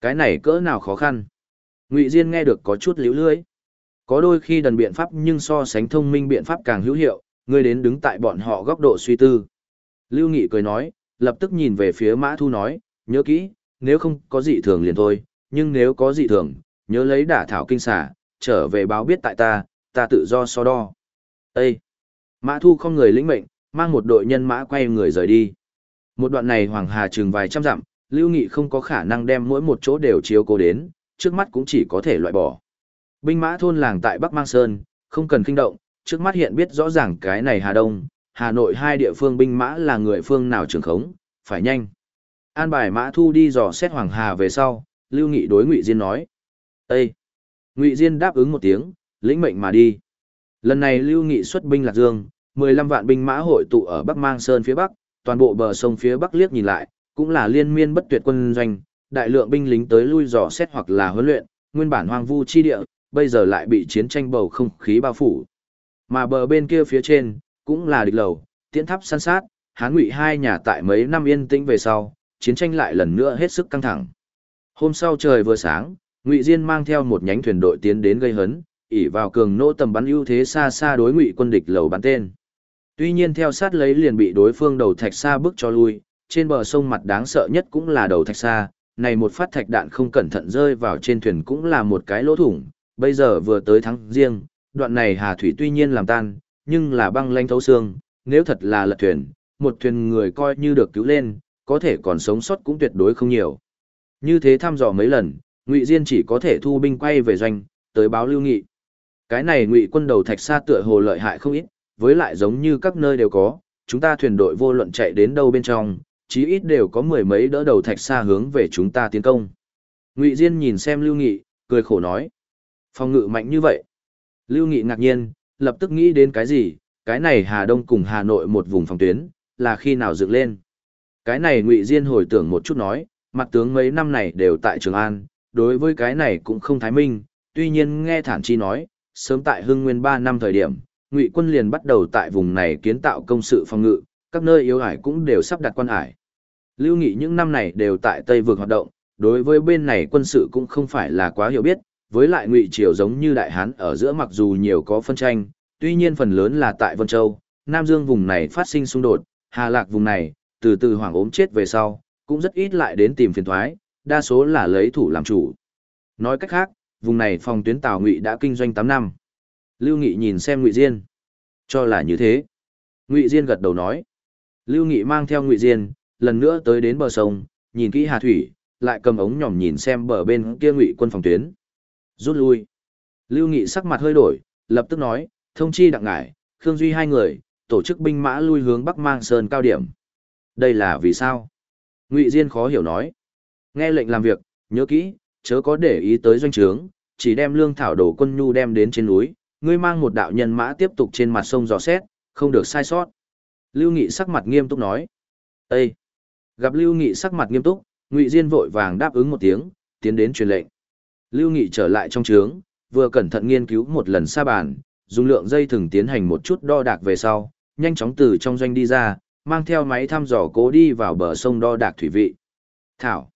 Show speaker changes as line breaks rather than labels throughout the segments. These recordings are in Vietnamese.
Cái này cỡ nào khó khăn. Ngụy Diên nghe được có chút liễu lưới. Có đôi khi đần biện pháp nhưng so sánh thông minh biện pháp càng hữu hiệu, ngươi đến đứng tại bọn họ góc độ suy tư. Lưu Nghị cười nói, lập tức nhìn về phía Mã Thu nói, nhớ kỹ, nếu không có dị thường liền thôi, nhưng nếu có dị thường, nhớ lấy đả thảo kinh xả, trở về báo biết tại ta, ta tự do so đo. Ê! Mã Thu không người lĩnh mệnh, mang một đội nhân mã quay người rời đi. Một đoạn này Hoàng Hà chừng vài trăm dặm, Lưu Nghị không có khả năng đem mỗi một chỗ đều chiếu cố đến, trước mắt cũng chỉ có thể loại bỏ. Binh mã thôn làng tại Bắc Mang Sơn, không cần kinh động, trước mắt hiện biết rõ ràng cái này Hà Đông, Hà Nội hai địa phương binh mã là người phương nào trường khống, phải nhanh. An bài mã thu đi dò xét Hoàng Hà về sau, Lưu Nghị đối Ngụy Diên nói. Ê! Ngụy Diên đáp ứng một tiếng, lĩnh mệnh mà đi. Lần này Lưu Nghị xuất binh Lạc Dương, 15 vạn binh mã hội tụ ở Bắc Mang Sơn phía Bắc, toàn bộ bờ sông phía Bắc liếc nhìn lại, cũng là liên miên bất tuyệt quân doanh, đại lượng binh lính tới lui dò xét hoặc là huấn luyện, nguyên bản hoang vu chi địa, bây giờ lại bị chiến tranh bầu không khí bao phủ. Mà bờ bên kia phía trên, cũng là địch lầu, tiễn tháp săn sát, hán ngụy hai nhà tại mấy năm yên tĩnh về sau, chiến tranh lại lần nữa hết sức căng thẳng. Hôm sau trời vừa sáng, Ngụy Diên mang theo một nhánh thuyền đội tiến đến gây hấn, ỉ vào cường nỗ tầm bắn ưu thế xa xa đối Ngụy quân địch lầu bắn tên. Tuy nhiên theo sát lấy liền bị đối phương đầu thạch xa bước cho lui, trên bờ sông mặt đáng sợ nhất cũng là đầu thạch xa, này một phát thạch đạn không cẩn thận rơi vào trên thuyền cũng là một cái lỗ thủng, bây giờ vừa tới tháng riêng, đoạn này hà thủy tuy nhiên làm tan, nhưng là băng lanh thấu xương, nếu thật là lật thuyền, một thuyền người coi như được cứu lên, có thể còn sống sót cũng tuyệt đối không nhiều. Như thế thăm dò mấy lần, Ngụy Diên chỉ có thể thu binh quay về doanh, tới báo lưu nghị. Cái này Ngụy quân đầu thạch xa tựa hồ lợi hại không ít, với lại giống như các nơi đều có, chúng ta thuyền đội vô luận chạy đến đâu bên trong, chí ít đều có mười mấy đỡ đầu thạch xa hướng về chúng ta tiến công. Ngụy Diên nhìn xem Lưu Nghị, cười khổ nói. Phòng ngự mạnh như vậy. Lưu Nghị ngạc nhiên, lập tức nghĩ đến cái gì, cái này Hà Đông cùng Hà Nội một vùng phòng tuyến, là khi nào dựng lên. Cái này Ngụy Diên hồi tưởng một chút nói, mặt tướng mấy năm này đều tại Trường An, đối với cái này cũng không thái minh, tuy nhiên nghe Thản Chi nói, sớm tại Hưng Nguyên 3 năm thời điểm, Ngụy quân liền bắt đầu tại vùng này kiến tạo công sự phòng ngự, các nơi yếu ải cũng đều sắp đặt quan ải. Lưu Nghị những năm này đều tại Tây vực hoạt động, đối với bên này quân sự cũng không phải là quá hiểu biết, với lại Ngụy triều giống như Đại Hán ở giữa mặc dù nhiều có phân tranh, tuy nhiên phần lớn là tại Vân Châu, Nam Dương vùng này phát sinh xung đột, Hà Lạc vùng này, từ từ hoàng ốm chết về sau, cũng rất ít lại đến tìm phiền thoái, đa số là lấy thủ làm chủ. Nói cách khác, vùng này phòng tuyến Tào Ngụy đã kinh doanh 8 năm. Lưu Nghị nhìn xem Ngụy Diên, cho là như thế. Ngụy Diên gật đầu nói. Lưu Nghị mang theo Ngụy Diên, lần nữa tới đến bờ sông, nhìn kỹ Hà Thủy, lại cầm ống nhòm nhìn xem bờ bên kia Ngụy quân phòng tuyến. Rút lui. Lưu Nghị sắc mặt hơi đổi, lập tức nói, thông chi đặng ngải, Khương Duy hai người, tổ chức binh mã lui hướng Bắc Mang Sơn cao điểm. Đây là vì sao? Ngụy Diên khó hiểu nói. Nghe lệnh làm việc, nhớ kỹ, chớ có để ý tới doanh trướng, chỉ đem lương thảo đồ quân nhu đem đến trên núi, ngươi mang một đạo nhân mã tiếp tục trên mặt sông dò xét, không được sai sót. Lưu Nghị sắc mặt nghiêm túc nói. Ê! Gặp Lưu Nghị sắc mặt nghiêm túc, Ngụy Diên vội vàng đáp ứng một tiếng, tiến đến truyền lệnh. Lưu Nghị trở lại trong trướng, vừa cẩn thận nghiên cứu một lần xa bàn, dùng lượng dây thừng tiến hành một chút đo đạc về sau, nhanh chóng từ trong doanh đi ra, mang theo máy thăm dò cố đi vào bờ sông đo đạc thủy vị. Thảo.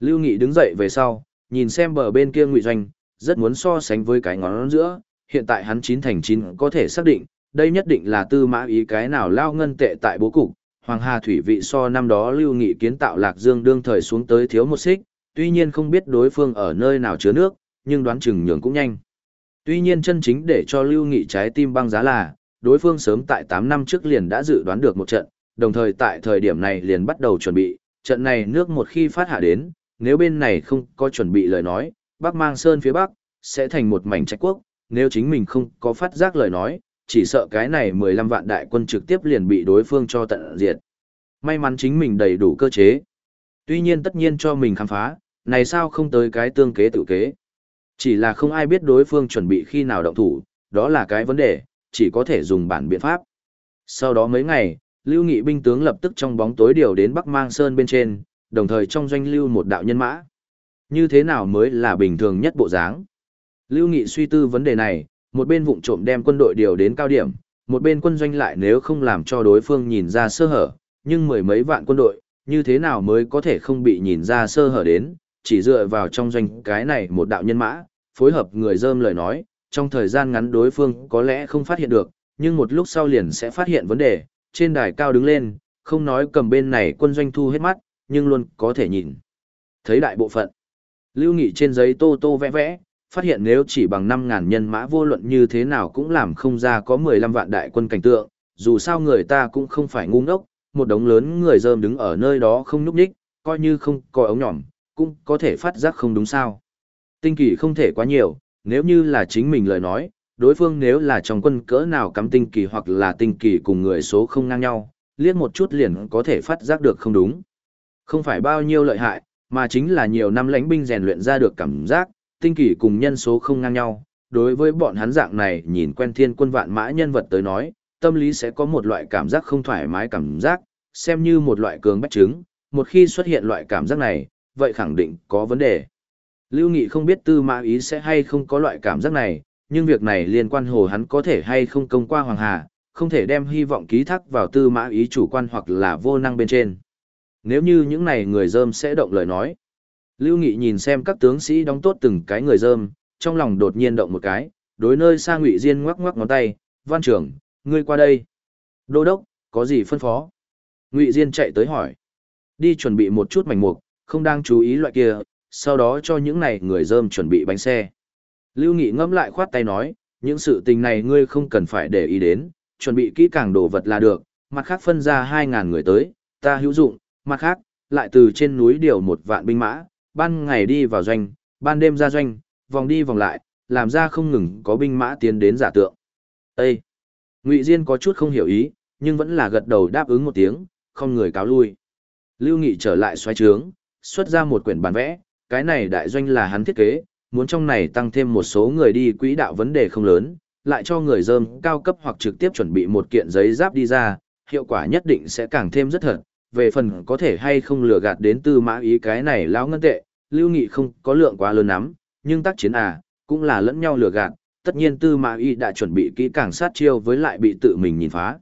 Lưu Nghị đứng dậy về sau, nhìn xem bờ bên kia ngụy doanh, rất muốn so sánh với cái ngón giữa, hiện tại hắn chín thành chín có thể xác định, đây nhất định là tư mã ý cái nào lao ngân tệ tại bố cục. Hoàng Hà thủy vị so năm đó Lưu Nghị kiến tạo Lạc Dương đương thời xuống tới thiếu một xích, tuy nhiên không biết đối phương ở nơi nào chứa nước, nhưng đoán chừng nhường cũng nhanh. Tuy nhiên chân chính để cho Lưu Nghị trái tim băng giá là, đối phương sớm tại 8 năm trước liền đã dự đoán được một trận, đồng thời tại thời điểm này liền bắt đầu chuẩn bị, trận này nước một khi phát hạ đến, nếu bên này không có chuẩn bị lời nói, Bắc Mang Sơn phía Bắc, sẽ thành một mảnh trách quốc, nếu chính mình không có phát giác lời nói, chỉ sợ cái này 15 vạn đại quân trực tiếp liền bị đối phương cho tận diệt. May mắn chính mình đầy đủ cơ chế. Tuy nhiên tất nhiên cho mình khám phá, này sao không tới cái tương kế tự kế. Chỉ là không ai biết đối phương chuẩn bị khi nào động thủ, đó là cái vấn đề, chỉ có thể dùng bản biện pháp. Sau đó mấy ngày, Lưu Nghị binh tướng lập tức trong bóng tối điều đến Bắc Mang Sơn bên trên, đồng thời trong doanh lưu một đạo nhân mã. Như thế nào mới là bình thường nhất bộ dáng? Lưu Nghị suy tư vấn đề này, một bên vụng trộm đem quân đội điều đến cao điểm, một bên quân doanh lại nếu không làm cho đối phương nhìn ra sơ hở, nhưng mười mấy vạn quân đội, như thế nào mới có thể không bị nhìn ra sơ hở đến, chỉ dựa vào trong doanh cái này một đạo nhân mã, phối hợp người dơm lời nói, trong thời gian ngắn đối phương có lẽ không phát hiện được, nhưng một lúc sau liền sẽ phát hiện vấn đề, trên đài cao đứng lên, không nói cầm bên này quân doanh thu hết mắt, nhưng luôn có thể nhìn. Thấy đại bộ phận, lưu nghị trên giấy tô tô vẽ vẽ, phát hiện nếu chỉ bằng 5.000 nhân mã vô luận như thế nào cũng làm không ra có 15 vạn đại quân cảnh tượng, dù sao người ta cũng không phải ngu ngốc, một đống lớn người dơm đứng ở nơi đó không nhúc nhích, coi như không có ống nhỏm, cũng có thể phát giác không đúng sao. Tinh kỳ không thể quá nhiều, nếu như là chính mình lời nói, đối phương nếu là trong quân cỡ nào cắm tinh kỳ hoặc là tinh kỳ cùng người số không ngang nhau, liếc một chút liền có thể phát giác được không đúng. Không phải bao nhiêu lợi hại, mà chính là nhiều năm lãnh binh rèn luyện ra được cảm giác, tinh kỳ cùng nhân số không ngang nhau. Đối với bọn hắn dạng này nhìn quen thiên quân vạn mã nhân vật tới nói, tâm lý sẽ có một loại cảm giác không thoải mái cảm giác, xem như một loại cường bách chứng, một khi xuất hiện loại cảm giác này, vậy khẳng định có vấn đề. Lưu Nghị không biết tư mã ý sẽ hay không có loại cảm giác này, nhưng việc này liên quan hồ hắn có thể hay không công qua Hoàng Hà, không thể đem hy vọng ký thác vào tư mã ý chủ quan hoặc là vô năng bên trên. Nếu như những này người dơm sẽ động lời nói. Lưu Nghị nhìn xem các tướng sĩ đóng tốt từng cái người dơm, trong lòng đột nhiên động một cái, đối nơi xa Ngụy Diên ngoắc ngoắc ngón tay, "Văn trưởng, ngươi qua đây." "Đô đốc, có gì phân phó?" Ngụy Diên chạy tới hỏi. "Đi chuẩn bị một chút mảnh mục, không đang chú ý loại kia, sau đó cho những này người dơm chuẩn bị bánh xe." Lưu Nghị ngẫm lại khoát tay nói, "Những sự tình này ngươi không cần phải để ý đến, chuẩn bị kỹ càng đồ vật là được, mặt khác phân ra 2.000 người tới, ta hữu dụng, mặt khác, lại từ trên núi điều một vạn binh mã, ban ngày đi vào doanh, ban đêm ra doanh, vòng đi vòng lại, làm ra không ngừng có binh mã tiến đến giả tượng. Ê! Ngụy Diên có chút không hiểu ý, nhưng vẫn là gật đầu đáp ứng một tiếng, không người cáo lui. Lưu Nghị trở lại xoay trướng, xuất ra một quyển bản vẽ, cái này đại doanh là hắn thiết kế, muốn trong này tăng thêm một số người đi quỹ đạo vấn đề không lớn, lại cho người dơm cao cấp hoặc trực tiếp chuẩn bị một kiện giấy giáp đi ra, hiệu quả nhất định sẽ càng thêm rất thật. Về phần có thể hay không lừa gạt đến tư mã ý cái này lão ngân tệ, lưu nghị không có lượng quá lớn lắm, nhưng tác chiến à, cũng là lẫn nhau lừa gạt, tất nhiên tư mã Y đã chuẩn bị kỹ càng sát chiêu với lại bị tự mình nhìn phá.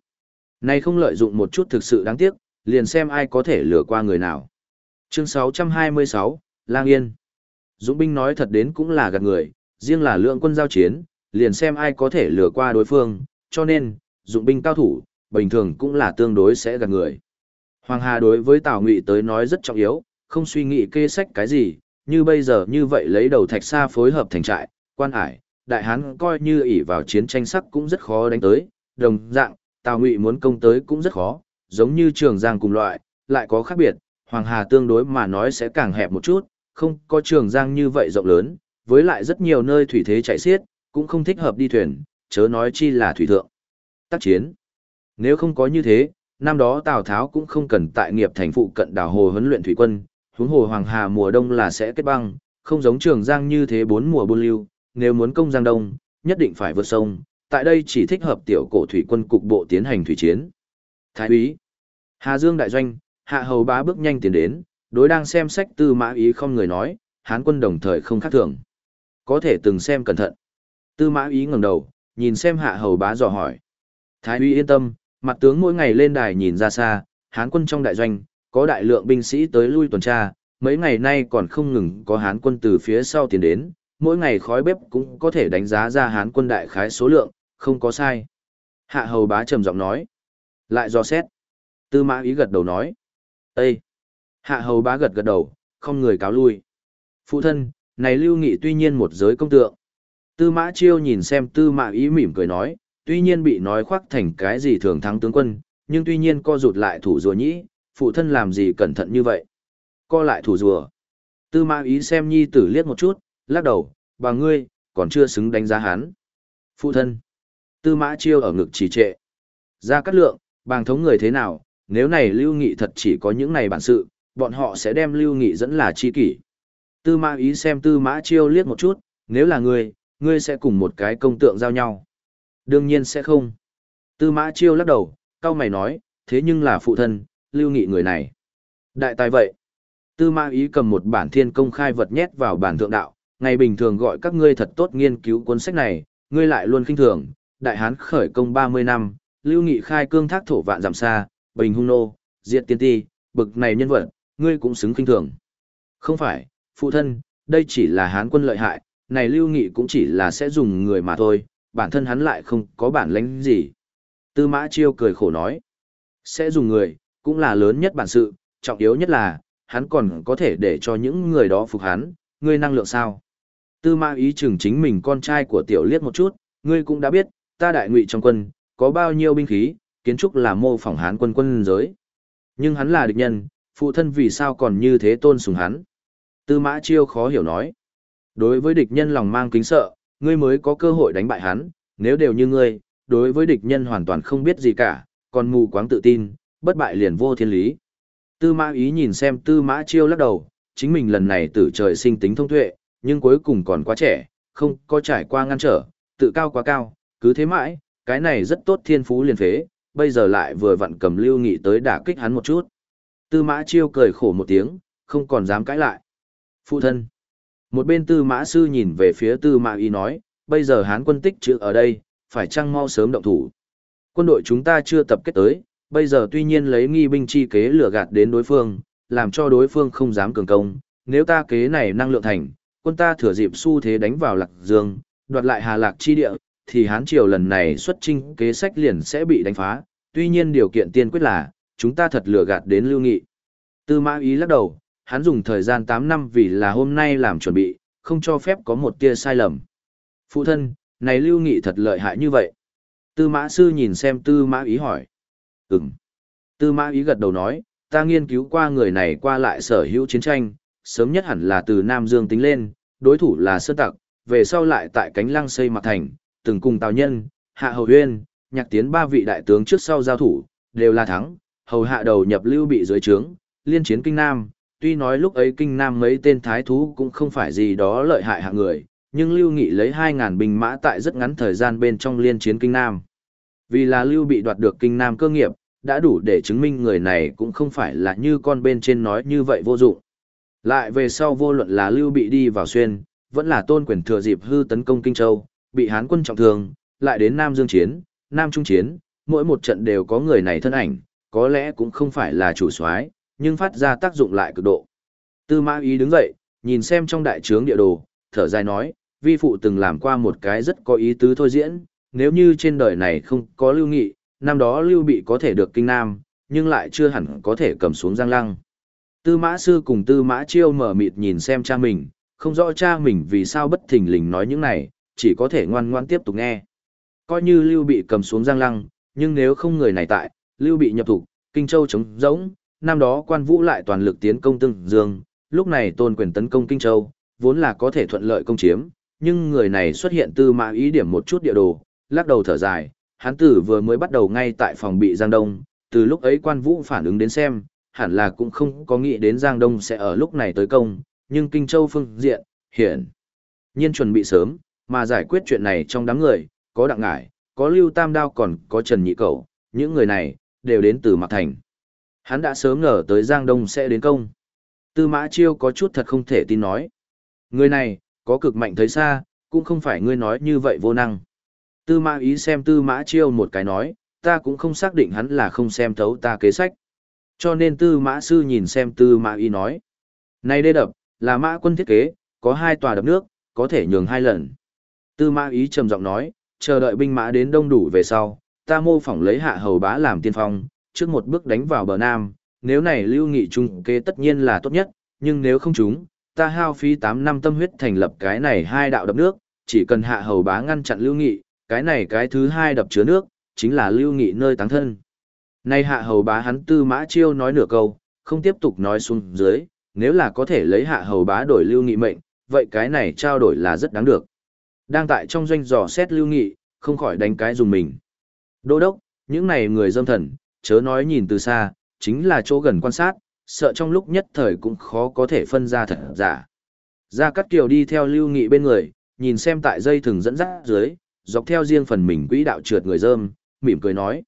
nay không lợi dụng một chút thực sự đáng tiếc, liền xem ai có thể lừa qua người nào. Chương 626, Lang Yên Dũng binh nói thật đến cũng là gạt người, riêng là lượng quân giao chiến, liền xem ai có thể lừa qua đối phương, cho nên, dụng binh cao thủ, bình thường cũng là tương đối sẽ gạt người. Hoàng Hà đối với Tào Ngụy tới nói rất trọng yếu, không suy nghĩ kê sách cái gì, như bây giờ như vậy lấy đầu thạch xa phối hợp thành trại, quan ải, đại hán coi như ỷ vào chiến tranh sắc cũng rất khó đánh tới, đồng dạng, Tào Ngụy muốn công tới cũng rất khó, giống như Trường Giang cùng loại, lại có khác biệt, Hoàng Hà tương đối mà nói sẽ càng hẹp một chút, không có Trường Giang như vậy rộng lớn, với lại rất nhiều nơi thủy thế chảy xiết, cũng không thích hợp đi thuyền, chớ nói chi là thủy thượng. Tác chiến. Nếu không có như thế, năm đó Tào Tháo cũng không cần tại nghiệp thành phụ cận đảo hồ huấn luyện thủy quân, huống hồ Hoàng Hà mùa đông là sẽ kết băng, không giống Trường Giang như thế bốn mùa buôn lưu, nếu muốn công Giang Đông, nhất định phải vượt sông, tại đây chỉ thích hợp tiểu cổ thủy quân cục bộ tiến hành thủy chiến. Thái úy. Hà Dương đại doanh, Hạ Hầu Bá bước nhanh tiến đến, đối đang xem sách tư mã ý không người nói, Hán quân đồng thời không khác thường. Có thể từng xem cẩn thận. Tư mã ý ngẩng đầu, nhìn xem hạ hầu bá dò hỏi. Thái úy yên tâm, mặt tướng mỗi ngày lên đài nhìn ra xa, hán quân trong đại doanh, có đại lượng binh sĩ tới lui tuần tra, mấy ngày nay còn không ngừng có hán quân từ phía sau tiến đến, mỗi ngày khói bếp cũng có thể đánh giá ra hán quân đại khái số lượng, không có sai. Hạ hầu bá trầm giọng nói. Lại do xét. Tư mã ý gật đầu nói. Ê! Hạ hầu bá gật gật đầu, không người cáo lui. Phụ thân, này lưu nghị tuy nhiên một giới công tượng. Tư mã chiêu nhìn xem tư mã ý mỉm cười nói, tuy nhiên bị nói khoác thành cái gì thường thắng tướng quân, nhưng tuy nhiên co rụt lại thủ rùa nhĩ, phụ thân làm gì cẩn thận như vậy. Co lại thủ rùa. Tư mã ý xem nhi tử liếc một chút, lắc đầu, bà ngươi, còn chưa xứng đánh giá hắn. Phụ thân. Tư mã chiêu ở ngực trì trệ. Ra cắt lượng, bàng thống người thế nào, nếu này lưu nghị thật chỉ có những này bản sự, bọn họ sẽ đem lưu nghị dẫn là chi kỷ. Tư mã ý xem tư mã chiêu liếc một chút, nếu là ngươi, ngươi sẽ cùng một cái công tượng giao nhau. Đương nhiên sẽ không. Tư mã chiêu lắc đầu, cao mày nói, thế nhưng là phụ thân, lưu nghị người này. Đại tài vậy. Tư mã ý cầm một bản thiên công khai vật nhét vào bản thượng đạo, ngày bình thường gọi các ngươi thật tốt nghiên cứu cuốn sách này, ngươi lại luôn kinh thường, đại hán khởi công 30 năm, lưu nghị khai cương thác thổ vạn giảm xa, bình hung nô, diệt tiên ti, bực này nhân vật, ngươi cũng xứng kinh thường. Không phải, Phụ thân, đây chỉ là hán quân lợi hại, này Lưu Nghị cũng chỉ là sẽ dùng người mà thôi, bản thân hắn lại không có bản lĩnh gì. Tư Mã Chiêu cười khổ nói, sẽ dùng người, cũng là lớn nhất bản sự, trọng yếu nhất là, hắn còn có thể để cho những người đó phục hắn, ngươi năng lượng sao. Tư Mã ý chừng chính mình con trai của tiểu liệt một chút, ngươi cũng đã biết, ta đại ngụy trong quân, có bao nhiêu binh khí, kiến trúc là mô phỏng hán quân quân giới. Nhưng hắn là địch nhân, phụ thân vì sao còn như thế tôn sùng hắn. Tư mã chiêu khó hiểu nói. Đối với địch nhân lòng mang kính sợ, ngươi mới có cơ hội đánh bại hắn, nếu đều như ngươi, đối với địch nhân hoàn toàn không biết gì cả, còn mù quáng tự tin, bất bại liền vô thiên lý. Tư mã ý nhìn xem tư mã chiêu lắc đầu, chính mình lần này tử trời sinh tính thông tuệ, nhưng cuối cùng còn quá trẻ, không có trải qua ngăn trở, tự cao quá cao, cứ thế mãi, cái này rất tốt thiên phú liền phế, bây giờ lại vừa vặn cầm lưu nghị tới đả kích hắn một chút. Tư mã chiêu cười khổ một tiếng, không còn dám cãi lại. Phụ thân. Một bên tư mã sư nhìn về phía tư mã y nói, bây giờ hán quân tích chữ ở đây, phải chăng mau sớm động thủ. Quân đội chúng ta chưa tập kết tới, bây giờ tuy nhiên lấy nghi binh chi kế lừa gạt đến đối phương, làm cho đối phương không dám cường công, nếu ta kế này năng lượng thành, quân ta thừa dịp xu thế đánh vào lạc dương, đoạt lại hà lạc chi địa, thì hán triều lần này xuất trinh kế sách liền sẽ bị đánh phá, tuy nhiên điều kiện tiên quyết là, chúng ta thật lừa gạt đến lưu nghị. Tư mã ý lắc đầu, hắn dùng thời gian 8 năm vì là hôm nay làm chuẩn bị, không cho phép có một tia sai lầm. Phụ thân, này lưu nghị thật lợi hại như vậy. Tư mã sư nhìn xem tư mã ý hỏi. Ừm. Tư mã ý gật đầu nói, ta nghiên cứu qua người này qua lại sở hữu chiến tranh, sớm nhất hẳn là từ Nam Dương tính lên, đối thủ là Sơn Tặc, về sau lại tại cánh lăng xây mặt thành, từng cùng Tào Nhân, Hạ Hầu Huyên, nhạc tiến ba vị đại tướng trước sau giao thủ, đều là thắng, hầu hạ đầu nhập lưu bị dưới trướng, liên chiến kinh Nam, tuy nói lúc ấy kinh Nam mấy tên thái thú cũng không phải gì đó lợi hại hạng người, nhưng lưu nghị lấy 2.000 binh mã tại rất ngắn thời gian bên trong liên chiến kinh Nam. Vì là lưu bị đoạt được kinh Nam cơ nghiệp, đã đủ để chứng minh người này cũng không phải là như con bên trên nói như vậy vô dụng. Lại về sau vô luận là lưu bị đi vào xuyên, vẫn là tôn quyền thừa dịp hư tấn công Kinh Châu, bị Hán quân trọng thương, lại đến Nam Dương Chiến, Nam Trung Chiến, mỗi một trận đều có người này thân ảnh, có lẽ cũng không phải là chủ soái, nhưng phát ra tác dụng lại cực độ. Tư Mã Ý đứng dậy, nhìn xem trong đại trướng địa đồ, thở dài nói, vi phụ từng làm qua một cái rất có ý tứ thôi diễn, nếu như trên đời này không có lưu nghị, năm đó lưu bị có thể được kinh nam, nhưng lại chưa hẳn có thể cầm xuống giang lăng. Tư mã sư cùng tư mã chiêu mở mịt nhìn xem cha mình, không rõ cha mình vì sao bất thình lình nói những này, chỉ có thể ngoan ngoan tiếp tục nghe. Coi như Lưu bị cầm xuống Giang Lăng, nhưng nếu không người này tại, Lưu bị nhập thủ, Kinh Châu chống rỗng, năm đó quan vũ lại toàn lực tiến công Tương Dương, lúc này tôn quyền tấn công Kinh Châu, vốn là có thể thuận lợi công chiếm, nhưng người này xuất hiện tư mã ý điểm một chút địa đồ, lắc đầu thở dài, hắn tử vừa mới bắt đầu ngay tại phòng bị Giang Đông, từ lúc ấy quan vũ phản ứng đến xem, hẳn là cũng không có nghĩ đến Giang Đông sẽ ở lúc này tới công, nhưng Kinh Châu phương diện, hiện nhiên chuẩn bị sớm, mà giải quyết chuyện này trong đám người, có đặng ngải, có lưu tam đao còn có trần nhị Cẩu, những người này, đều đến từ Mạc Thành. Hắn đã sớm ngờ tới Giang Đông sẽ đến công. Tư mã chiêu có chút thật không thể tin nói. Người này, có cực mạnh thấy xa, cũng không phải ngươi nói như vậy vô năng. Tư mã ý xem tư mã chiêu một cái nói, ta cũng không xác định hắn là không xem thấu ta kế sách. Cho nên tư mã sư nhìn xem tư mã Y nói. Này đê đập, là mã quân thiết kế, có hai tòa đập nước, có thể nhường hai lần. Tư mã ý trầm giọng nói, chờ đợi binh mã đến đông đủ về sau, ta mô phỏng lấy hạ hầu bá làm tiên phong, trước một bước đánh vào bờ nam, nếu này lưu nghị trung kế tất nhiên là tốt nhất, nhưng nếu không chúng, ta hao phí 8 năm tâm huyết thành lập cái này hai đạo đập nước, chỉ cần hạ hầu bá ngăn chặn lưu nghị, cái này cái thứ hai đập chứa nước, chính là lưu nghị nơi táng thân. Nay hạ hầu bá hắn tư mã chiêu nói nửa câu, không tiếp tục nói xuống dưới, nếu là có thể lấy hạ hầu bá đổi lưu nghị mệnh, vậy cái này trao đổi là rất đáng được. Đang tại trong doanh dò xét lưu nghị, không khỏi đánh cái dùng mình. Đô đốc, những này người dâm thần, chớ nói nhìn từ xa, chính là chỗ gần quan sát, sợ trong lúc nhất thời cũng khó có thể phân ra thật giả. Gia Cát Kiều đi theo lưu nghị bên người, nhìn xem tại dây thừng dẫn dắt dưới, dọc theo riêng phần mình quỹ đạo trượt người dơm, mỉm cười nói.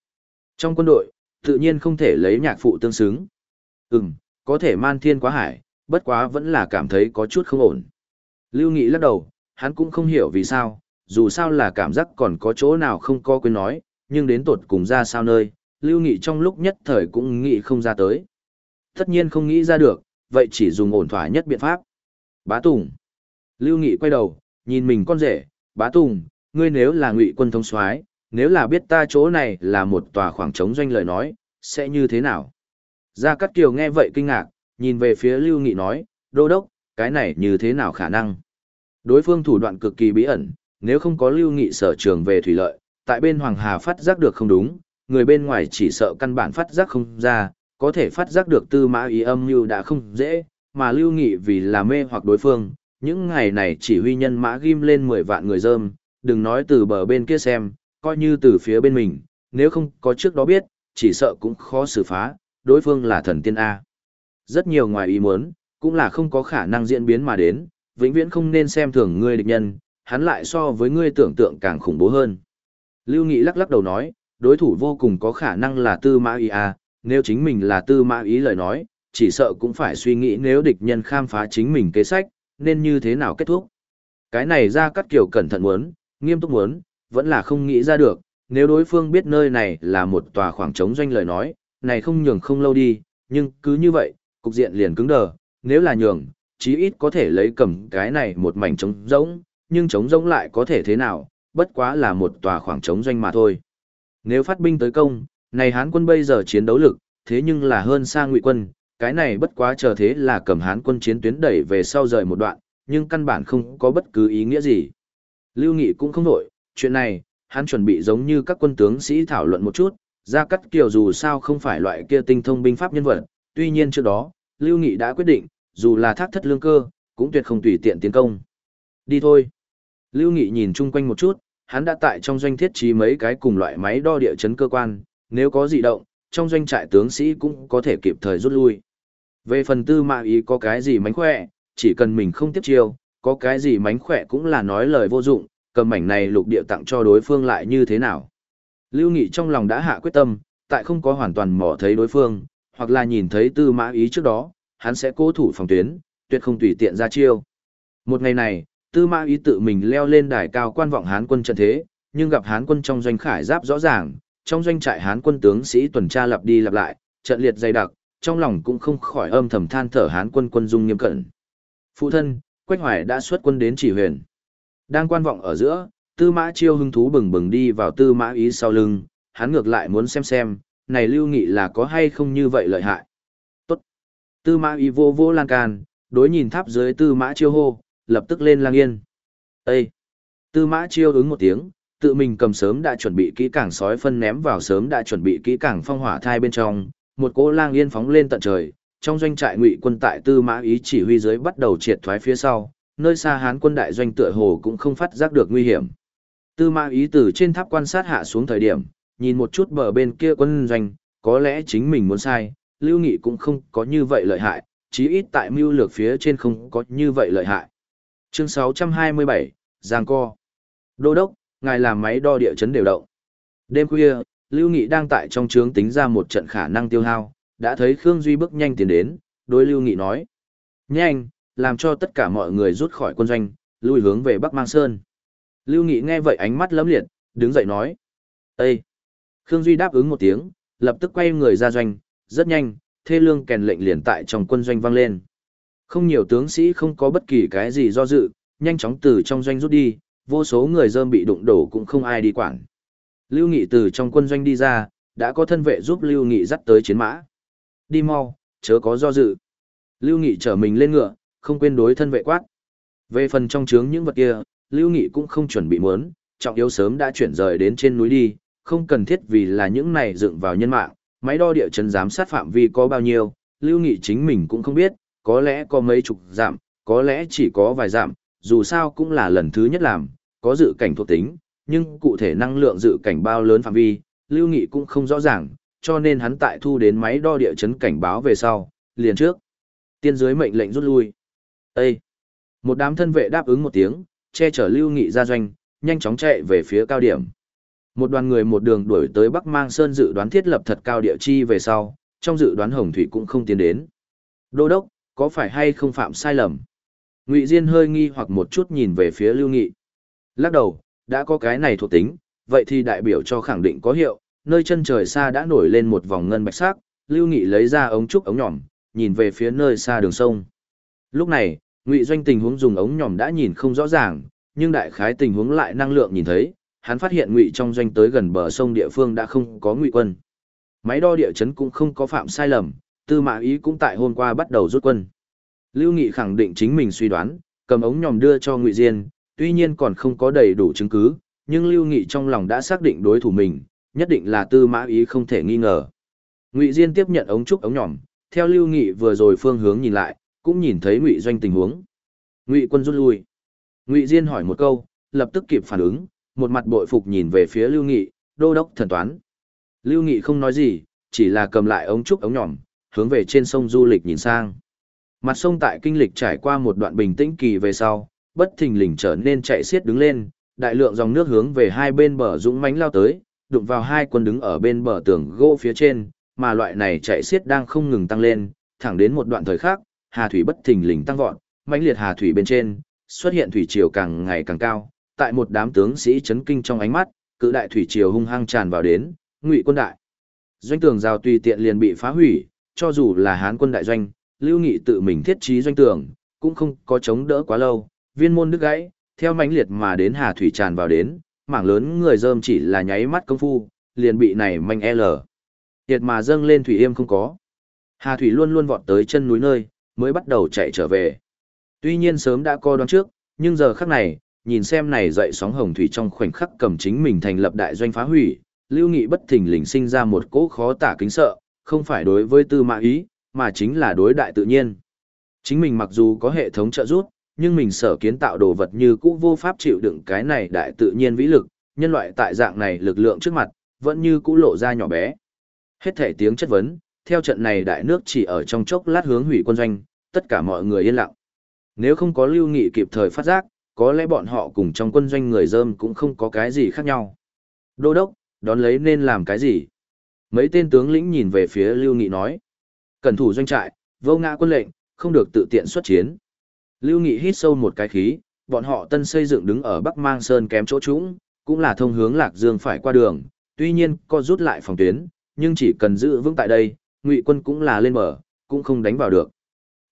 Trong quân đội, tự nhiên không thể lấy nhạc phụ tương xứng. Ừm, có thể man thiên quá hải, bất quá vẫn là cảm thấy có chút không ổn. Lưu Nghị lắc đầu, hắn cũng không hiểu vì sao, dù sao là cảm giác còn có chỗ nào không có quên nói, nhưng đến tột cùng ra sao nơi, Lưu Nghị trong lúc nhất thời cũng nghĩ không ra tới. Tất nhiên không nghĩ ra được, vậy chỉ dùng ổn thỏa nhất biện pháp. Bá Tùng. Lưu Nghị quay đầu, nhìn mình con rể, Bá Tùng, ngươi nếu là ngụy quân thống soái, nếu là biết ta chỗ này là một tòa khoảng trống doanh lời nói, sẽ như thế nào? Gia Cát Kiều nghe vậy kinh ngạc, nhìn về phía Lưu Nghị nói, đô đốc, cái này như thế nào khả năng? Đối phương thủ đoạn cực kỳ bí ẩn, nếu không có Lưu Nghị sở trường về thủy lợi, tại bên Hoàng Hà phát giác được không đúng, người bên ngoài chỉ sợ căn bản phát giác không ra, có thể phát giác được tư mã ý âm như đã không dễ, mà Lưu Nghị vì là mê hoặc đối phương, những ngày này chỉ huy nhân mã ghim lên 10 vạn người dơm, đừng nói từ bờ bên kia xem, coi như từ phía bên mình, nếu không có trước đó biết, chỉ sợ cũng khó xử phá, đối phương là thần tiên A. Rất nhiều ngoài ý muốn, cũng là không có khả năng diễn biến mà đến, vĩnh viễn không nên xem thường ngươi địch nhân, hắn lại so với ngươi tưởng tượng càng khủng bố hơn. Lưu Nghị lắc lắc đầu nói, đối thủ vô cùng có khả năng là tư mã ý A, nếu chính mình là tư mã ý lời nói, chỉ sợ cũng phải suy nghĩ nếu địch nhân khám phá chính mình kế sách, nên như thế nào kết thúc. Cái này ra cắt kiểu cẩn thận muốn, nghiêm túc muốn, vẫn là không nghĩ ra được, nếu đối phương biết nơi này là một tòa khoảng trống doanh lời nói, này không nhường không lâu đi, nhưng cứ như vậy, cục diện liền cứng đờ, nếu là nhường, chí ít có thể lấy cầm cái này một mảnh trống rỗng, nhưng trống rỗng lại có thể thế nào, bất quá là một tòa khoảng trống doanh mà thôi. Nếu phát binh tới công, này Hán quân bây giờ chiến đấu lực, thế nhưng là hơn xa Ngụy quân, cái này bất quá chờ thế là cầm Hán quân chiến tuyến đẩy về sau rời một đoạn, nhưng căn bản không có bất cứ ý nghĩa gì. Lưu Nghị cũng không nổi, chuyện này, hắn chuẩn bị giống như các quân tướng sĩ thảo luận một chút, Gia Cát Kiều dù sao không phải loại kia tinh thông binh pháp nhân vật, tuy nhiên trước đó, Lưu Nghị đã quyết định, dù là thác thất lương cơ, cũng tuyệt không tùy tiện tiến công. Đi thôi. Lưu Nghị nhìn chung quanh một chút, hắn đã tại trong doanh thiết trí mấy cái cùng loại máy đo địa chấn cơ quan, nếu có dị động, trong doanh trại tướng sĩ cũng có thể kịp thời rút lui. Về phần tư mã ý có cái gì mánh khỏe, chỉ cần mình không tiếp chiêu, có cái gì mánh khỏe cũng là nói lời vô dụng, cầm mảnh này lục địa tặng cho đối phương lại như thế nào. Lưu Nghị trong lòng đã hạ quyết tâm, tại không có hoàn toàn mỏ thấy đối phương, hoặc là nhìn thấy tư mã ý trước đó, hắn sẽ cố thủ phòng tuyến, tuyệt không tùy tiện ra chiêu. Một ngày này, tư mã ý tự mình leo lên đài cao quan vọng hán quân trận thế, nhưng gặp hán quân trong doanh khải giáp rõ ràng, trong doanh trại hán quân tướng sĩ tuần tra lặp đi lặp lại, trận liệt dày đặc, trong lòng cũng không khỏi âm thầm than thở hán quân quân dung nghiêm cẩn. Phụ thân, Quách Hoài đã xuất quân đến chỉ huyền. Đang quan vọng ở giữa, tư mã chiêu hứng thú bừng bừng đi vào tư mã ý sau lưng, hắn ngược lại muốn xem xem, này lưu nghị là có hay không như vậy lợi hại. Tốt. Tư mã ý vô vô lan can, đối nhìn tháp dưới tư mã chiêu hô, lập tức lên lang yên. Ê! Tư mã chiêu ứng một tiếng, tự mình cầm sớm đã chuẩn bị kỹ càng sói phân ném vào sớm đã chuẩn bị kỹ càng phong hỏa thai bên trong, một cỗ lang yên phóng lên tận trời, trong doanh trại ngụy quân tại tư mã ý chỉ huy dưới bắt đầu triệt thoái phía sau, nơi xa hán quân đại doanh tựa hồ cũng không phát giác được nguy hiểm. Tư mã ý từ trên tháp quan sát hạ xuống thời điểm, nhìn một chút bờ bên kia quân doanh, có lẽ chính mình muốn sai, lưu nghị cũng không có như vậy lợi hại, chí ít tại mưu lược phía trên không có như vậy lợi hại. Chương 627, Giang Co. Đô đốc, ngài làm máy đo địa chấn đều động. Đêm khuya, Lưu Nghị đang tại trong trướng tính ra một trận khả năng tiêu hao, đã thấy Khương Duy bước nhanh tiến đến, đối Lưu Nghị nói. Nhanh, làm cho tất cả mọi người rút khỏi quân doanh, lui hướng về Bắc Mang Sơn. Lưu Nghị nghe vậy ánh mắt lấm liệt, đứng dậy nói. Ê! Khương Duy đáp ứng một tiếng, lập tức quay người ra doanh, rất nhanh, thê lương kèn lệnh liền tại trong quân doanh vang lên. Không nhiều tướng sĩ không có bất kỳ cái gì do dự, nhanh chóng từ trong doanh rút đi, vô số người dơm bị đụng đổ cũng không ai đi quản. Lưu Nghị từ trong quân doanh đi ra, đã có thân vệ giúp Lưu Nghị dắt tới chiến mã. Đi mau, chớ có do dự. Lưu Nghị trở mình lên ngựa, không quên đối thân vệ quát. Về phần trong chướng những vật kia, Lưu Nghị cũng không chuẩn bị muốn, trọng yếu sớm đã chuyển rời đến trên núi đi, không cần thiết vì là những này dựng vào nhân mạng, máy đo địa chấn giám sát phạm vi có bao nhiêu, Lưu Nghị chính mình cũng không biết, có lẽ có mấy chục giảm, có lẽ chỉ có vài giảm, dù sao cũng là lần thứ nhất làm, có dự cảnh thuộc tính, nhưng cụ thể năng lượng dự cảnh bao lớn phạm vi, Lưu Nghị cũng không rõ ràng, cho nên hắn tại thu đến máy đo địa chấn cảnh báo về sau, liền trước. Tiên dưới mệnh lệnh rút lui. Ê! Một đám thân vệ đáp ứng một tiếng, che chở Lưu Nghị ra doanh, nhanh chóng chạy về phía cao điểm. Một đoàn người một đường đuổi tới Bắc Mang Sơn dự đoán thiết lập thật cao địa chi về sau, trong dự đoán Hồng Thủy cũng không tiến đến. Đô đốc, có phải hay không phạm sai lầm? Ngụy Diên hơi nghi hoặc một chút nhìn về phía Lưu Nghị. Lắc đầu, đã có cái này thuộc tính, vậy thì đại biểu cho khẳng định có hiệu, nơi chân trời xa đã nổi lên một vòng ngân bạch sắc, Lưu Nghị lấy ra ống trúc ống nhỏm, nhìn về phía nơi xa đường sông. Lúc này, Ngụy Doanh tình huống dùng ống nhòm đã nhìn không rõ ràng, nhưng đại khái tình huống lại năng lượng nhìn thấy, hắn phát hiện Ngụy trong doanh tới gần bờ sông địa phương đã không có Ngụy quân. Máy đo địa chấn cũng không có phạm sai lầm, Tư Mã Ý cũng tại hôm qua bắt đầu rút quân. Lưu Nghị khẳng định chính mình suy đoán, cầm ống nhòm đưa cho Ngụy Diên, tuy nhiên còn không có đầy đủ chứng cứ, nhưng Lưu Nghị trong lòng đã xác định đối thủ mình, nhất định là Tư Mã Ý không thể nghi ngờ. Ngụy Diên tiếp nhận ống trúc ống nhòm, theo Lưu Nghị vừa rồi phương hướng nhìn lại, cũng nhìn thấy Ngụy Doanh tình huống. Ngụy quân rút lui. Ngụy Diên hỏi một câu, lập tức kịp phản ứng, một mặt bội phục nhìn về phía Lưu Nghị, đô đốc thần toán. Lưu Nghị không nói gì, chỉ là cầm lại ống trúc ống nhỏm hướng về trên sông du lịch nhìn sang. Mặt sông tại kinh lịch trải qua một đoạn bình tĩnh kỳ về sau, bất thình lình trở nên chạy xiết đứng lên, đại lượng dòng nước hướng về hai bên bờ dũng mãnh lao tới, đụng vào hai quân đứng ở bên bờ tường gỗ phía trên, mà loại này chạy xiết đang không ngừng tăng lên, thẳng đến một đoạn thời khác, hà thủy bất thình lình tăng vọt, mãnh liệt hà thủy bên trên, xuất hiện thủy triều càng ngày càng cao, tại một đám tướng sĩ chấn kinh trong ánh mắt, cự đại thủy triều hung hăng tràn vào đến, ngụy quân đại. Doanh tường rào tùy tiện liền bị phá hủy, cho dù là hán quân đại doanh, lưu nghị tự mình thiết trí doanh tường, cũng không có chống đỡ quá lâu, viên môn đứt gãy, theo mãnh liệt mà đến hà thủy tràn vào đến, mảng lớn người dơm chỉ là nháy mắt công phu, liền bị này manh L. Tiệt mà dâng lên thủy yêm không có. Hà thủy luôn luôn vọt tới chân núi nơi, mới bắt đầu chạy trở về. Tuy nhiên sớm đã co đoán trước, nhưng giờ khắc này, nhìn xem này dậy sóng hồng thủy trong khoảnh khắc cầm chính mình thành lập đại doanh phá hủy, Lưu Nghị bất thình lình sinh ra một cỗ khó tả kính sợ, không phải đối với tư mã ý, mà chính là đối đại tự nhiên. Chính mình mặc dù có hệ thống trợ giúp, nhưng mình sở kiến tạo đồ vật như cũ vô pháp chịu đựng cái này đại tự nhiên vĩ lực, nhân loại tại dạng này lực lượng trước mặt, vẫn như cũ lộ ra nhỏ bé. Hết thể tiếng chất vấn, theo trận này đại nước chỉ ở trong chốc lát hướng hủy quân doanh, tất cả mọi người yên lặng. Nếu không có lưu nghị kịp thời phát giác, có lẽ bọn họ cùng trong quân doanh người dơm cũng không có cái gì khác nhau. Đô đốc, đón lấy nên làm cái gì? Mấy tên tướng lĩnh nhìn về phía lưu nghị nói. Cẩn thủ doanh trại, vô ngã quân lệnh, không được tự tiện xuất chiến. Lưu Nghị hít sâu một cái khí, bọn họ tân xây dựng đứng ở Bắc Mang Sơn kém chỗ trũng, cũng là thông hướng Lạc Dương phải qua đường, tuy nhiên có rút lại phòng tuyến, nhưng chỉ cần giữ vững tại đây, Ngụy quân cũng là lên mở, cũng không đánh vào được.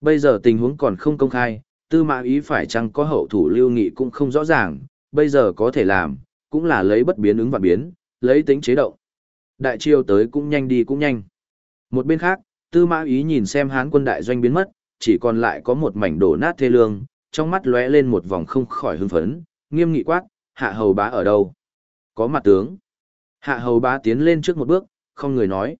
Bây giờ tình huống còn không công khai, tư mã ý phải chăng có hậu thủ Lưu Nghị cũng không rõ ràng, bây giờ có thể làm, cũng là lấy bất biến ứng và biến, lấy tính chế động. Đại triều tới cũng nhanh đi cũng nhanh. Một bên khác, tư mã ý nhìn xem hán quân đại doanh biến mất, chỉ còn lại có một mảnh đổ nát thê lương, trong mắt lóe lên một vòng không khỏi hưng phấn, nghiêm nghị quát, hạ hầu bá ở đâu? Có mặt tướng. Hạ hầu bá tiến lên trước một bước, không người nói.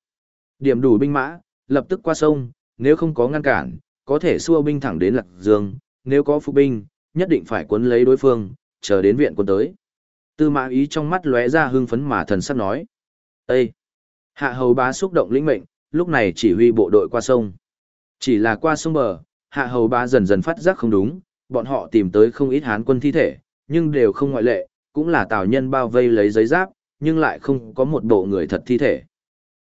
Điểm đủ binh mã, lập tức qua sông, nếu không có ngăn cản, có thể xua binh thẳng đến Lạc Dương, nếu có phục binh, nhất định phải cuốn lấy đối phương, chờ đến viện quân tới. Tư mã ý trong mắt lóe ra hưng phấn mà thần sắc nói. Ê! Hạ hầu bá xúc động lĩnh mệnh, lúc này chỉ huy bộ đội qua sông. Chỉ là qua sông bờ, hạ hầu bá dần dần phát giác không đúng, bọn họ tìm tới không ít hán quân thi thể, nhưng đều không ngoại lệ, cũng là tào nhân bao vây lấy giấy giáp, nhưng lại không có một bộ người thật thi thể.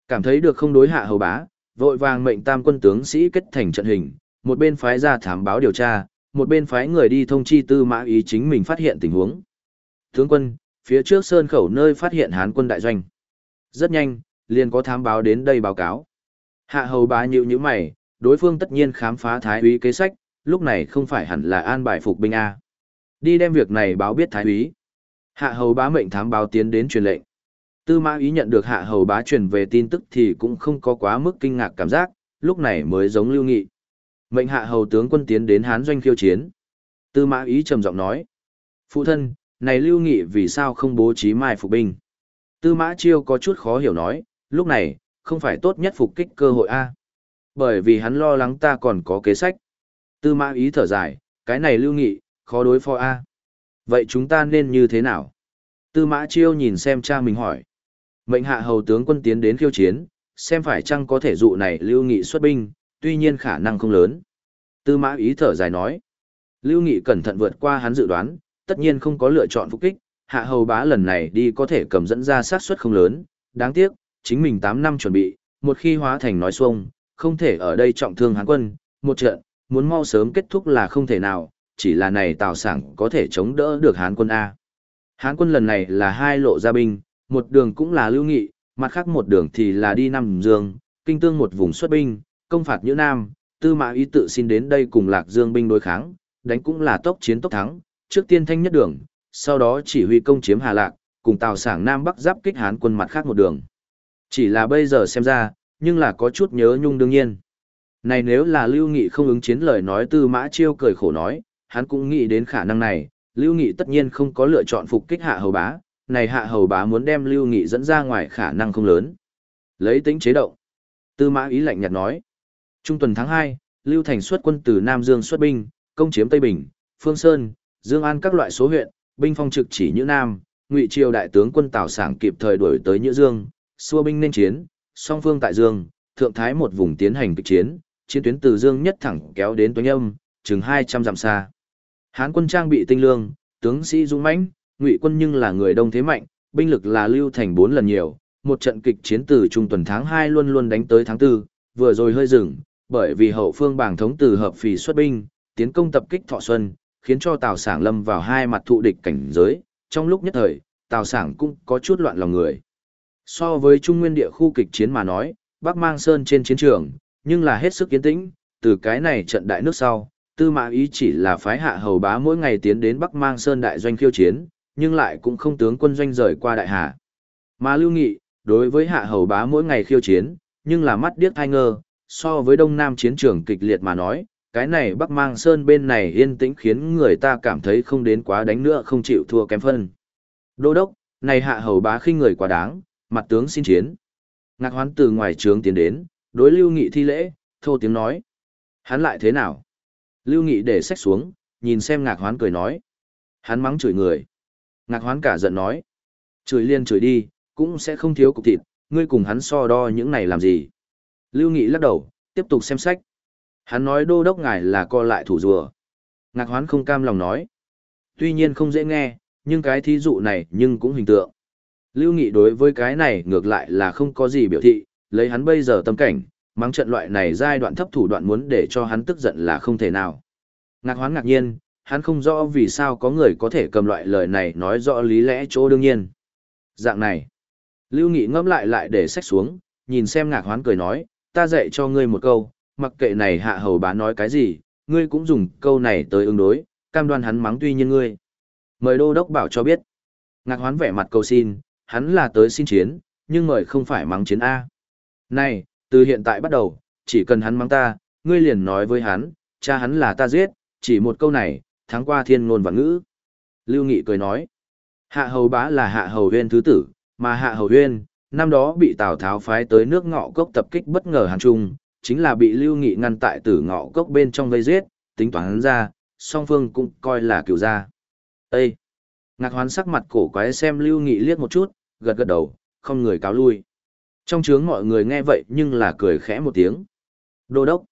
Cảm thấy được không đối hạ hầu bá, vội vàng mệnh tam quân tướng sĩ kết thành trận hình, một bên phái ra thám báo điều tra, một bên phái người đi thông chi tư mã ý chính mình phát hiện tình huống. Tướng quân, phía trước sơn khẩu nơi phát hiện hán quân đại doanh. Rất nhanh, liền có thám báo đến đây báo cáo. Hạ hầu bá nhịu như mày, đối phương tất nhiên khám phá thái úy kế sách, lúc này không phải hẳn là an bài phục binh A. Đi đem việc này báo biết thái úy. Hạ hầu bá mệnh thám báo tiến đến truyền lệnh. Tư mã ý nhận được hạ hầu bá truyền về tin tức thì cũng không có quá mức kinh ngạc cảm giác, lúc này mới giống lưu nghị. Mệnh hạ hầu tướng quân tiến đến hán doanh khiêu chiến. Tư mã ý trầm giọng nói. Phụ thân, này lưu nghị vì sao không bố trí mai phục binh? Tư mã chiêu có chút khó hiểu nói, lúc này, không phải tốt nhất phục kích cơ hội A. Bởi vì hắn lo lắng ta còn có kế sách. Tư mã ý thở dài, cái này lưu nghị, khó đối phó A. Vậy chúng ta nên như thế nào? Tư mã chiêu nhìn xem cha mình hỏi. Mệnh hạ hầu tướng quân tiến đến khiêu chiến, xem phải chăng có thể dụ này lưu nghị xuất binh, tuy nhiên khả năng không lớn. Tư mã ý thở dài nói. Lưu nghị cẩn thận vượt qua hắn dự đoán, tất nhiên không có lựa chọn phục kích, hạ hầu bá lần này đi có thể cầm dẫn ra sát suất không lớn, đáng tiếc, chính mình 8 năm chuẩn bị, một khi hóa thành nói xuông, không thể ở đây trọng thương hán quân, một trận, muốn mau sớm kết thúc là không thể nào, chỉ là này tào sảng có thể chống đỡ được hán quân A. Hán quân lần này là hai lộ gia binh, một đường cũng là lưu nghị, mặt khác một đường thì là đi Nam Dương, kinh tương một vùng xuất binh, công phạt Nhữ Nam, tư mã ý tự xin đến đây cùng Lạc Dương binh đối kháng, đánh cũng là tốc chiến tốc thắng, trước tiên thanh nhất đường, sau đó chỉ huy công chiếm Hà Lạc, cùng Tào Sảng Nam Bắc giáp kích Hán quân mặt khác một đường. Chỉ là bây giờ xem ra, nhưng là có chút nhớ nhung đương nhiên. Này nếu là Lưu Nghị không ứng chiến lời nói Tư Mã Chiêu cười khổ nói, hắn cũng nghĩ đến khả năng này, Lưu Nghị tất nhiên không có lựa chọn phục kích Hạ Hầu Bá, này Hạ Hầu Bá muốn đem Lưu Nghị dẫn ra ngoài khả năng không lớn. Lấy tính chế động. Tư Mã Ý lạnh nhạt nói. Trung tuần tháng hai Lưu Thành xuất quân từ Nam Dương xuất binh, công chiếm Tây Bình, Phương Sơn, Dương An các loại số huyện, binh phong trực chỉ Nhữ Nam, Ngụy Triều đại tướng quân Tào Sảng kịp thời đuổi tới Nhữ Dương, xua binh nên chiến, song phương tại Dương, thượng thái một vùng tiến hành kịch chiến, chiến tuyến từ Dương nhất thẳng kéo đến Tuấn Âm, chừng 200 dặm xa. Hán quân trang bị tinh lương, tướng sĩ dũng mãnh, Ngụy quân nhưng là người đông thế mạnh, binh lực là lưu thành bốn lần nhiều, một trận kịch chiến từ trung tuần tháng hai luôn luôn đánh tới tháng tư. vừa rồi hơi dừng, bởi vì hậu phương bảng thống từ hợp phì xuất binh, tiến công tập kích Thọ Xuân, khiến cho Tào Sảng lâm vào hai mặt thụ địch cảnh giới, trong lúc nhất thời, Tào Sảng cũng có chút loạn lòng người. So với trung nguyên địa khu kịch chiến mà nói, Bắc Mang Sơn trên chiến trường, nhưng là hết sức kiến tĩnh, từ cái này trận đại nước sau, Tư Mã Ý chỉ là phái hạ hầu bá mỗi ngày tiến đến Bắc Mang Sơn đại doanh khiêu chiến, nhưng lại cũng không tướng quân doanh rời qua đại hà. Mà Lưu Nghị, đối với hạ hầu bá mỗi ngày khiêu chiến, nhưng là mắt điếc thai ngơ, so với đông nam chiến trường kịch liệt mà nói, cái này Bắc Mang Sơn bên này yên tĩnh khiến người ta cảm thấy không đến quá đánh nữa không chịu thua kém phân. Đô đốc, này hạ hầu bá khinh người quá đáng, mặt tướng xin chiến. Ngạc hoán từ ngoài trướng tiến đến, đối Lưu Nghị thi lễ, thô tiếng nói. Hắn lại thế nào? Lưu Nghị để sách xuống, nhìn xem ngạc hoán cười nói. Hắn mắng chửi người. Ngạc hoán cả giận nói. Chửi liên chửi đi, cũng sẽ không thiếu cục thịt, ngươi cùng hắn so đo những này làm gì. Lưu Nghị lắc đầu, tiếp tục xem sách. Hắn nói đô đốc ngài là co lại thủ rùa. Ngạc hoán không cam lòng nói. Tuy nhiên không dễ nghe, nhưng cái thí dụ này nhưng cũng hình tượng. Lưu Nghị đối với cái này ngược lại là không có gì biểu thị, lấy hắn bây giờ tâm cảnh, mắng trận loại này giai đoạn thấp thủ đoạn muốn để cho hắn tức giận là không thể nào. Ngạc hoán ngạc nhiên, hắn không rõ vì sao có người có thể cầm loại lời này nói rõ lý lẽ chỗ đương nhiên. Dạng này, Lưu Nghị ngâm lại lại để sách xuống, nhìn xem ngạc hoán cười nói, ta dạy cho ngươi một câu, mặc kệ này hạ hầu bá nói cái gì, ngươi cũng dùng câu này tới ứng đối, cam đoan hắn mắng tuy nhiên ngươi. Mời đô đốc bảo cho biết. Ngạc hoán vẻ mặt cầu xin, hắn là tới xin chiến, nhưng mời không phải mắng chiến A. Này, từ hiện tại bắt đầu, chỉ cần hắn mắng ta, ngươi liền nói với hắn, cha hắn là ta giết, chỉ một câu này, thắng qua thiên ngôn và ngữ. Lưu Nghị cười nói, hạ hầu bá là hạ hầu huyên thứ tử, mà hạ hầu huyên, năm đó bị Tào Tháo phái tới nước ngọ cốc tập kích bất ngờ hàng trung, chính là bị Lưu Nghị ngăn tại tử ngọ cốc bên trong vây giết, tính toán ra, song phương cũng coi là cựu gia. Ê! Ngạc hoán sắc mặt cổ quái xem Lưu Nghị liếc một chút, gật gật đầu, không người cáo lui. Trong chướng mọi người nghe vậy nhưng là cười khẽ một tiếng. Đô đốc!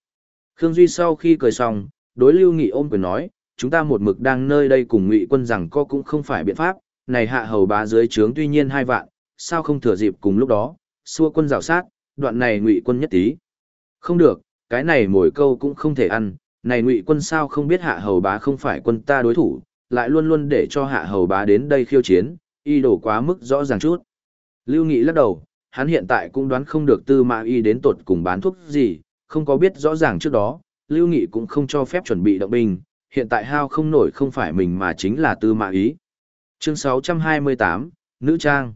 Khương Duy sau khi cười xong, đối Lưu Nghị ôm quyền nói, chúng ta một mực đang nơi đây cùng ngụy quân rằng co cũng không phải biện pháp, này hạ hầu bá dưới trướng tuy nhiên hai vạn, sao không thừa dịp cùng lúc đó, xua quân rào sát, đoạn này ngụy quân nhất tí. Không được, cái này mỗi câu cũng không thể ăn, này ngụy quân sao không biết hạ hầu bá không phải quân ta đối thủ, lại luôn luôn để cho hạ hầu bá đến đây khiêu chiến, y đổ quá mức rõ ràng chút. Lưu Nghị lắc đầu, hắn hiện tại cũng đoán không được tư mã y đến tột cùng bán thuốc gì, không có biết rõ ràng trước đó, Lưu Nghị cũng không cho phép chuẩn bị động binh, hiện tại hao không nổi không phải mình mà chính là tư mã ý. Chương 628, Nữ Trang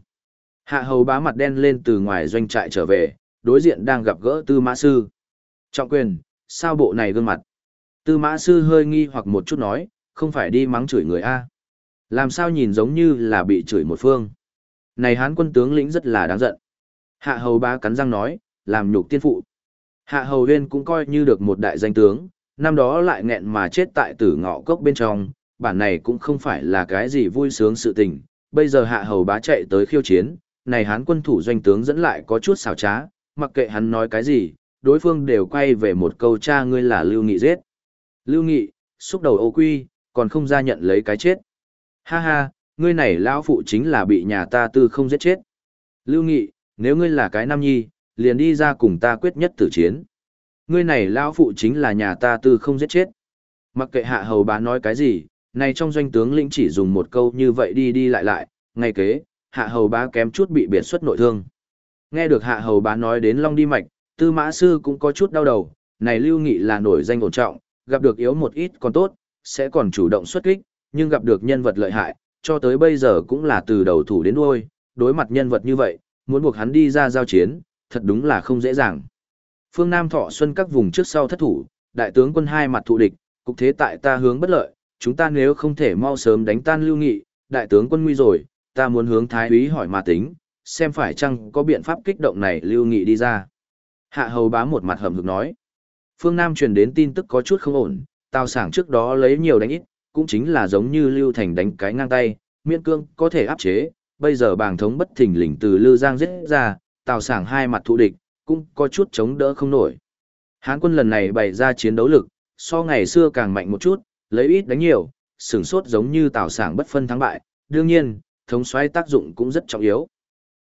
Hạ hầu bá mặt đen lên từ ngoài doanh trại trở về, đối diện đang gặp gỡ tư mã sư. Trọng quyền, sao bộ này gương mặt? Tư mã sư hơi nghi hoặc một chút nói, không phải đi mắng chửi người A. Làm sao nhìn giống như là bị chửi một phương. Này hán quân tướng lĩnh rất là đáng giận. Hạ hầu bá cắn răng nói, làm nhục tiên phụ. Hạ hầu huyên cũng coi như được một đại danh tướng, năm đó lại nghẹn mà chết tại tử ngọ cốc bên trong, bản này cũng không phải là cái gì vui sướng sự tình. Bây giờ hạ hầu bá chạy tới khiêu chiến, này hán quân thủ doanh tướng dẫn lại có chút xảo trá, mặc kệ hắn nói cái gì, đối phương đều quay về một câu cha ngươi là Lưu Nghị giết. Lưu Nghị, xúc đầu ô quy, còn không ra nhận lấy cái chết. Ha ha, ngươi này lão phụ chính là bị nhà ta tư không giết chết. Lưu Nghị, nếu ngươi là cái nam nhi, liền đi ra cùng ta quyết nhất tử chiến. Ngươi này lão phụ chính là nhà ta tư không giết chết. Mặc kệ hạ hầu bá nói cái gì, này trong doanh tướng lĩnh chỉ dùng một câu như vậy đi đi lại lại, ngay kế, hạ hầu bá kém chút bị biệt xuất nội thương. Nghe được hạ hầu bá nói đến long đi mạch, tư mã sư cũng có chút đau đầu, này lưu nghị là nổi danh ổn trọng, gặp được yếu một ít còn tốt, sẽ còn chủ động xuất kích, nhưng gặp được nhân vật lợi hại, cho tới bây giờ cũng là từ đầu thủ đến đuôi, đối mặt nhân vật như vậy, muốn buộc hắn đi ra giao chiến, thật đúng là không dễ dàng. Phương Nam Thọ Xuân các vùng trước sau thất thủ, đại tướng quân hai mặt thụ địch, cục thế tại ta hướng bất lợi, chúng ta nếu không thể mau sớm đánh tan lưu nghị, đại tướng quân nguy rồi, ta muốn hướng thái úy hỏi mà tính, xem phải chăng có biện pháp kích động này lưu nghị đi ra. Hạ hầu bá một mặt hầm hực nói. Phương Nam truyền đến tin tức có chút không ổn, tào sảng trước đó lấy nhiều đánh ít, cũng chính là giống như lưu thành đánh cái ngang tay, miễn cương có thể áp chế, bây giờ bàng thống bất thình lình từ lư giang giết ra, tào sảng hai mặt thụ địch, cũng có chút chống đỡ không nổi. Hán quân lần này bày ra chiến đấu lực, so ngày xưa càng mạnh một chút, lấy ít đánh nhiều, sửng sốt giống như tào sảng bất phân thắng bại, đương nhiên, thống xoáy tác dụng cũng rất trọng yếu.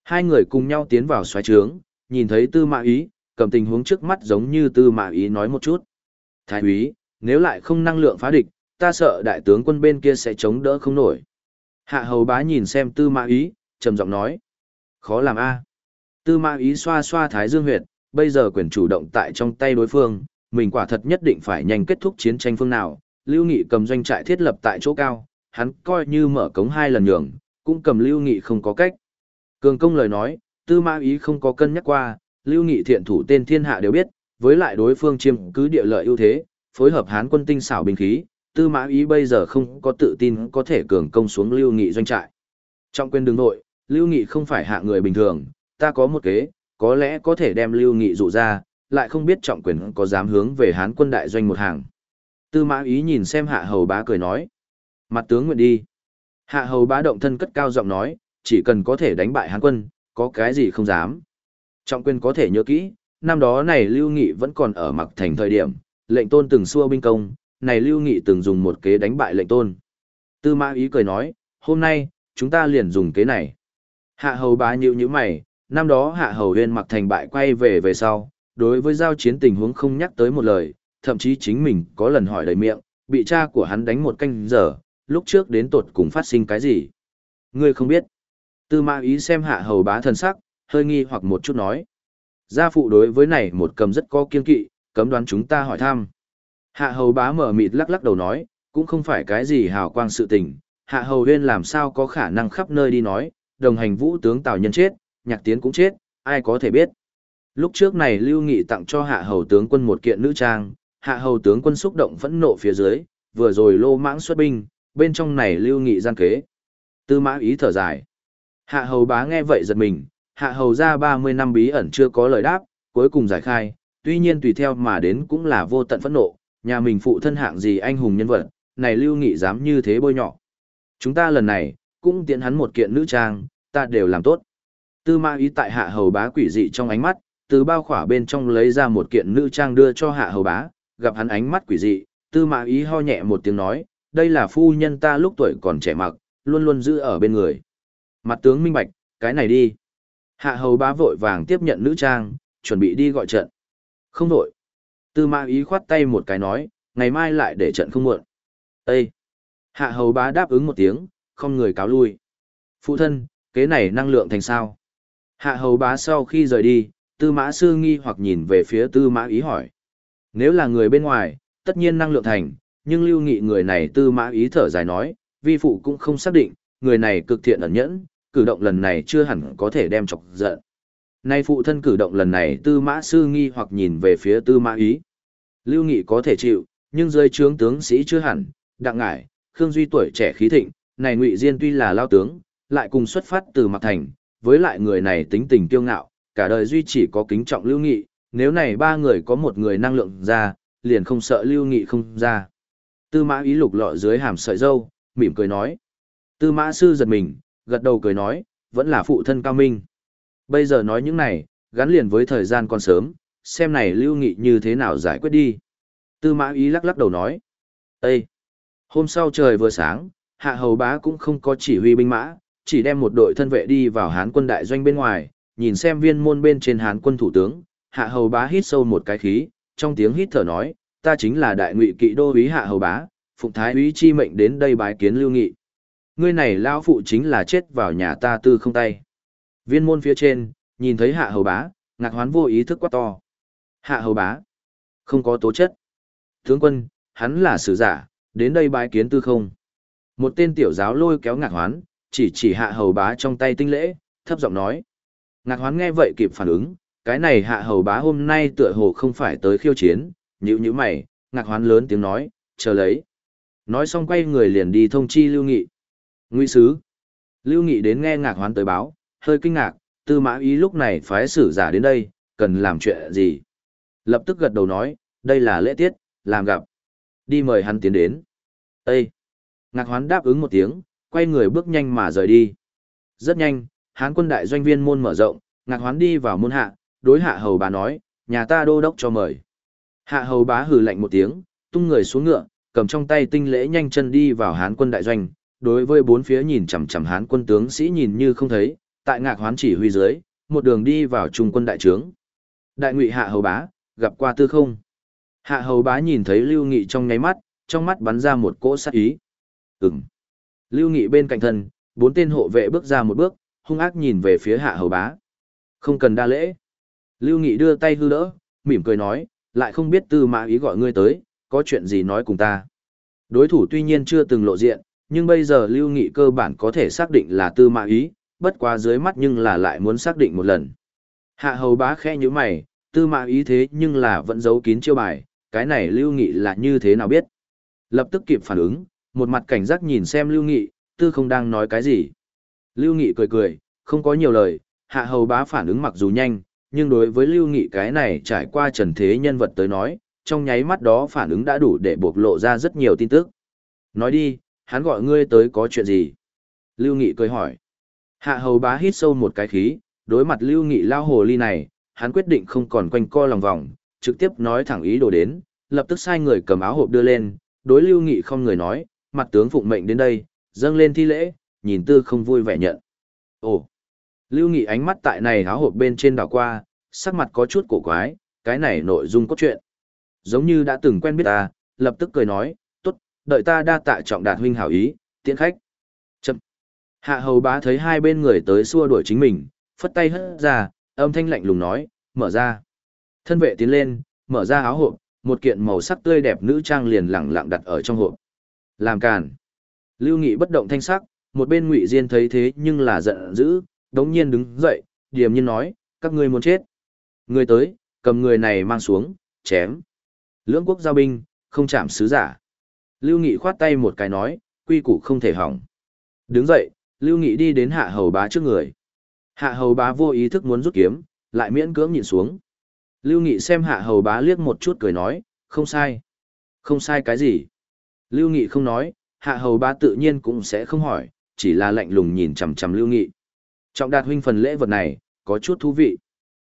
Hai người cùng nhau tiến vào xoáy trướng, nhìn thấy tư mã ý, cầm tình huống trước mắt giống như tư mã ý nói một chút. Thái úy, nếu lại không năng lượng phá địch, ta sợ đại tướng quân bên kia sẽ chống đỡ không nổi. Hạ hầu bá nhìn xem tư mã ý, trầm giọng nói. Khó làm a Tư mã ý xoa xoa thái dương huyệt, bây giờ quyền chủ động tại trong tay đối phương, mình quả thật nhất định phải nhanh kết thúc chiến tranh phương nào. Lưu Nghị cầm doanh trại thiết lập tại chỗ cao, hắn coi như mở cống hai lần nhường, cũng cầm Lưu Nghị không có cách. Cường công lời nói, tư mã ý không có cân nhắc qua, Lưu Nghị thiện thủ tên thiên hạ đều biết, với lại đối phương chiêm cứ địa lợi ưu thế, phối hợp hán quân tinh xảo binh khí, tư mã ý bây giờ không có tự tin có thể cường công xuống Lưu Nghị doanh trại. Trong quyền đường nội, Lưu Nghị không phải hạ người bình thường, ta có một kế, có lẽ có thể đem Lưu Nghị dụ ra, lại không biết trọng quyền có dám hướng về hán quân đại doanh một hàng. Tư mã ý nhìn xem hạ hầu bá cười nói. Mặt tướng nguyện đi. Hạ hầu bá động thân cất cao giọng nói, chỉ cần có thể đánh bại hán quân, có cái gì không dám. Trọng quyền có thể nhớ kỹ, năm đó này Lưu Nghị vẫn còn ở mặc thành thời điểm, lệnh tôn từng xua binh công, này Lưu Nghị từng dùng một kế đánh bại lệnh tôn. Tư mã ý cười nói, hôm nay, chúng ta liền dùng kế này. Hạ hầu bá nhịu như mày, năm đó hạ hầu huyên mặc thành bại quay về về sau, đối với giao chiến tình huống không nhắc tới một lời, thậm chí chính mình có lần hỏi đầy miệng, bị cha của hắn đánh một canh giờ, lúc trước đến tột cùng phát sinh cái gì. Ngươi không biết. Tư mã ý xem hạ hầu bá thần sắc, hơi nghi hoặc một chút nói. Gia phụ đối với này một cầm rất có kiên kỵ, cấm đoán chúng ta hỏi thăm. Hạ hầu bá mở mịt lắc lắc đầu nói, cũng không phải cái gì hào quang sự tình, hạ hầu huyên làm sao có khả năng khắp nơi đi nói, đồng hành vũ tướng Tào Nhân chết, nhạc tiến cũng chết, ai có thể biết. Lúc trước này Lưu Nghị tặng cho hạ hầu tướng quân một kiện nữ trang, hạ hầu tướng quân xúc động phẫn nộ phía dưới, vừa rồi lô mãng xuất binh, bên trong này Lưu Nghị gian kế. Tư mã ý thở dài. Hạ hầu bá nghe vậy giật mình, hạ hầu ra 30 năm bí ẩn chưa có lời đáp, cuối cùng giải khai, tuy nhiên tùy theo mà đến cũng là vô tận phẫn nộ, nhà mình phụ thân hạng gì anh hùng nhân vật, này Lưu Nghị dám như thế bôi nhọ. Chúng ta lần này, cũng tiện hắn một kiện nữ trang, ta đều làm tốt. Tư ma ý tại hạ hầu bá quỷ dị trong ánh mắt, từ bao khỏa bên trong lấy ra một kiện nữ trang đưa cho hạ hầu bá, gặp hắn ánh mắt quỷ dị, tư ma ý ho nhẹ một tiếng nói, đây là phu nhân ta lúc tuổi còn trẻ mặc, luôn luôn giữ ở bên người. Mặt tướng minh bạch, cái này đi. Hạ hầu bá vội vàng tiếp nhận nữ trang, chuẩn bị đi gọi trận. Không đổi. Tư ma ý khoát tay một cái nói, ngày mai lại để trận không muộn. Ê! Hạ hầu bá đáp ứng một tiếng, không người cáo lui. Phụ thân, kế này năng lượng thành sao? Hạ hầu bá sau khi rời đi, tư mã sư nghi hoặc nhìn về phía tư mã ý hỏi. Nếu là người bên ngoài, tất nhiên năng lượng thành, nhưng lưu nghị người này tư mã ý thở dài nói, vi phụ cũng không xác định, người này cực thiện ẩn nhẫn, cử động lần này chưa hẳn có thể đem chọc giận. Nay phụ thân cử động lần này tư mã sư nghi hoặc nhìn về phía tư mã ý. Lưu nghị có thể chịu, nhưng dưới trướng tướng sĩ chưa hẳn, đặng ngải, Khương Duy tuổi trẻ khí thịnh, này ngụy Diên tuy là lao tướng, lại cùng xuất phát từ mặt thành, với lại người này tính tình kiêu ngạo, cả đời duy chỉ có kính trọng lưu nghị, nếu này ba người có một người năng lượng ra, liền không sợ lưu nghị không ra. Tư mã ý lục lọ dưới hàm sợi dâu, mỉm cười nói. Tư mã sư giật mình, gật đầu cười nói, vẫn là phụ thân cao minh. Bây giờ nói những này, gắn liền với thời gian còn sớm, xem này lưu nghị như thế nào giải quyết đi. Tư mã ý lắc lắc đầu nói. Ê! Hôm sau trời vừa sáng, hạ hầu bá cũng không có chỉ huy binh mã, chỉ đem một đội thân vệ đi vào hán quân đại doanh bên ngoài, nhìn xem viên môn bên trên hán quân thủ tướng, hạ hầu bá hít sâu một cái khí, trong tiếng hít thở nói, ta chính là đại ngụy kỵ đô úy hạ hầu bá, phụng thái úy chi mệnh đến đây bái kiến lưu nghị. Ngươi này lao phụ chính là chết vào nhà ta tư không tay. Viên môn phía trên, nhìn thấy hạ hầu bá, ngạc hoán vô ý thức quá to. Hạ hầu bá, không có tố chất. Tướng quân, hắn là sử giả, đến đây bái kiến tư không. Một tên tiểu giáo lôi kéo ngạc hoán, chỉ chỉ hạ hầu bá trong tay tinh lễ, thấp giọng nói. Ngạc hoán nghe vậy kịp phản ứng, cái này hạ hầu bá hôm nay tựa hồ không phải tới khiêu chiến, nhữ như mày, ngạc hoán lớn tiếng nói, chờ lấy. Nói xong quay người liền đi thông chi Lưu Nghị. nguy sứ. Lưu Nghị đến nghe ngạc hoán tới báo, hơi kinh ngạc, tư mã ý lúc này phái sử giả đến đây, cần làm chuyện gì. Lập tức gật đầu nói, đây là lễ tiết, làm gặp. Đi mời hắn tiến đến. Ê! Ngạc hoán đáp ứng một tiếng, quay người bước nhanh mà rời đi. Rất nhanh, hán quân đại doanh viên môn mở rộng, ngạc hoán đi vào môn hạ, đối hạ hầu bá nói, nhà ta đô đốc cho mời. Hạ hầu bá hừ lạnh một tiếng, tung người xuống ngựa, cầm trong tay tinh lễ nhanh chân đi vào hán quân đại doanh, đối với bốn phía nhìn chằm chằm hán quân tướng sĩ nhìn như không thấy, tại ngạc hoán chỉ huy dưới, một đường đi vào trung quân đại trướng. Đại ngụy hạ hầu bá, gặp qua tư không. Hạ hầu bá nhìn thấy lưu nghị trong ngáy mắt, trong mắt bắn ra một cỗ sát ý. Ừm. Lưu nghị bên cạnh thân, bốn tên hộ vệ bước ra một bước, hung ác nhìn về phía hạ hầu bá. Không cần đa lễ. Lưu nghị đưa tay hư đỡ, mỉm cười nói, lại không biết tư mã ý gọi ngươi tới, có chuyện gì nói cùng ta. Đối thủ tuy nhiên chưa từng lộ diện, nhưng bây giờ lưu nghị cơ bản có thể xác định là tư mã ý, bất quá dưới mắt nhưng là lại muốn xác định một lần. Hạ hầu bá khẽ như mày, tư mã ý thế nhưng là vẫn giấu kín chiêu bài, cái này lưu nghị là như thế nào biết. Lập tức kịp phản ứng, một mặt cảnh giác nhìn xem lưu nghị, tư không đang nói cái gì. Lưu nghị cười cười, không có nhiều lời, hạ hầu bá phản ứng mặc dù nhanh, nhưng đối với lưu nghị cái này trải qua trần thế nhân vật tới nói, trong nháy mắt đó phản ứng đã đủ để bộc lộ ra rất nhiều tin tức. Nói đi, hắn gọi ngươi tới có chuyện gì? Lưu Nghị cười hỏi. Hạ hầu bá hít sâu một cái khí, đối mặt Lưu Nghị lao hồ ly này, hắn quyết định không còn quanh co lòng vòng, trực tiếp nói thẳng ý đồ đến, lập tức sai người cầm áo hộp đưa lên, đối Lưu Nghị không người nói, mặt tướng phụng mệnh đến đây, dâng lên thi lễ, nhìn tư không vui vẻ nhận. Ồ! Lưu Nghị ánh mắt tại này áo hộp bên trên đảo qua, sắc mặt có chút cổ quái, cái này nội dung cốt truyện. Giống như đã từng quen biết ta, lập tức cười nói, tốt, đợi ta đa tạ trọng đạt huynh hảo ý, tiễn khách. Chậm. Hạ hầu bá thấy hai bên người tới xua đuổi chính mình, phất tay hất ra, âm thanh lạnh lùng nói, mở ra. Thân vệ tiến lên, mở ra áo hộp, một kiện màu sắc tươi đẹp nữ trang liền lẳng lặng đặt ở trong hộp. Làm càn. Lưu Nghị bất động thanh sắc, một bên Ngụy Diên thấy thế nhưng là giận dữ, đống nhiên đứng dậy, điềm nhiên nói, các ngươi muốn chết. Người tới, cầm người này mang xuống, chém. Lưỡng quốc giao binh, không chạm sứ giả. Lưu Nghị khoát tay một cái nói, quy củ không thể hỏng. Đứng dậy, Lưu Nghị đi đến hạ hầu bá trước người. Hạ hầu bá vô ý thức muốn rút kiếm, lại miễn cưỡng nhìn xuống. Lưu Nghị xem hạ hầu bá liếc một chút cười nói, không sai. Không sai cái gì? Lưu Nghị không nói, hạ hầu bá tự nhiên cũng sẽ không hỏi, chỉ là lạnh lùng nhìn chằm chằm Lưu Nghị. Trọng đạt huynh phần lễ vật này, có chút thú vị.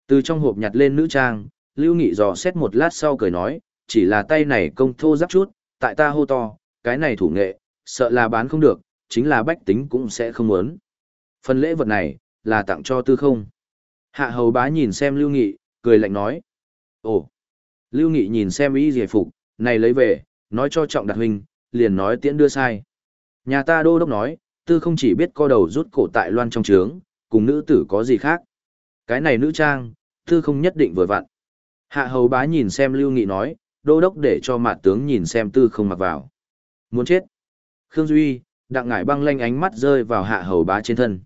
Từ trong hộp nhặt lên nữ trang, Lưu Nghị dò xét một lát sau cười nói, chỉ là tay này công thô giáp chút, tại ta hô to, cái này thủ nghệ, sợ là bán không được, chính là bách tính cũng sẽ không muốn. Phần lễ vật này, là tặng cho tư không. Hạ hầu bá nhìn xem Lưu Nghị, cười lạnh nói. Ồ! Lưu Nghị nhìn xem ý giải phục, này lấy về, nói cho trọng đạt huynh, liền nói tiễn đưa sai. Nhà ta đô đốc nói, tư không chỉ biết co đầu rút cổ tại loan trong trướng, cùng nữ tử có gì khác. Cái này nữ trang, tư không nhất định vừa vặn. Hạ hầu bá nhìn xem Lưu Nghị nói, đô đốc để cho mạt tướng nhìn xem tư không mặc vào. Muốn chết. Khương Duy, đặng ngải băng lanh ánh mắt rơi vào hạ hầu bá trên thân.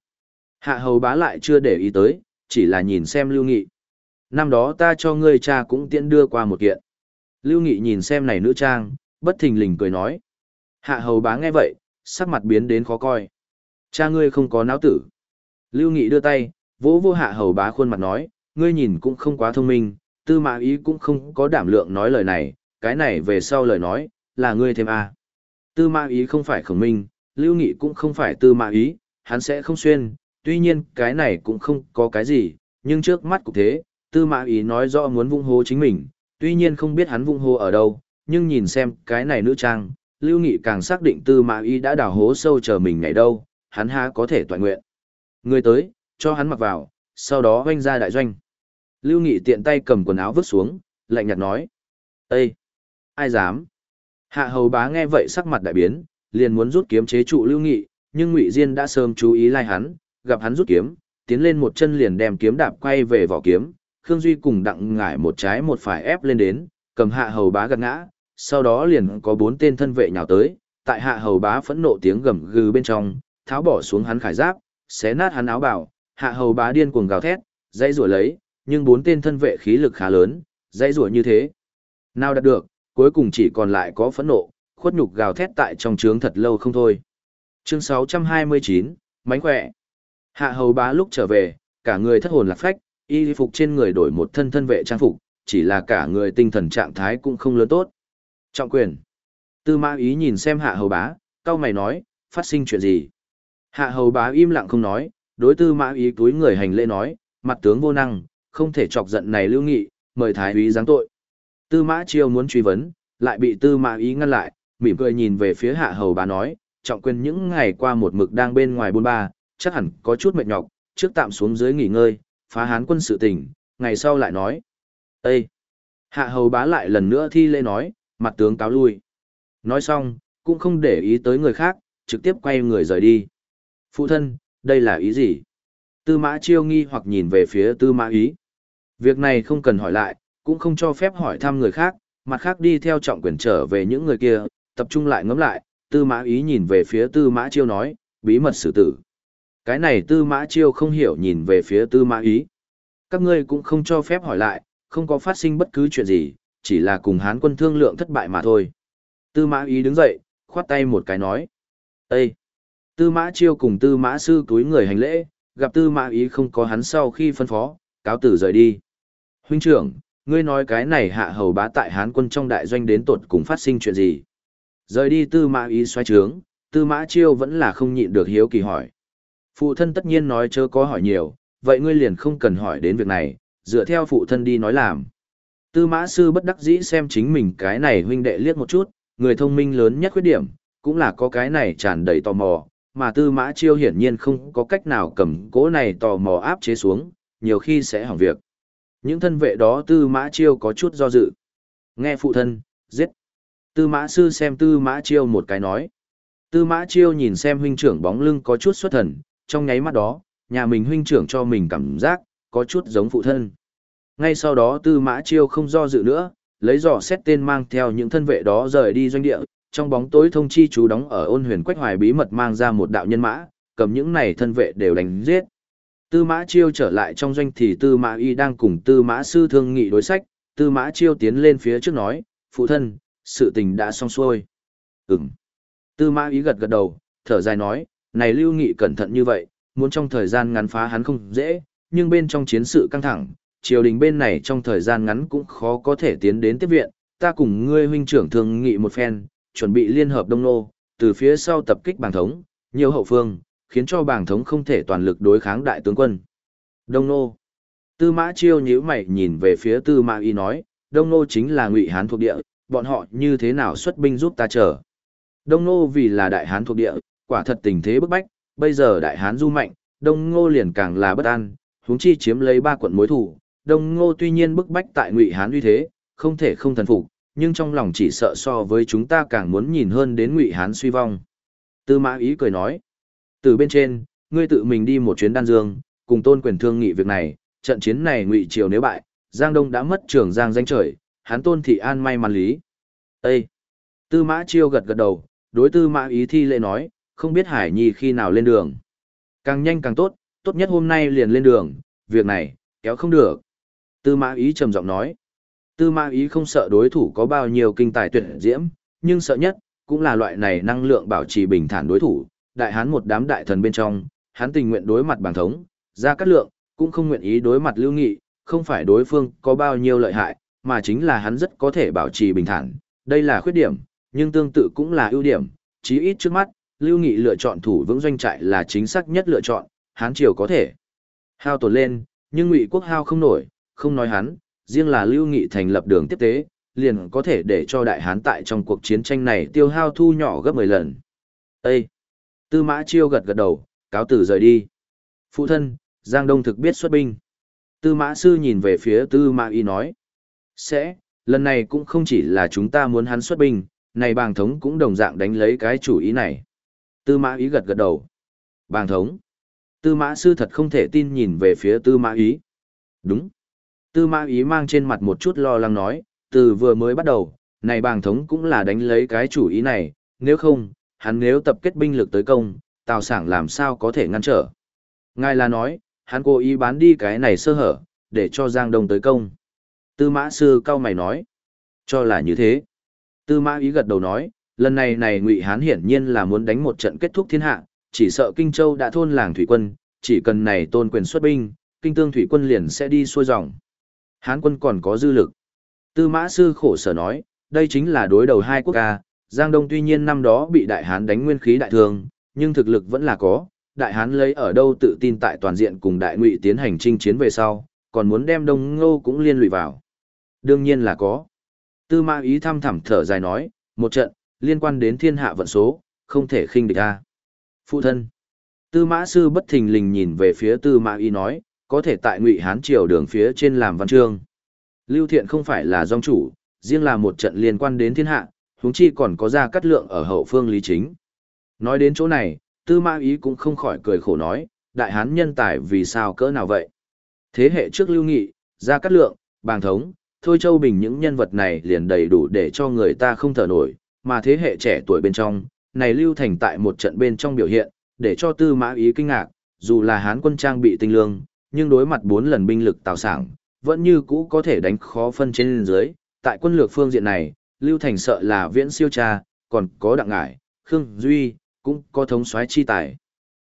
Hạ hầu bá lại chưa để ý tới, chỉ là nhìn xem Lưu Nghị. Năm đó ta cho ngươi cha cũng tiễn đưa qua một kiện. Lưu Nghị nhìn xem này nữ trang, bất thình lình cười nói. Hạ hầu bá nghe vậy, sắc mặt biến đến khó coi. Cha ngươi không có não tử. Lưu Nghị đưa tay, vỗ vô hạ hầu bá khuôn mặt nói, ngươi nhìn cũng không quá thông minh, tư mã ý cũng không có đảm lượng nói lời này, cái này về sau lời nói, là ngươi thêm a. Tư mã ý không phải khổng minh, lưu nghị cũng không phải tư mã ý, hắn sẽ không xuyên, tuy nhiên cái này cũng không có cái gì, nhưng trước mắt cũng thế, tư mã ý nói rõ muốn vung hô chính mình, tuy nhiên không biết hắn vung hô ở đâu, nhưng nhìn xem cái này nữ trang, lưu nghị càng xác định tư mã Y đã đào hố sâu chờ mình ngày đâu, hắn há có thể toàn nguyện. Người tới, cho hắn mặc vào, sau đó vanh ra đại doanh. Lưu Nghị tiện tay cầm quần áo vứt xuống, lạnh nhạt nói. Ê! Ai dám? Hạ hầu bá nghe vậy sắc mặt đại biến, liền muốn rút kiếm chế trụ Lưu Nghị, nhưng Ngụy Diên đã sớm chú ý lai hắn, gặp hắn rút kiếm, tiến lên một chân liền đem kiếm đạp quay về vỏ kiếm, Khương Duy cùng đặng ngải một trái một phải ép lên đến, cầm hạ hầu bá gật ngã, sau đó liền có bốn tên thân vệ nhào tới, tại hạ hầu bá phẫn nộ tiếng gầm gừ bên trong, tháo bỏ xuống hắn khải giáp, xé nát hắn áo bào, hạ hầu bá điên cuồng gào thét, dãy rủa lấy, nhưng bốn tên thân vệ khí lực khá lớn, dãy rủa như thế. Nào đạt được, cuối cùng chỉ còn lại có phẫn nộ, khuất nhục gào thét tại trong trướng thật lâu không thôi. Chương 629, mánh khỏe. Hạ hầu bá lúc trở về, cả người thất hồn lạc phách, y phục trên người đổi một thân thân vệ trang phục, chỉ là cả người tinh thần trạng thái cũng không lớn tốt. Trọng quyền. Tư mã ý nhìn xem hạ hầu bá, cao mày nói, phát sinh chuyện gì? Hạ hầu bá im lặng không nói, đối tư mã ý túi người hành lễ nói, mặt tướng vô năng, không thể chọc giận này lưu nghị, mời thái úy giáng tội. Tư mã chiêu muốn truy vấn, lại bị tư mã ý ngăn lại, mỉm cười nhìn về phía hạ hầu bá nói, trọng quyền những ngày qua một mực đang bên ngoài buôn ba, chắc hẳn có chút mệt nhọc, trước tạm xuống dưới nghỉ ngơi, phá hán quân sự tình, ngày sau lại nói. Ê! Hạ hầu bá lại lần nữa thi lễ nói, mặt tướng cáo lui. Nói xong, cũng không để ý tới người khác, trực tiếp quay người rời đi. Phụ thân, đây là ý gì? Tư mã chiêu nghi hoặc nhìn về phía tư mã ý. Việc này không cần hỏi lại, cũng không cho phép hỏi thăm người khác, mặt khác đi theo trọng quyền trở về những người kia, tập trung lại ngẫm lại, tư mã ý nhìn về phía tư mã chiêu nói, bí mật xử tử. Cái này tư mã chiêu không hiểu nhìn về phía tư mã ý. Các ngươi cũng không cho phép hỏi lại, không có phát sinh bất cứ chuyện gì, chỉ là cùng hán quân thương lượng thất bại mà thôi. Tư mã ý đứng dậy, khoát tay một cái nói. Ê! Tư mã chiêu cùng tư mã sư túi người hành lễ, gặp tư mã ý không có hắn sau khi phân phó, cáo tử rời đi. Huynh trưởng, ngươi nói cái này hạ hầu bá tại hán quân trong đại doanh đến tột cùng phát sinh chuyện gì? Rời đi tư mã ý xoay trướng, tư mã chiêu vẫn là không nhịn được hiếu kỳ hỏi. Phụ thân tất nhiên nói chớ có hỏi nhiều, vậy ngươi liền không cần hỏi đến việc này, dựa theo phụ thân đi nói làm. Tư mã sư bất đắc dĩ xem chính mình cái này huynh đệ liếc một chút, người thông minh lớn nhất khuyết điểm, cũng là có cái này tràn đầy tò mò, mà tư mã chiêu hiển nhiên không có cách nào cầm cố này tò mò áp chế xuống, nhiều khi sẽ hỏng việc. Những thân vệ đó tư mã chiêu có chút do dự. Nghe phụ thân, giết. Tư mã sư xem tư mã chiêu một cái nói. Tư mã chiêu nhìn xem huynh trưởng bóng lưng có chút xuất thần, trong nháy mắt đó, nhà mình huynh trưởng cho mình cảm giác, có chút giống phụ thân. Ngay sau đó tư mã chiêu không do dự nữa, lấy dò xét tên mang theo những thân vệ đó rời đi doanh địa, trong bóng tối thông chi chú đóng ở ôn huyền quách hoài bí mật mang ra một đạo nhân mã, cầm những này thân vệ đều đánh giết. Tư mã chiêu trở lại trong doanh thì tư mã y đang cùng tư mã sư thương nghị đối sách, tư mã chiêu tiến lên phía trước nói, phụ thân, sự tình đã xong xuôi. Ừm. Tư mã Y gật gật đầu, thở dài nói, này lưu nghị cẩn thận như vậy, muốn trong thời gian ngắn phá hắn không dễ, nhưng bên trong chiến sự căng thẳng, triều đình bên này trong thời gian ngắn cũng khó có thể tiến đến tiếp viện, ta cùng ngươi huynh trưởng thường nghị một phen, chuẩn bị liên hợp đông nô, từ phía sau tập kích bàng thống, nhiều hậu phương, khiến cho bàng thống không thể toàn lực đối kháng đại tướng quân. Đông nô. Tư mã chiêu nhíu mày nhìn về phía tư mã y nói, đông nô chính là ngụy hán thuộc địa, bọn họ như thế nào xuất binh giúp ta chờ. Đông nô vì là đại hán thuộc địa, quả thật tình thế bức bách, bây giờ đại hán du mạnh, đông ngô liền càng là bất an, huống chi chiếm lấy ba quận mối thủ. Đông ngô tuy nhiên bức bách tại ngụy hán uy thế, không thể không thần phục, nhưng trong lòng chỉ sợ so với chúng ta càng muốn nhìn hơn đến ngụy hán suy vong. Tư mã ý cười nói, từ bên trên, ngươi tự mình đi một chuyến đan dương, cùng tôn quyền thương nghị việc này, trận chiến này ngụy triều nếu bại, Giang Đông đã mất trưởng Giang danh trời, hắn tôn thị an may mắn lý. Ê! Tư mã chiêu gật gật đầu, đối tư mã ý thi lễ nói, không biết Hải Nhi khi nào lên đường. Càng nhanh càng tốt, tốt nhất hôm nay liền lên đường, việc này, kéo không được. Tư mã ý trầm giọng nói. Tư mã ý không sợ đối thủ có bao nhiêu kinh tài tuyệt diễm, nhưng sợ nhất, cũng là loại này năng lượng bảo trì bình thản đối thủ. Đại hán một đám đại thần bên trong, hắn tình nguyện đối mặt bằng thống, ra cắt lượng, cũng không nguyện ý đối mặt lưu nghị, không phải đối phương có bao nhiêu lợi hại, mà chính là hắn rất có thể bảo trì bình thản. Đây là khuyết điểm, nhưng tương tự cũng là ưu điểm, chí ít trước mắt, Lưu Nghị lựa chọn thủ vững doanh trại là chính xác nhất lựa chọn, Hán Triều có thể hao tổn lên, nhưng Ngụy quốc hao không nổi, không nói hắn, riêng là Lưu Nghị thành lập đường tiếp tế, liền có thể để cho Đại Hán tại trong cuộc chiến tranh này tiêu hao thu nhỏ gấp 10 lần. Ê! Tư Mã Chiêu gật gật đầu, cáo tử rời đi. Phụ thân, Giang Đông thực biết xuất binh. Tư Mã Sư nhìn về phía Tư Mã Y nói. Sẽ, lần này cũng không chỉ là chúng ta muốn hắn xuất binh, này bàng thống cũng đồng dạng đánh lấy cái chủ ý này. Tư mã ý gật gật đầu. Bàng thống. Tư mã sư thật không thể tin nhìn về phía tư mã ý. Đúng. Tư mã ý mang trên mặt một chút lo lắng nói, từ vừa mới bắt đầu, này bàng thống cũng là đánh lấy cái chủ ý này, nếu không, hắn nếu tập kết binh lực tới công, Tào Sảng làm sao có thể ngăn trở. Ngài là nói, hắn cố ý bán đi cái này sơ hở, để cho Giang Đông tới công. Tư mã sư cao mày nói, cho là như thế. Tư mã ý gật đầu nói, lần này này ngụy hán hiển nhiên là muốn đánh một trận kết thúc thiên hạ, chỉ sợ Kinh Châu đã thôn làng thủy quân, chỉ cần này tôn quyền xuất binh, Kinh Tương thủy quân liền sẽ đi xuôi dòng. Hán quân còn có dư lực. Tư mã sư khổ sở nói, đây chính là đối đầu hai quốc ca, Giang Đông tuy nhiên năm đó bị Đại Hán đánh nguyên khí đại thương, nhưng thực lực vẫn là có, Đại Hán lấy ở đâu tự tin tại toàn diện cùng Đại Ngụy tiến hành chinh chiến về sau, còn muốn đem Đông Ngô cũng liên lụy vào. Đương nhiên là có. Tư mã ý thăm thẳm thở dài nói, một trận, liên quan đến thiên hạ vận số, không thể khinh địch a. Phụ thân. Tư mã sư bất thình lình nhìn về phía tư mã ý nói, có thể tại ngụy hán triều đường phía trên làm văn chương. Lưu thiện không phải là dòng chủ, riêng là một trận liên quan đến thiên hạ, huống chi còn có ra cắt lượng ở hậu phương lý chính. Nói đến chỗ này, tư mã ý cũng không khỏi cười khổ nói, đại hán nhân tài vì sao cỡ nào vậy? Thế hệ trước lưu nghị, ra cắt lượng, bàng thống, thôi châu bình những nhân vật này liền đầy đủ để cho người ta không thở nổi, mà thế hệ trẻ tuổi bên trong, này lưu thành tại một trận bên trong biểu hiện, để cho tư mã ý kinh ngạc, dù là hán quân trang bị tinh lương, nhưng đối mặt bốn lần binh lực tạo sảng, vẫn như cũ có thể đánh khó phân trên dưới, tại quân lược phương diện này, Lưu Thành sợ là viễn siêu cha, còn có đặng ngải, Khương Duy, cũng có thống soái chi tài.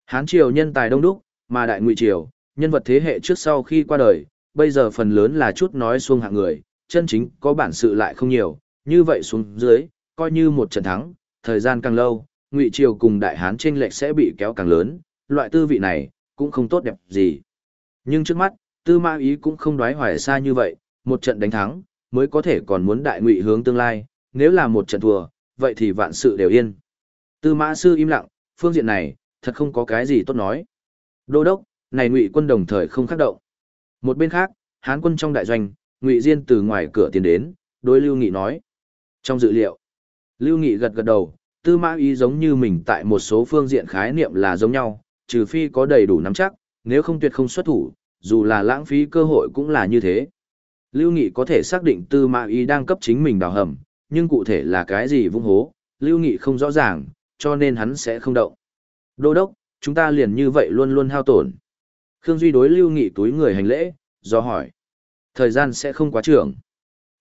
Hán triều nhân tài đông đúc, mà đại ngụy triều, nhân vật thế hệ trước sau khi qua đời, bây giờ phần lớn là chút nói xuông hạng người, chân chính có bản sự lại không nhiều, như vậy xuống dưới, coi như một trận thắng, thời gian càng lâu, ngụy triều cùng đại hán tranh lệch sẽ bị kéo càng lớn, loại tư vị này cũng không tốt đẹp gì. Nhưng trước mắt, tư mã ý cũng không đoái hoài xa như vậy, một trận đánh thắng, mới có thể còn muốn đại ngụy hướng tương lai, nếu là một trận thua, vậy thì vạn sự đều yên. Tư mã sư im lặng, phương diện này, thật không có cái gì tốt nói. Đô đốc, này ngụy quân đồng thời không khác động. Một bên khác, hán quân trong đại doanh, ngụy diên từ ngoài cửa tiến đến, đối lưu nghị nói. Trong dự liệu, lưu nghị gật gật đầu, tư mã ý giống như mình tại một số phương diện khái niệm là giống nhau, trừ phi có đầy đủ nắm chắc, nếu không tuyệt không xuất thủ, dù là lãng phí cơ hội cũng là như thế. Lưu Nghị có thể xác định Tư Mã Ý đang cấp chính mình đào hầm, nhưng cụ thể là cái gì vung hố, Lưu Nghị không rõ ràng, cho nên hắn sẽ không động. Đô đốc, chúng ta liền như vậy luôn luôn hao tổn. Khương Duy đối Lưu Nghị túi người hành lễ, do hỏi. Thời gian sẽ không quá trưởng.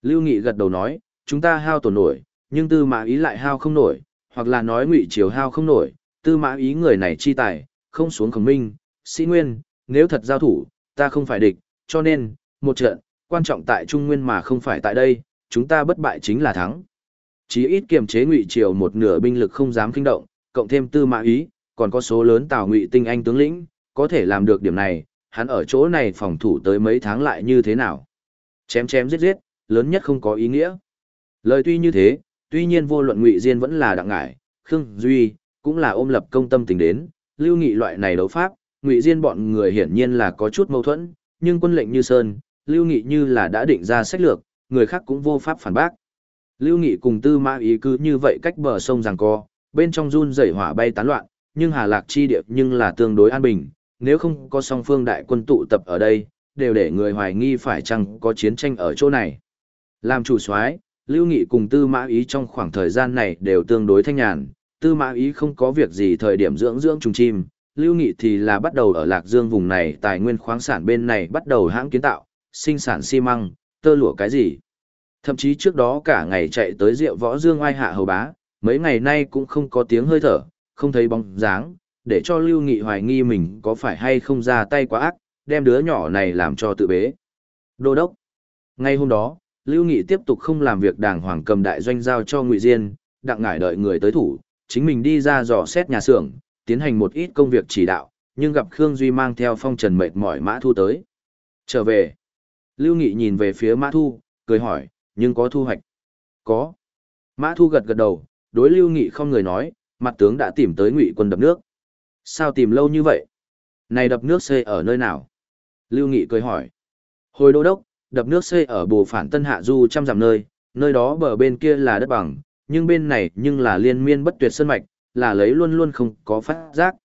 Lưu Nghị gật đầu nói, chúng ta hao tổn nổi, nhưng Tư Mã Ý lại hao không nổi, hoặc là nói Ngụy Triều hao không nổi, Tư Mã Ý người này chi tài, không xuống khổng minh, sĩ nguyên, nếu thật giao thủ, ta không phải địch, cho nên, một trận, quan trọng tại Trung Nguyên mà không phải tại đây, chúng ta bất bại chính là thắng. Chí ít kiềm chế ngụy triều một nửa binh lực không dám kinh động, cộng thêm tư mã ý, còn có số lớn tào ngụy tinh anh tướng lĩnh, có thể làm được điểm này, hắn ở chỗ này phòng thủ tới mấy tháng lại như thế nào. Chém chém giết giết, lớn nhất không có ý nghĩa. Lời tuy như thế, tuy nhiên vô luận ngụy diên vẫn là đặng ngải, khương duy, cũng là ôm lập công tâm tình đến, lưu nghị loại này đấu pháp, ngụy diên bọn người hiển nhiên là có chút mâu thuẫn, nhưng quân lệnh như sơn, Lưu Nghị như là đã định ra sách lược, người khác cũng vô pháp phản bác. Lưu Nghị cùng Tư Mã Ý cứ như vậy cách bờ sông giằng co, bên trong run rẩy hỏa bay tán loạn, nhưng Hà Lạc chi địa nhưng là tương đối an bình, nếu không có song phương đại quân tụ tập ở đây, đều để người hoài nghi phải chăng có chiến tranh ở chỗ này. Làm chủ soái, Lưu Nghị cùng Tư Mã Ý trong khoảng thời gian này đều tương đối thanh nhàn, Tư Mã Ý không có việc gì thời điểm dưỡng dưỡng trùng chim, Lưu Nghị thì là bắt đầu ở Lạc Dương vùng này tài nguyên khoáng sản bên này bắt đầu hãng kiến tạo, sinh sản xi măng, tơ lụa cái gì. Thậm chí trước đó cả ngày chạy tới rượu võ dương oai hạ hầu bá, mấy ngày nay cũng không có tiếng hơi thở, không thấy bóng dáng, để cho Lưu Nghị hoài nghi mình có phải hay không ra tay quá ác, đem đứa nhỏ này làm cho tự bế. Đô đốc. Ngay hôm đó, Lưu Nghị tiếp tục không làm việc đàng hoàng cầm đại doanh giao cho Ngụy Diên, đặng ngải đợi người tới thủ, chính mình đi ra dò xét nhà xưởng, tiến hành một ít công việc chỉ đạo, nhưng gặp Khương Duy mang theo phong trần mệt mỏi mã thu tới. Trở về. Lưu Nghị nhìn về phía Mã Thu, cười hỏi, nhưng có thu hoạch? Có. Mã Thu gật gật đầu, đối Lưu Nghị không người nói, mặt tướng đã tìm tới ngụy quân đập nước. Sao tìm lâu như vậy? Này đập nước xây ở nơi nào? Lưu Nghị cười hỏi. Hồi đô đốc, đập nước xây ở bồ phản tân hạ du trăm dặm nơi, nơi đó bờ bên kia là đất bằng, nhưng bên này nhưng là liên miên bất tuyệt sơn mạch, là lấy luôn luôn không có phát giác.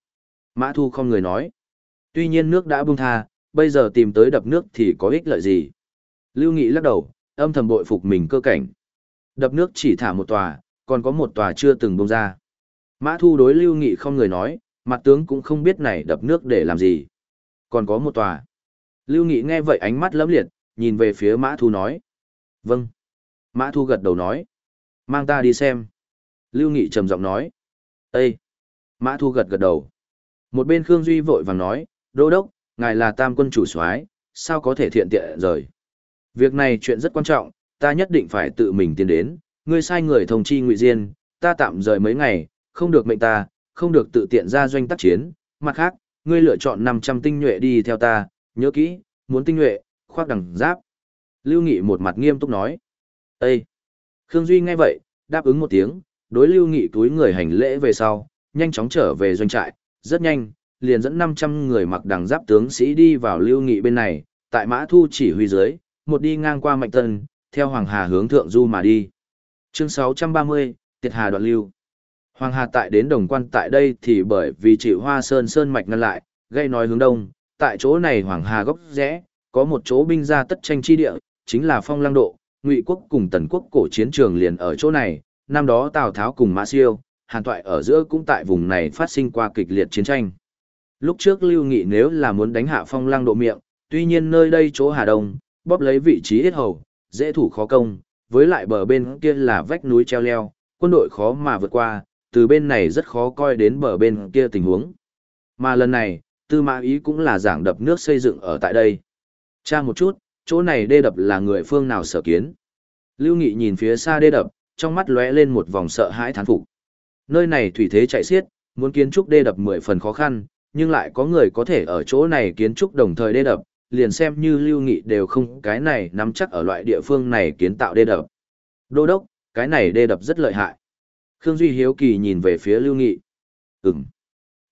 Mã Thu không người nói. Tuy nhiên nước đã bung tha, bây giờ tìm tới đập nước thì có ích lợi gì? Lưu Nghị lắc đầu, âm thầm bội phục mình cơ cảnh. Đập nước chỉ thả một tòa, còn có một tòa chưa từng bung ra. Mã Thu đối Lưu Nghị không người nói, mặt tướng cũng không biết này đập nước để làm gì. Còn có một tòa. Lưu Nghị nghe vậy ánh mắt lấm liệt, nhìn về phía Mã Thu nói. Vâng. Mã Thu gật đầu nói. Mang ta đi xem. Lưu Nghị trầm giọng nói. Ê! Mã Thu gật gật đầu. Một bên Khương Duy vội vàng nói, Đô Đốc, ngài là tam quân chủ soái sao có thể thiện tiện rời. Việc này chuyện rất quan trọng, ta nhất định phải tự mình tiến đến, ngươi sai người thông chi ngụy Diên, ta tạm rời mấy ngày, không được mệnh ta, không được tự tiện ra doanh tác chiến, mặt khác, ngươi lựa chọn 500 tinh nhuệ đi theo ta, nhớ kỹ, muốn tinh nhuệ, khoác đằng giáp. Lưu Nghị một mặt nghiêm túc nói. Ê! Khương Duy nghe vậy, đáp ứng một tiếng, đối Lưu Nghị túi người hành lễ về sau, nhanh chóng trở về doanh trại, rất nhanh, liền dẫn 500 người mặc đằng giáp tướng sĩ đi vào Lưu Nghị bên này, tại Mã Thu chỉ huy dưới, một đi ngang qua Mạnh Tân, theo Hoàng Hà hướng thượng du mà đi. Chương 630, Tiệt Hà đoạn lưu. Hoàng Hà tại đến đồng quan tại đây thì bởi vì chịu Hoa Sơn Sơn mạch ngăn lại, gây nói hướng đông, tại chỗ này Hoàng Hà góc rẽ, có một chỗ binh ra tất tranh chi địa, chính là Phong Lăng Độ, Ngụy quốc cùng Tần quốc cổ chiến trường liền ở chỗ này, năm đó Tào Tháo cùng Mã Siêu, Hàn Toại ở giữa cũng tại vùng này phát sinh qua kịch liệt chiến tranh. Lúc trước Lưu Nghị nếu là muốn đánh hạ Phong Lăng Độ miệng, tuy nhiên nơi đây chỗ Hà Đông, bóp lấy vị trí ít hầu, dễ thủ khó công, với lại bờ bên kia là vách núi treo leo, quân đội khó mà vượt qua, từ bên này rất khó coi đến bờ bên kia tình huống. Mà lần này, Tư Mã Ý cũng là giảng đập nước xây dựng ở tại đây. Cha một chút, chỗ này đê đập là người phương nào sở kiến. Lưu Nghị nhìn phía xa đê đập, trong mắt lóe lên một vòng sợ hãi thán phục. Nơi này thủy thế chạy xiết, muốn kiến trúc đê đập mười phần khó khăn, nhưng lại có người có thể ở chỗ này kiến trúc đồng thời đê đập, liền xem như Lưu Nghị đều không cái này nắm chắc ở loại địa phương này kiến tạo đê đập. Đô đốc, cái này đê đập rất lợi hại. Khương Duy hiếu kỳ nhìn về phía Lưu Nghị. Ừm.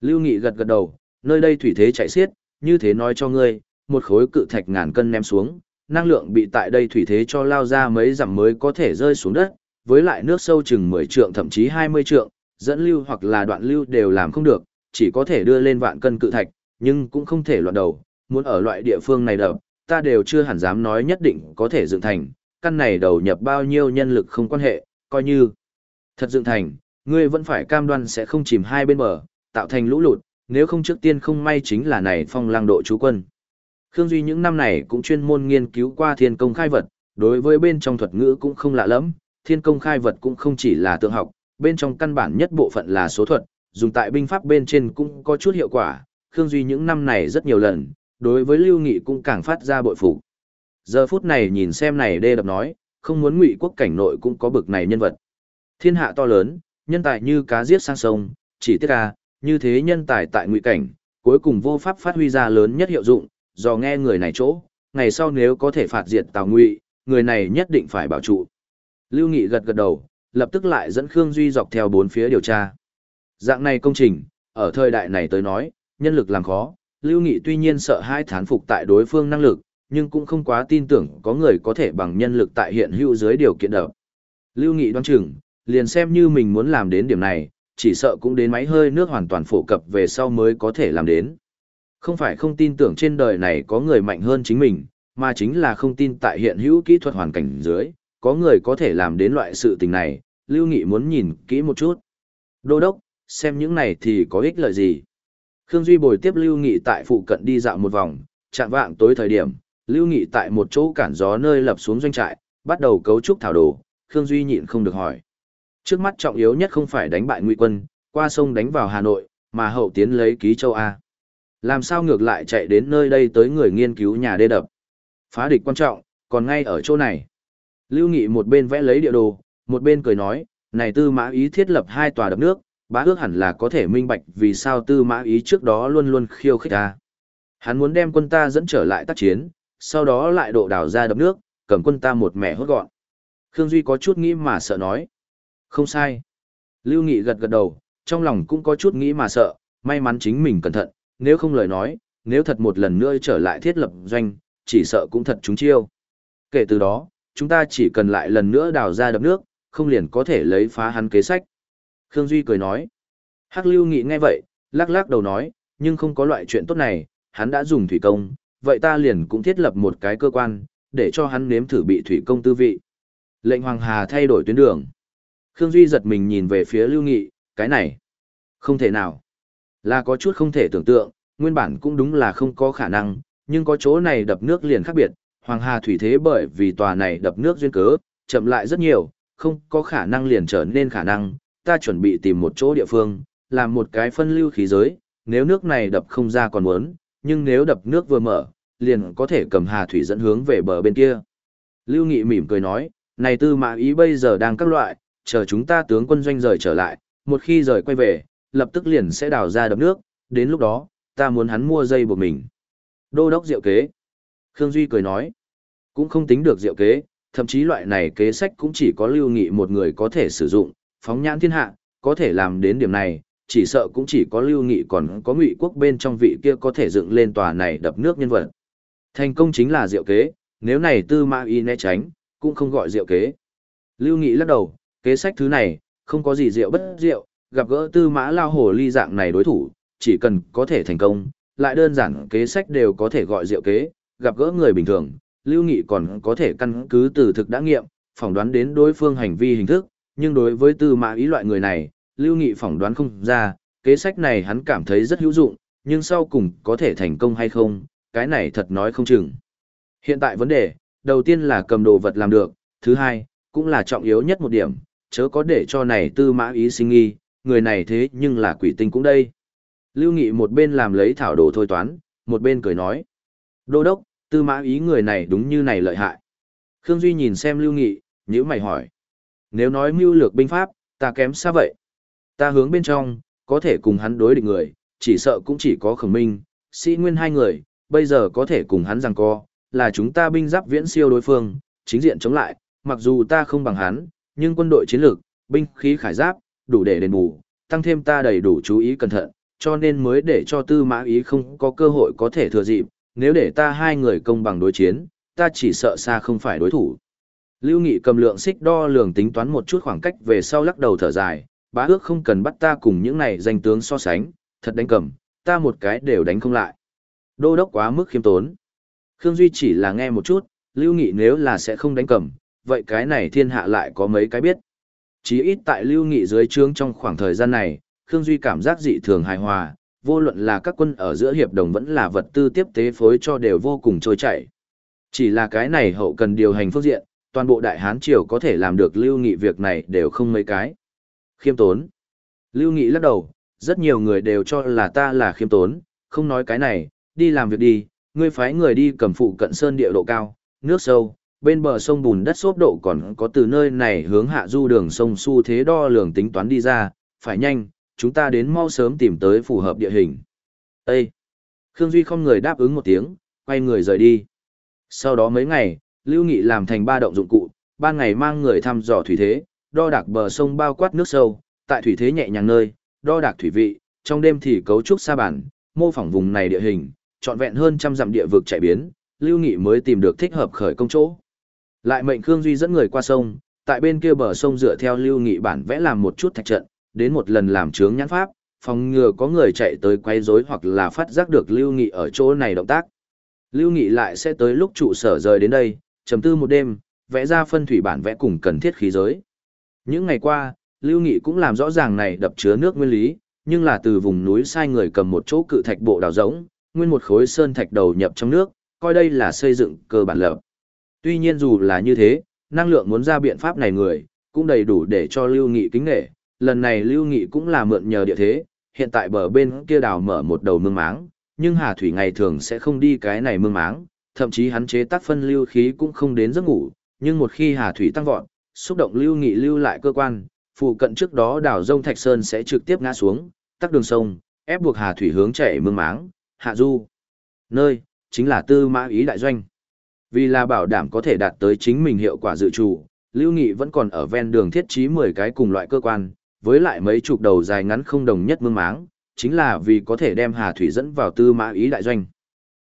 Lưu Nghị gật gật đầu, nơi đây thủy thế chạy xiết, như thế nói cho ngươi, một khối cự thạch ngàn cân ném xuống, năng lượng bị tại đây thủy thế cho lao ra mấy dặm mới có thể rơi xuống đất, với lại nước sâu chừng 10 trượng thậm chí 20 trượng, dẫn lưu hoặc là đoạn lưu đều làm không được, chỉ có thể đưa lên vạn cân cự thạch, nhưng cũng không thể loạn đầu, muốn ở loại địa phương này đập, ta đều chưa hẳn dám nói nhất định có thể dựng thành, căn này đầu nhập bao nhiêu nhân lực không quan hệ, coi như thật dựng thành, ngươi vẫn phải cam đoan sẽ không chìm hai bên bờ, tạo thành lũ lụt, nếu không trước tiên không may chính là này phong lang độ chú quân. Khương Duy những năm này cũng chuyên môn nghiên cứu qua thiên công khai vật, đối với bên trong thuật ngữ cũng không lạ lắm, thiên công khai vật cũng không chỉ là tượng học, bên trong căn bản nhất bộ phận là số thuật, dùng tại binh pháp bên trên cũng có chút hiệu quả, Khương Duy những năm này rất nhiều lần, đối với Lưu Nghị cũng càng phát ra bội phục. Giờ phút này nhìn xem này đê đập nói, không muốn ngụy quốc cảnh nội cũng có bực này nhân vật. Thiên hạ to lớn, nhân tài như cá giết sang sông, chỉ tiếc ca, như thế nhân tài tại ngụy cảnh, cuối cùng vô pháp phát huy ra lớn nhất hiệu dụng, do nghe người này chỗ, ngày sau nếu có thể phạt diệt Tào Ngụy, người này nhất định phải bảo trụ. Lưu Nghị gật gật đầu, lập tức lại dẫn Khương Duy dọc theo bốn phía điều tra. Dạng này công trình, ở thời đại này tới nói, nhân lực làm khó, Lưu Nghị tuy nhiên sợ hai thán phục tại đối phương năng lực, nhưng cũng không quá tin tưởng có người có thể bằng nhân lực tại hiện hữu dưới điều kiện đập. Lưu Nghị đoán chừng, liền xem như mình muốn làm đến điểm này, chỉ sợ cũng đến máy hơi nước hoàn toàn phổ cập về sau mới có thể làm đến. Không phải không tin tưởng trên đời này có người mạnh hơn chính mình, mà chính là không tin tại hiện hữu kỹ thuật hoàn cảnh dưới, có người có thể làm đến loại sự tình này, Lưu Nghị muốn nhìn kỹ một chút. Đô đốc, xem những này thì có ích lợi gì? Khương Duy bồi tiếp Lưu Nghị tại phụ cận đi dạo một vòng, chạm vạng tối thời điểm, Lưu Nghị tại một chỗ cản gió nơi lập xuống doanh trại, bắt đầu cấu trúc thảo đồ, Khương Duy nhịn không được hỏi. Trước mắt trọng yếu nhất không phải đánh bại Ngụy quân, qua sông đánh vào Hà Nội, mà hậu tiến lấy ký châu A. Làm sao ngược lại chạy đến nơi đây tới người nghiên cứu nhà đê đập. Phá địch quan trọng, còn ngay ở chỗ này. Lưu Nghị một bên vẽ lấy địa đồ, một bên cười nói, này tư mã ý thiết lập hai tòa đập nước, bá ước hẳn là có thể minh bạch vì sao tư mã ý trước đó luôn luôn khiêu khích ta. Hắn muốn đem quân ta dẫn trở lại tác chiến, sau đó lại độ đảo ra đập nước, cầm quân ta một mẻ hốt gọn. Khương Duy có chút nghĩ mà sợ nói. Không sai. Lưu Nghị gật gật đầu, trong lòng cũng có chút nghĩ mà sợ, may mắn chính mình cẩn thận, nếu không lời nói, nếu thật một lần nữa trở lại thiết lập doanh, chỉ sợ cũng thật chúng chiêu. Kể từ đó, chúng ta chỉ cần lại lần nữa đào ra đập nước, không liền có thể lấy phá hắn kế sách. Khương Duy cười nói. Hắc Lưu Nghị nghe vậy, lắc lắc đầu nói, nhưng không có loại chuyện tốt này, hắn đã dùng thủy công, vậy ta liền cũng thiết lập một cái cơ quan, để cho hắn nếm thử bị thủy công tư vị. Lệnh Hoàng Hà thay đổi tuyến đường. Khương Duy giật mình nhìn về phía Lưu Nghị, cái này, không thể nào. Là có chút không thể tưởng tượng, nguyên bản cũng đúng là không có khả năng, nhưng có chỗ này đập nước liền khác biệt, Hoàng Hà thủy thế bởi vì tòa này đập nước duyên cớ, chậm lại rất nhiều, không có khả năng liền trở nên khả năng, ta chuẩn bị tìm một chỗ địa phương, làm một cái phân lưu khí giới, nếu nước này đập không ra còn muốn, nhưng nếu đập nước vừa mở, liền có thể cầm Hà thủy dẫn hướng về bờ bên kia. Lưu Nghị mỉm cười nói, này tư mã ý bây giờ đang các loại, chờ chúng ta tướng quân doanh rời trở lại, một khi rời quay về, lập tức liền sẽ đào ra đập nước, đến lúc đó, ta muốn hắn mua dây buộc mình. Đô đốc diệu kế. Khương Duy cười nói, cũng không tính được diệu kế, thậm chí loại này kế sách cũng chỉ có lưu nghị một người có thể sử dụng, phóng nhãn thiên hạ, có thể làm đến điểm này, chỉ sợ cũng chỉ có lưu nghị còn có ngụy quốc bên trong vị kia có thể dựng lên tòa này đập nước nhân vật. Thành công chính là diệu kế, nếu này tư ma y né tránh, cũng không gọi diệu kế. Lưu nghị lắc đầu, kế sách thứ này, không có gì diệu bất diệu, gặp gỡ tư mã lao hồ ly dạng này đối thủ, chỉ cần có thể thành công, lại đơn giản kế sách đều có thể gọi diệu kế, gặp gỡ người bình thường, Lưu Nghị còn có thể căn cứ từ thực đã nghiệm, phỏng đoán đến đối phương hành vi hình thức, nhưng đối với tư mã ý loại người này, Lưu Nghị phỏng đoán không ra, kế sách này hắn cảm thấy rất hữu dụng, nhưng sau cùng có thể thành công hay không, cái này thật nói không chừng. Hiện tại vấn đề, đầu tiên là cầm đồ vật làm được, thứ hai, cũng là trọng yếu nhất một điểm, chớ có để cho này tư mã ý sinh nghi, người này thế nhưng là quỷ tinh cũng đây. Lưu Nghị một bên làm lấy thảo đồ thôi toán, một bên cười nói. Đô đốc, tư mã ý người này đúng như này lợi hại. Khương Duy nhìn xem Lưu Nghị, nhữ mày hỏi. Nếu nói mưu lược binh pháp, ta kém xa vậy. Ta hướng bên trong, có thể cùng hắn đối địch người, chỉ sợ cũng chỉ có khổng minh, sĩ nguyên hai người, bây giờ có thể cùng hắn rằng co, là chúng ta binh giáp viễn siêu đối phương, chính diện chống lại, mặc dù ta không bằng hắn, nhưng quân đội chiến lược, binh khí khải giáp, đủ để đền bù, tăng thêm ta đầy đủ chú ý cẩn thận, cho nên mới để cho tư mã ý không có cơ hội có thể thừa dịp, nếu để ta hai người công bằng đối chiến, ta chỉ sợ xa không phải đối thủ. Lưu Nghị cầm lượng xích đo lường tính toán một chút khoảng cách về sau lắc đầu thở dài, bá ước không cần bắt ta cùng những này danh tướng so sánh, thật đánh cầm, ta một cái đều đánh không lại. Đô đốc quá mức khiêm tốn. Khương Duy chỉ là nghe một chút, Lưu Nghị nếu là sẽ không đánh cầm, vậy cái này thiên hạ lại có mấy cái biết. Chí ít tại Lưu Nghị dưới trướng trong khoảng thời gian này, Khương Duy cảm giác dị thường hài hòa, vô luận là các quân ở giữa hiệp đồng vẫn là vật tư tiếp tế phối cho đều vô cùng trôi chảy. Chỉ là cái này hậu cần điều hành phương diện, toàn bộ Đại Hán Triều có thể làm được Lưu Nghị việc này đều không mấy cái. Khiêm tốn. Lưu Nghị lắc đầu, rất nhiều người đều cho là ta là khiêm tốn, không nói cái này, đi làm việc đi, ngươi phái người đi cầm phụ cận sơn địa độ cao, nước sâu, bên bờ sông bùn đất xốp độ còn có từ nơi này hướng hạ du đường sông su thế đo lường tính toán đi ra, phải nhanh, chúng ta đến mau sớm tìm tới phù hợp địa hình. Ê! Khương Duy không người đáp ứng một tiếng, quay người rời đi. Sau đó mấy ngày, Lưu Nghị làm thành ba động dụng cụ, ba ngày mang người thăm dò thủy thế, đo đạc bờ sông bao quát nước sâu, tại thủy thế nhẹ nhàng nơi, đo đạc thủy vị, trong đêm thì cấu trúc sa bản, mô phỏng vùng này địa hình, trọn vẹn hơn trăm dặm địa vực chạy biến, Lưu Nghị mới tìm được thích hợp khởi công chỗ. Lại mệnh Khương Duy dẫn người qua sông, tại bên kia bờ sông dựa theo Lưu Nghị bản vẽ làm một chút thạch trận, đến một lần làm chướng nhãn pháp, phòng ngừa có người chạy tới quay rối hoặc là phát giác được Lưu Nghị ở chỗ này động tác. Lưu Nghị lại sẽ tới lúc trụ sở rời đến đây, chấm tư một đêm, vẽ ra phân thủy bản vẽ cùng cần thiết khí giới. Những ngày qua, Lưu Nghị cũng làm rõ ràng này đập chứa nước nguyên lý, nhưng là từ vùng núi sai người cầm một chỗ cự thạch bộ đào rỗng, nguyên một khối sơn thạch đầu nhập trong nước, coi đây là xây dựng cơ bản lập. Tuy nhiên dù là như thế, năng lượng muốn ra biện pháp này người, cũng đầy đủ để cho Lưu Nghị kính nghệ, lần này Lưu Nghị cũng là mượn nhờ địa thế, hiện tại bờ bên kia đào mở một đầu mương máng, nhưng Hà Thủy ngày thường sẽ không đi cái này mương máng, thậm chí hắn chế tác phân lưu khí cũng không đến giấc ngủ, nhưng một khi Hà Thủy tăng vọt, xúc động Lưu Nghị lưu lại cơ quan, phụ cận trước đó đào rông Thạch Sơn sẽ trực tiếp ngã xuống, tắc đường sông, ép buộc Hà Thủy hướng chạy mương máng, hạ du. Nơi, chính là tư mã ý đại doanh. Vì là bảo đảm có thể đạt tới chính mình hiệu quả dự trù, Lưu Nghị vẫn còn ở ven đường thiết trí 10 cái cùng loại cơ quan, với lại mấy chục đầu dài ngắn không đồng nhất mương máng, chính là vì có thể đem Hà Thủy dẫn vào tư mã ý đại doanh.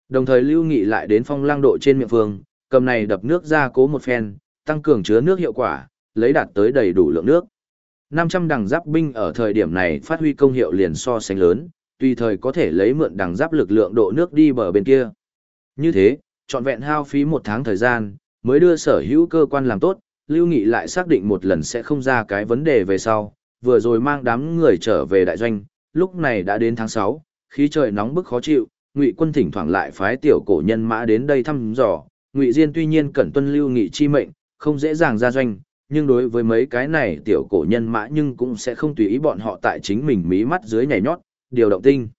Đồng thời Lưu Nghị lại đến phong lang độ trên miệng phương, cầm này đập nước ra cố một phen, tăng cường chứa nước hiệu quả, lấy đạt tới đầy đủ lượng nước. 500 đằng giáp binh ở thời điểm này phát huy công hiệu liền so sánh lớn, tùy thời có thể lấy mượn đằng giáp lực lượng độ nước đi bờ bên kia. Như thế, trọn vẹn hao phí một tháng thời gian, mới đưa sở hữu cơ quan làm tốt, Lưu Nghị lại xác định một lần sẽ không ra cái vấn đề về sau, vừa rồi mang đám người trở về đại doanh, lúc này đã đến tháng 6, khí trời nóng bức khó chịu, Ngụy quân thỉnh thoảng lại phái tiểu cổ nhân mã đến đây thăm dò, Ngụy Diên tuy nhiên cẩn tuân Lưu Nghị chi mệnh, không dễ dàng ra doanh, nhưng đối với mấy cái này tiểu cổ nhân mã nhưng cũng sẽ không tùy ý bọn họ tại chính mình mí mắt dưới nhảy nhót, điều động tinh.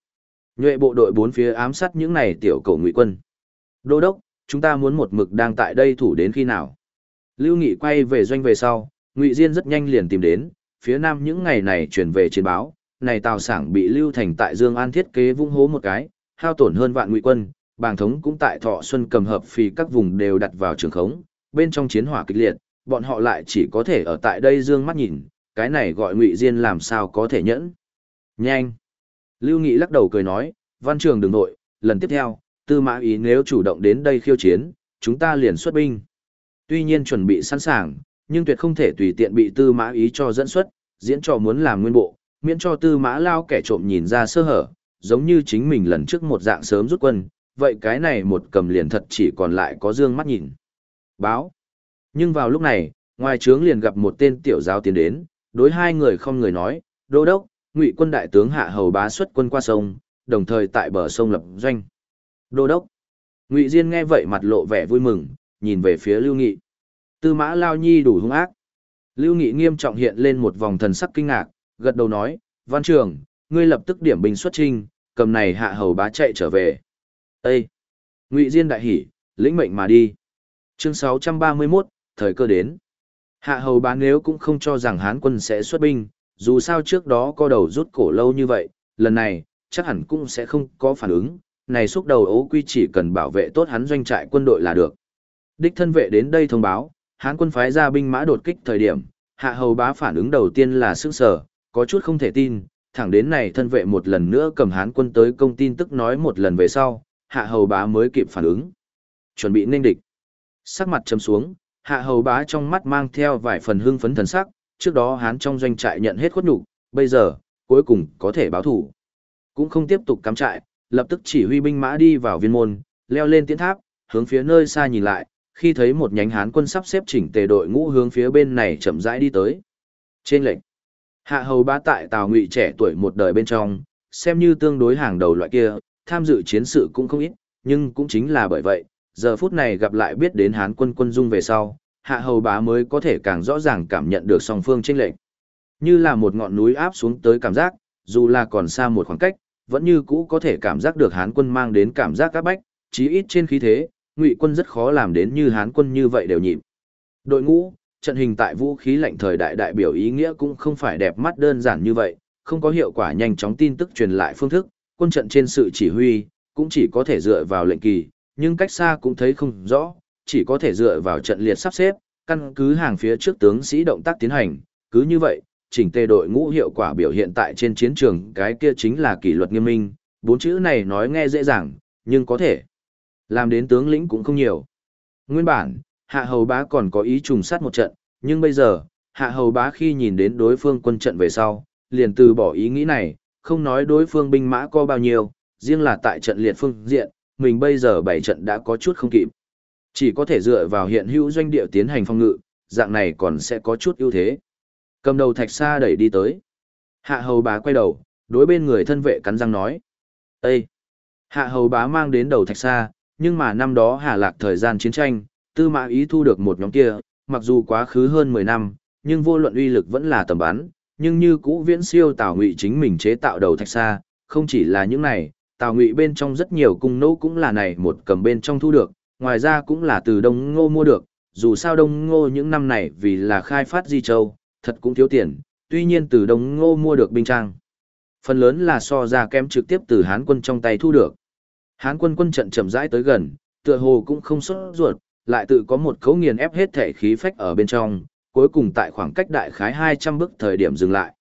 Nhuệ bộ đội bốn phía ám sát những này tiểu cổ ngụy quân. Đô đốc, chúng ta muốn một mực đang tại đây thủ đến khi nào? Lưu Nghị quay về doanh về sau, Ngụy Diên rất nhanh liền tìm đến, phía nam những ngày này truyền về chiến báo, này tàu sảng bị Lưu Thành tại Dương An thiết kế vung hố một cái, hao tổn hơn vạn ngụy quân, bàng thống cũng tại Thọ Xuân cầm hợp phì các vùng đều đặt vào trường khống, bên trong chiến hỏa kịch liệt, bọn họ lại chỉ có thể ở tại đây dương mắt nhìn, cái này gọi Ngụy Diên làm sao có thể nhẫn. Nhanh! Lưu Nghị lắc đầu cười nói, văn trường đừng nội, lần tiếp theo, tư mã ý nếu chủ động đến đây khiêu chiến, chúng ta liền xuất binh. Tuy nhiên chuẩn bị sẵn sàng, nhưng tuyệt không thể tùy tiện bị tư mã ý cho dẫn xuất, diễn trò muốn làm nguyên bộ, miễn cho tư mã lao kẻ trộm nhìn ra sơ hở, giống như chính mình lần trước một dạng sớm rút quân, vậy cái này một cầm liền thật chỉ còn lại có dương mắt nhìn. Báo. Nhưng vào lúc này, ngoài trướng liền gặp một tên tiểu giáo tiến đến, đối hai người không người nói, đô đốc, ngụy quân đại tướng hạ hầu bá xuất quân qua sông, đồng thời tại bờ sông lập doanh. Đô đốc. Ngụy Diên nghe vậy mặt lộ vẻ vui mừng, nhìn về phía Lưu Nghị. Tư mã Lao Nhi đủ hung ác. Lưu Nghị nghiêm trọng hiện lên một vòng thần sắc kinh ngạc, gật đầu nói, văn trường, ngươi lập tức điểm binh xuất trinh, cầm này hạ hầu bá chạy trở về. Ê! Ngụy Diên đại hỉ, lĩnh mệnh mà đi. Chương 631, thời cơ đến. Hạ hầu bá nếu cũng không cho rằng Hán quân sẽ xuất binh, dù sao trước đó co đầu rút cổ lâu như vậy, lần này, chắc hẳn cũng sẽ không có phản ứng, này xúc đầu ố quy chỉ cần bảo vệ tốt hắn doanh trại quân đội là được. Đích thân vệ đến đây thông báo, Hán quân phái ra binh mã đột kích thời điểm, hạ hầu bá phản ứng đầu tiên là sức sở, có chút không thể tin, thẳng đến này thân vệ một lần nữa cầm Hán quân tới công tin tức nói một lần về sau, hạ hầu bá mới kịp phản ứng. Chuẩn bị nên địch. Sắc mặt chấm xuống, hạ hầu bá trong mắt mang theo vài phần hưng phấn thần sắc, trước đó Hán trong doanh trại nhận hết khuất nhục, bây giờ, cuối cùng có thể báo thủ. Cũng không tiếp tục cắm trại, lập tức chỉ huy binh mã đi vào viên môn, leo lên tiến tháp, hướng phía nơi xa nhìn lại, khi thấy một nhánh hán quân sắp xếp chỉnh tề đội ngũ hướng phía bên này chậm rãi đi tới. Trên lệnh, hạ hầu bá tại tào ngụy trẻ tuổi một đời bên trong, xem như tương đối hàng đầu loại kia, tham dự chiến sự cũng không ít, nhưng cũng chính là bởi vậy, giờ phút này gặp lại biết đến hán quân quân dung về sau, hạ hầu bá mới có thể càng rõ ràng cảm nhận được song phương chênh lệnh. Như là một ngọn núi áp xuống tới cảm giác, dù là còn xa một khoảng cách, vẫn như cũ có thể cảm giác được hán quân mang đến cảm giác áp bách, chí ít trên khí thế, ngụy quân rất khó làm đến như hán quân như vậy đều nhịp. Đội ngũ, trận hình tại vũ khí lạnh thời đại đại biểu ý nghĩa cũng không phải đẹp mắt đơn giản như vậy, không có hiệu quả nhanh chóng tin tức truyền lại phương thức, quân trận trên sự chỉ huy, cũng chỉ có thể dựa vào lệnh kỳ, nhưng cách xa cũng thấy không rõ, chỉ có thể dựa vào trận liệt sắp xếp, căn cứ hàng phía trước tướng sĩ động tác tiến hành, cứ như vậy, chỉnh tề đội ngũ hiệu quả biểu hiện tại trên chiến trường cái kia chính là kỷ luật nghiêm minh, bốn chữ này nói nghe dễ dàng, nhưng có thể làm đến tướng lĩnh cũng không nhiều. Nguyên bản, hạ hầu bá còn có ý trùng sát một trận, nhưng bây giờ, hạ hầu bá khi nhìn đến đối phương quân trận về sau, liền từ bỏ ý nghĩ này, không nói đối phương binh mã có bao nhiêu, riêng là tại trận liệt phương diện, mình bây giờ bảy trận đã có chút không kịp. Chỉ có thể dựa vào hiện hữu doanh địa tiến hành phong ngự, dạng này còn sẽ có chút ưu thế. Cầm đầu thạch xa đẩy đi tới. Hạ hầu bá quay đầu, đối bên người thân vệ cắn răng nói. Ê! Hạ hầu bá mang đến đầu thạch xa, nhưng mà năm đó hà lạc thời gian chiến tranh, tư mã ý thu được một nhóm kia, mặc dù quá khứ hơn 10 năm, nhưng vô luận uy lực vẫn là tầm bắn, nhưng như cũ viễn siêu tào ngụy chính mình chế tạo đầu thạch xa, không chỉ là những này, tào ngụy bên trong rất nhiều cung nỗ cũng là này một cầm bên trong thu được, ngoài ra cũng là từ đông ngô mua được, dù sao đông ngô những năm này vì là khai phát di châu, thật cũng thiếu tiền, tuy nhiên từ Đông Ngô mua được binh trang. Phần lớn là so ra kém trực tiếp từ Hán quân trong tay thu được. Hán quân quân trận chậm rãi tới gần, tựa hồ cũng không xuất ruột, lại tự có một cấu nghiền ép hết thể khí phách ở bên trong, cuối cùng tại khoảng cách đại khái 200 bước thời điểm dừng lại.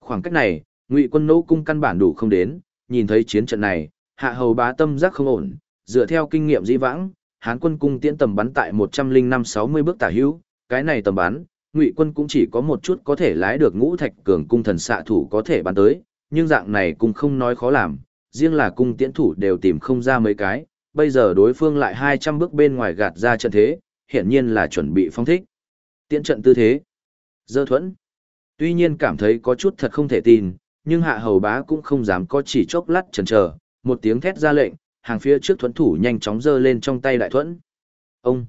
Khoảng cách này, Ngụy quân nỗ cung căn bản đủ không đến, nhìn thấy chiến trận này, hạ hầu bá tâm giác không ổn, dựa theo kinh nghiệm dĩ vãng, Hán quân cung tiễn tầm bắn tại 105-60 bước tả hữu, cái này tầm bắn, ngụy quân cũng chỉ có một chút có thể lái được ngũ thạch cường cung thần xạ thủ có thể bắn tới, nhưng dạng này cũng không nói khó làm, riêng là cung tiễn thủ đều tìm không ra mấy cái, bây giờ đối phương lại 200 bước bên ngoài gạt ra trận thế, hiển nhiên là chuẩn bị phong thích. Tiễn trận tư thế. Dơ thuẫn. Tuy nhiên cảm thấy có chút thật không thể tin, nhưng hạ hầu bá cũng không dám có chỉ chốc lát chần chờ, một tiếng thét ra lệnh, hàng phía trước thuẫn thủ nhanh chóng giơ lên trong tay đại thuẫn. Ông.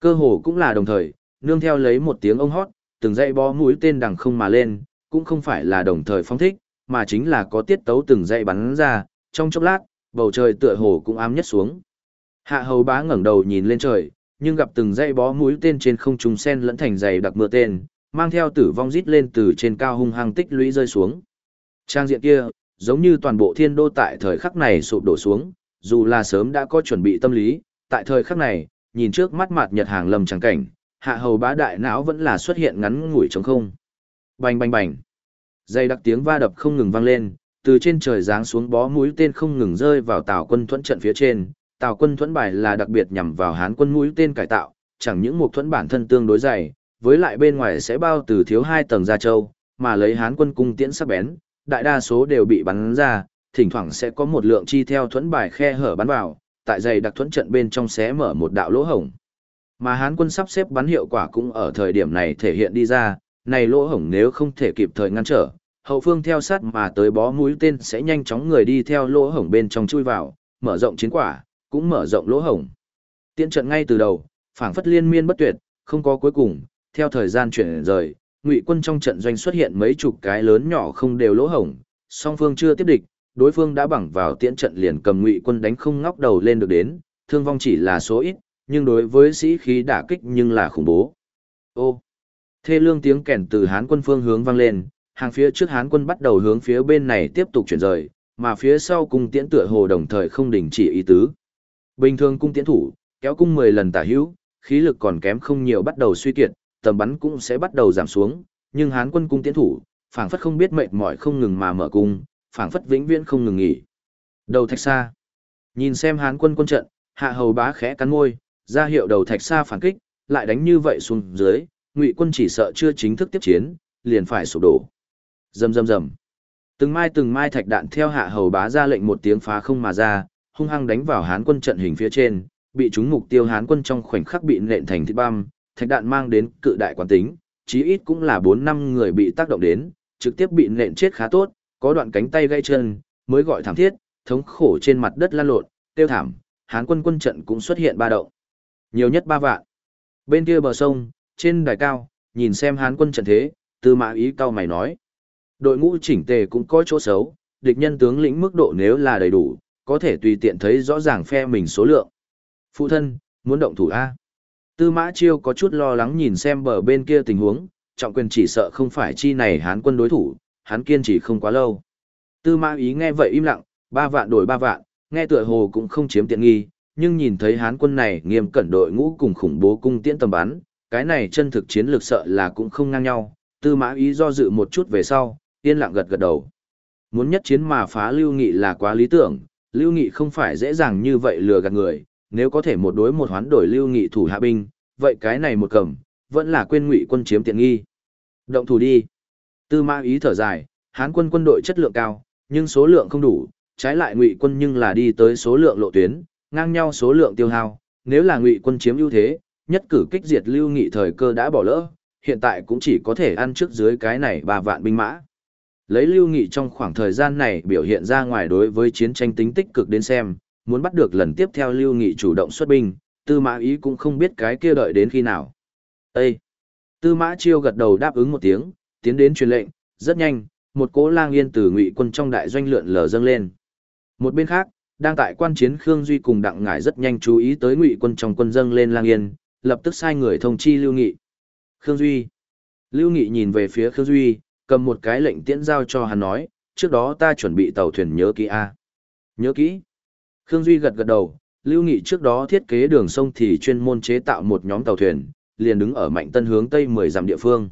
Cơ hồ cũng là đồng thời, nương theo lấy một tiếng ông hót, từng dãy bó mũi tên đằng không mà lên, cũng không phải là đồng thời phóng thích, mà chính là có tiết tấu từng dãy bắn ra, trong chốc lát, bầu trời tựa hồ cũng ám nhất xuống. Hạ hầu bá ngẩng đầu nhìn lên trời, nhưng gặp từng dãy bó mũi tên trên không trung sen lẫn thành dày đặc mưa tên, mang theo tử vong rít lên từ trên cao hung hăng tích lũy rơi xuống. Trang diện kia, giống như toàn bộ thiên đô tại thời khắc này sụp đổ xuống, dù là sớm đã có chuẩn bị tâm lý, tại thời khắc này, nhìn trước mắt mặt nhật hàng lầm chẳng cảnh, hạ hầu bá đại não vẫn là xuất hiện ngắn ngủi trống không. Bành bành bành. Dây đặc tiếng va đập không ngừng vang lên, từ trên trời giáng xuống bó mũi tên không ngừng rơi vào tàu quân thuẫn trận phía trên. Tàu quân thuẫn bài là đặc biệt nhằm vào hán quân mũi tên cải tạo, chẳng những một thuẫn bản thân tương đối dày, với lại bên ngoài sẽ bao từ thiếu hai tầng da châu, mà lấy hán quân cung tiễn sắc bén, đại đa số đều bị bắn ra, thỉnh thoảng sẽ có một lượng chi theo thuẫn bài khe hở bắn vào, tại dày đặc thuẫn trận bên trong xé mở một đạo lỗ hổng. Mà Hán quân sắp xếp bắn hiệu quả cũng ở thời điểm này thể hiện đi ra, này lỗ hổng nếu không thể kịp thời ngăn trở, hậu phương theo sát mà tới bó mũi tên sẽ nhanh chóng người đi theo lỗ hổng bên trong chui vào, mở rộng chiến quả, cũng mở rộng lỗ hổng. Tiễn trận ngay từ đầu, phảng phất liên miên bất tuyệt, không có cuối cùng, theo thời gian chuyển rời, ngụy quân trong trận doanh xuất hiện mấy chục cái lớn nhỏ không đều lỗ hổng, song phương chưa tiếp địch, đối phương đã bằng vào tiễn trận liền cầm ngụy quân đánh không ngóc đầu lên được đến, thương vong chỉ là số ít, nhưng đối với sĩ khí đả kích nhưng là khủng bố. Ô! Thê lương tiếng kèn từ Hán quân phương hướng vang lên, hàng phía trước Hán quân bắt đầu hướng phía bên này tiếp tục chuyển rời, mà phía sau cung tiễn tựa hồ đồng thời không đình chỉ ý tứ. Bình thường cung tiễn thủ, kéo cung 10 lần tả hữu, khí lực còn kém không nhiều bắt đầu suy kiệt, tầm bắn cũng sẽ bắt đầu giảm xuống, nhưng Hán quân cung tiễn thủ, phảng phất không biết mệt mỏi không ngừng mà mở cung, phảng phất vĩnh viễn không ngừng nghỉ. Đầu thạch xa. Nhìn xem Hán quân quân trận, hạ hầu bá khẽ cắn môi, ra hiệu đầu thạch xa phản kích, lại đánh như vậy xuống dưới, ngụy quân chỉ sợ chưa chính thức tiếp chiến, liền phải sụp đổ. Rầm rầm rầm. Từng mai từng mai thạch đạn theo hạ hầu bá ra lệnh một tiếng phá không mà ra, hung hăng đánh vào Hán quân trận hình phía trên, bị chúng mục tiêu Hán quân trong khoảnh khắc bị nện thành thịt băm, thạch đạn mang đến cự đại quán tính, chí ít cũng là 4 năm người bị tác động đến, trực tiếp bị nện chết khá tốt, có đoạn cánh tay gãy chân, mới gọi thảm thiết, thống khổ trên mặt đất lăn lộn, tiêu thảm, Hán quân quân trận cũng xuất hiện ba động. Nhiều nhất ba vạn. Bên kia bờ sông, trên đài cao, nhìn xem hán quân trận thế, tư mã ý cao mày nói. Đội ngũ chỉnh tề cũng có chỗ xấu, địch nhân tướng lĩnh mức độ nếu là đầy đủ, có thể tùy tiện thấy rõ ràng phe mình số lượng. Phụ thân, muốn động thủ A. Tư mã chiêu có chút lo lắng nhìn xem bờ bên kia tình huống, trọng quyền chỉ sợ không phải chi này hán quân đối thủ, hắn kiên trì không quá lâu. Tư mã ý nghe vậy im lặng, ba vạn đổi ba vạn, nghe tựa hồ cũng không chiếm tiện nghi, nhưng nhìn thấy hán quân này nghiêm cẩn đội ngũ cùng khủng bố cung tiễn tầm bắn, cái này chân thực chiến lược sợ là cũng không ngang nhau, tư mã ý do dự một chút về sau, yên lặng gật gật đầu. Muốn nhất chiến mà phá Lưu Nghị là quá lý tưởng, Lưu Nghị không phải dễ dàng như vậy lừa gạt người, nếu có thể một đối một hoán đổi Lưu Nghị thủ hạ binh, vậy cái này một cầm, vẫn là quên ngụy quân chiếm tiện nghi. Động thủ đi. Tư mã ý thở dài, hán quân quân đội chất lượng cao, nhưng số lượng không đủ, trái lại ngụy quân nhưng là đi tới số lượng lộ tuyến, ngang nhau số lượng tiêu hao, nếu là ngụy quân chiếm ưu thế, nhất cử kích diệt lưu nghị thời cơ đã bỏ lỡ, hiện tại cũng chỉ có thể ăn trước dưới cái này ba vạn binh mã. Lấy lưu nghị trong khoảng thời gian này biểu hiện ra ngoài đối với chiến tranh tính tích cực đến xem, muốn bắt được lần tiếp theo lưu nghị chủ động xuất binh, tư mã ý cũng không biết cái kia đợi đến khi nào. Ê! Tư mã chiêu gật đầu đáp ứng một tiếng, tiến đến truyền lệnh, rất nhanh, một cỗ lang yên từ ngụy quân trong đại doanh lượn lờ dâng lên. Một bên khác, đang tại quan chiến Khương Duy cùng Đặng Ngải rất nhanh chú ý tới ngụy quân trong quân dâng lên lang yên, lập tức sai người thông chi Lưu Nghị. Khương Duy. Lưu Nghị nhìn về phía Khương Duy, cầm một cái lệnh tiễn giao cho hắn nói, trước đó ta chuẩn bị tàu thuyền nhớ kỹ A. Nhớ kỹ. Khương Duy gật gật đầu, Lưu Nghị trước đó thiết kế đường sông thì chuyên môn chế tạo một nhóm tàu thuyền, liền đứng ở mạnh tân hướng tây 10 dặm địa phương.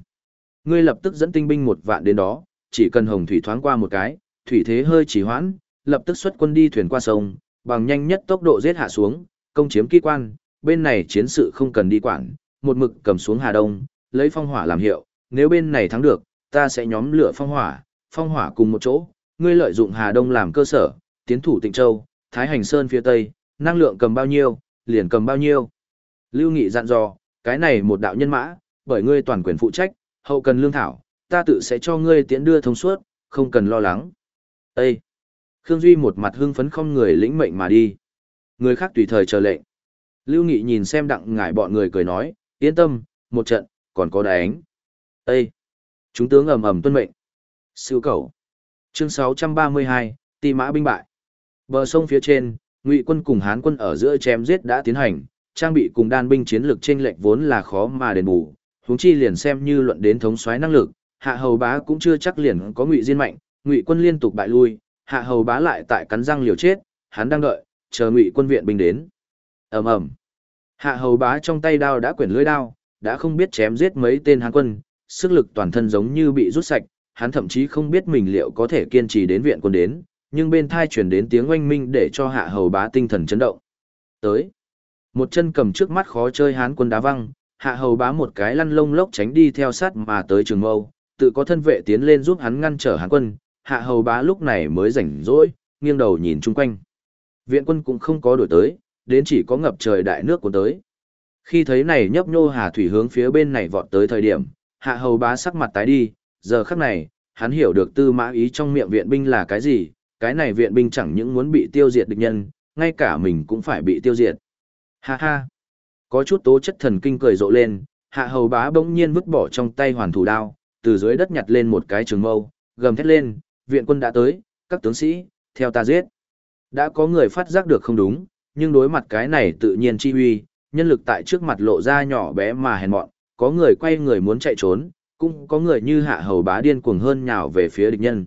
Ngươi lập tức dẫn tinh binh một vạn đến đó, chỉ cần hồng thủy thoáng qua một cái, thủy thế hơi chỉ hoãn, lập tức xuất quân đi thuyền qua sông, bằng nhanh nhất tốc độ giết hạ xuống, công chiếm kỳ quan, bên này chiến sự không cần đi quản, một mực cầm xuống Hà Đông, lấy phong hỏa làm hiệu, nếu bên này thắng được, ta sẽ nhóm lửa phong hỏa, phong hỏa cùng một chỗ, ngươi lợi dụng Hà Đông làm cơ sở, tiến thủ Tịnh Châu, Thái Hành Sơn phía Tây, năng lượng cầm bao nhiêu, liền cầm bao nhiêu. Lưu Nghị dặn dò, cái này một đạo nhân mã, bởi ngươi toàn quyền phụ trách, hậu cần lương thảo, ta tự sẽ cho ngươi tiến đưa thông suốt, không cần lo lắng. Ê! Khương Duy một mặt hưng phấn không người lĩnh mệnh mà đi. Người khác tùy thời chờ lệnh. Lưu Nghị nhìn xem đặng ngải bọn người cười nói, yên tâm, một trận, còn có đánh. Ê! Chúng tướng ầm ầm tuân mệnh. Siêu cầu. Chương 632, Tì mã binh bại. Bờ sông phía trên, Ngụy quân cùng Hán quân ở giữa chém giết đã tiến hành, trang bị cùng đan binh chiến lược chênh lệch vốn là khó mà đền bù, huống chi liền xem như luận đến thống soái năng lực, Hạ Hầu Bá cũng chưa chắc liền có Ngụy Diên mạnh, Ngụy quân liên tục bại lui, Hạ Hầu Bá lại tại cắn răng liều chết, hắn đang đợi, chờ Ngụy quân viện binh đến. Ầm ầm. Hạ Hầu Bá trong tay đao đã quyển lưỡi đao, đã không biết chém giết mấy tên Hán quân, sức lực toàn thân giống như bị rút sạch, hắn thậm chí không biết mình liệu có thể kiên trì đến viện quân đến, nhưng bên thai chuyển đến tiếng oanh minh để cho hạ hầu bá tinh thần chấn động. Tới, một chân cầm trước mắt khó chơi hán quân đá văng, hạ hầu bá một cái lăn lông lốc tránh đi theo sát mà tới trường mâu, tự có thân vệ tiến lên giúp hắn ngăn trở hán quân, hạ hầu bá lúc này mới rảnh rỗi, nghiêng đầu nhìn chung quanh. Viện quân cũng không có đổi tới, đến chỉ có ngập trời đại nước của tới. Khi thấy này nhấp nhô hà thủy hướng phía bên này vọt tới thời điểm, hạ hầu bá sắc mặt tái đi, giờ khắc này, hắn hiểu được tư mã ý trong miệng viện binh là cái gì, cái này viện binh chẳng những muốn bị tiêu diệt địch nhân, ngay cả mình cũng phải bị tiêu diệt. Ha ha! Có chút tố chất thần kinh cười rộ lên, hạ hầu bá bỗng nhiên vứt bỏ trong tay hoàn thủ đao, từ dưới đất nhặt lên một cái trường mâu, gầm thét lên, viện quân đã tới, các tướng sĩ, theo ta giết. Đã có người phát giác được không đúng, nhưng đối mặt cái này tự nhiên chi huy, nhân lực tại trước mặt lộ ra nhỏ bé mà hèn mọn, có người quay người muốn chạy trốn, cũng có người như hạ hầu bá điên cuồng hơn nhào về phía địch nhân.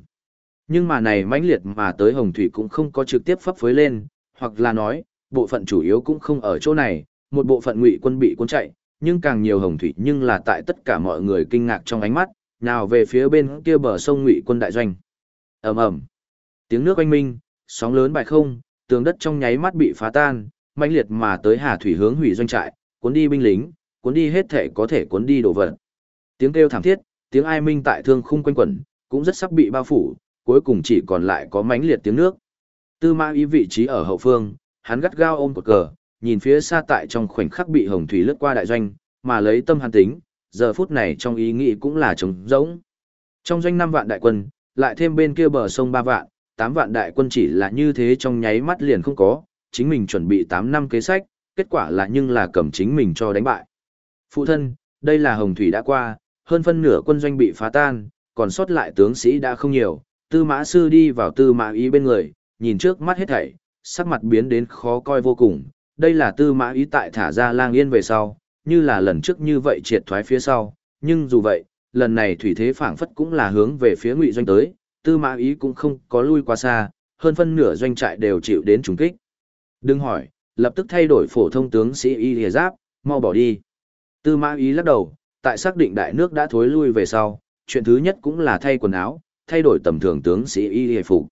Nhưng mà này mãnh liệt mà tới Hồng Thủy cũng không có trực tiếp phấp phới lên, hoặc là nói, bộ phận chủ yếu cũng không ở chỗ này, một bộ phận ngụy quân bị cuốn chạy, nhưng càng nhiều Hồng Thủy nhưng là tại tất cả mọi người kinh ngạc trong ánh mắt, nào về phía bên kia bờ sông ngụy quân đại doanh ầm ầm, tiếng nước oanh minh, sóng lớn bại không, tường đất trong nháy mắt bị phá tan, mãnh liệt mà tới Hà Thủy hướng hủy doanh trại, cuốn đi binh lính, cuốn đi hết thể có thể cuốn đi đồ vật. Tiếng kêu thảm thiết, tiếng ai minh tại thương khung quanh quẩn, cũng rất sắp bị bao phủ, cuối cùng chỉ còn lại có mãnh liệt tiếng nước. Tư mã ý vị trí ở hậu phương, hắn gắt gao ôm cột cờ, nhìn phía xa tại trong khoảnh khắc bị hồng thủy lướt qua đại doanh, mà lấy tâm hàn tính, giờ phút này trong ý nghĩ cũng là trống rỗng. Trong doanh năm vạn đại quân, lại thêm bên kia bờ sông ba vạn, tám vạn đại quân chỉ là như thế trong nháy mắt liền không có, chính mình chuẩn bị tám năm kế sách, kết quả là nhưng là cầm chính mình cho đánh bại. Phụ thân, đây là hồng thủy đã qua, hơn phân nửa quân doanh bị phá tan, còn sót lại tướng sĩ đã không nhiều, tư mã sư đi vào tư mã ý bên người, nhìn trước mắt hết thảy, sắc mặt biến đến khó coi vô cùng. Đây là tư mã ý tại thả ra lang yên về sau, như là lần trước như vậy triệt thoái phía sau, nhưng dù vậy, lần này thủy thế phảng phất cũng là hướng về phía ngụy doanh tới, tư mã ý cũng không có lui qua xa, hơn phân nửa doanh trại đều chịu đến trùng kích. Đừng hỏi, lập tức thay đổi phổ thông tướng sĩ y lìa giáp, mau bỏ đi. Tư mã ý lắc đầu, tại xác định đại nước đã thối lui về sau, chuyện thứ nhất cũng là thay quần áo, thay đổi tầm thường tướng sĩ y lìa phục.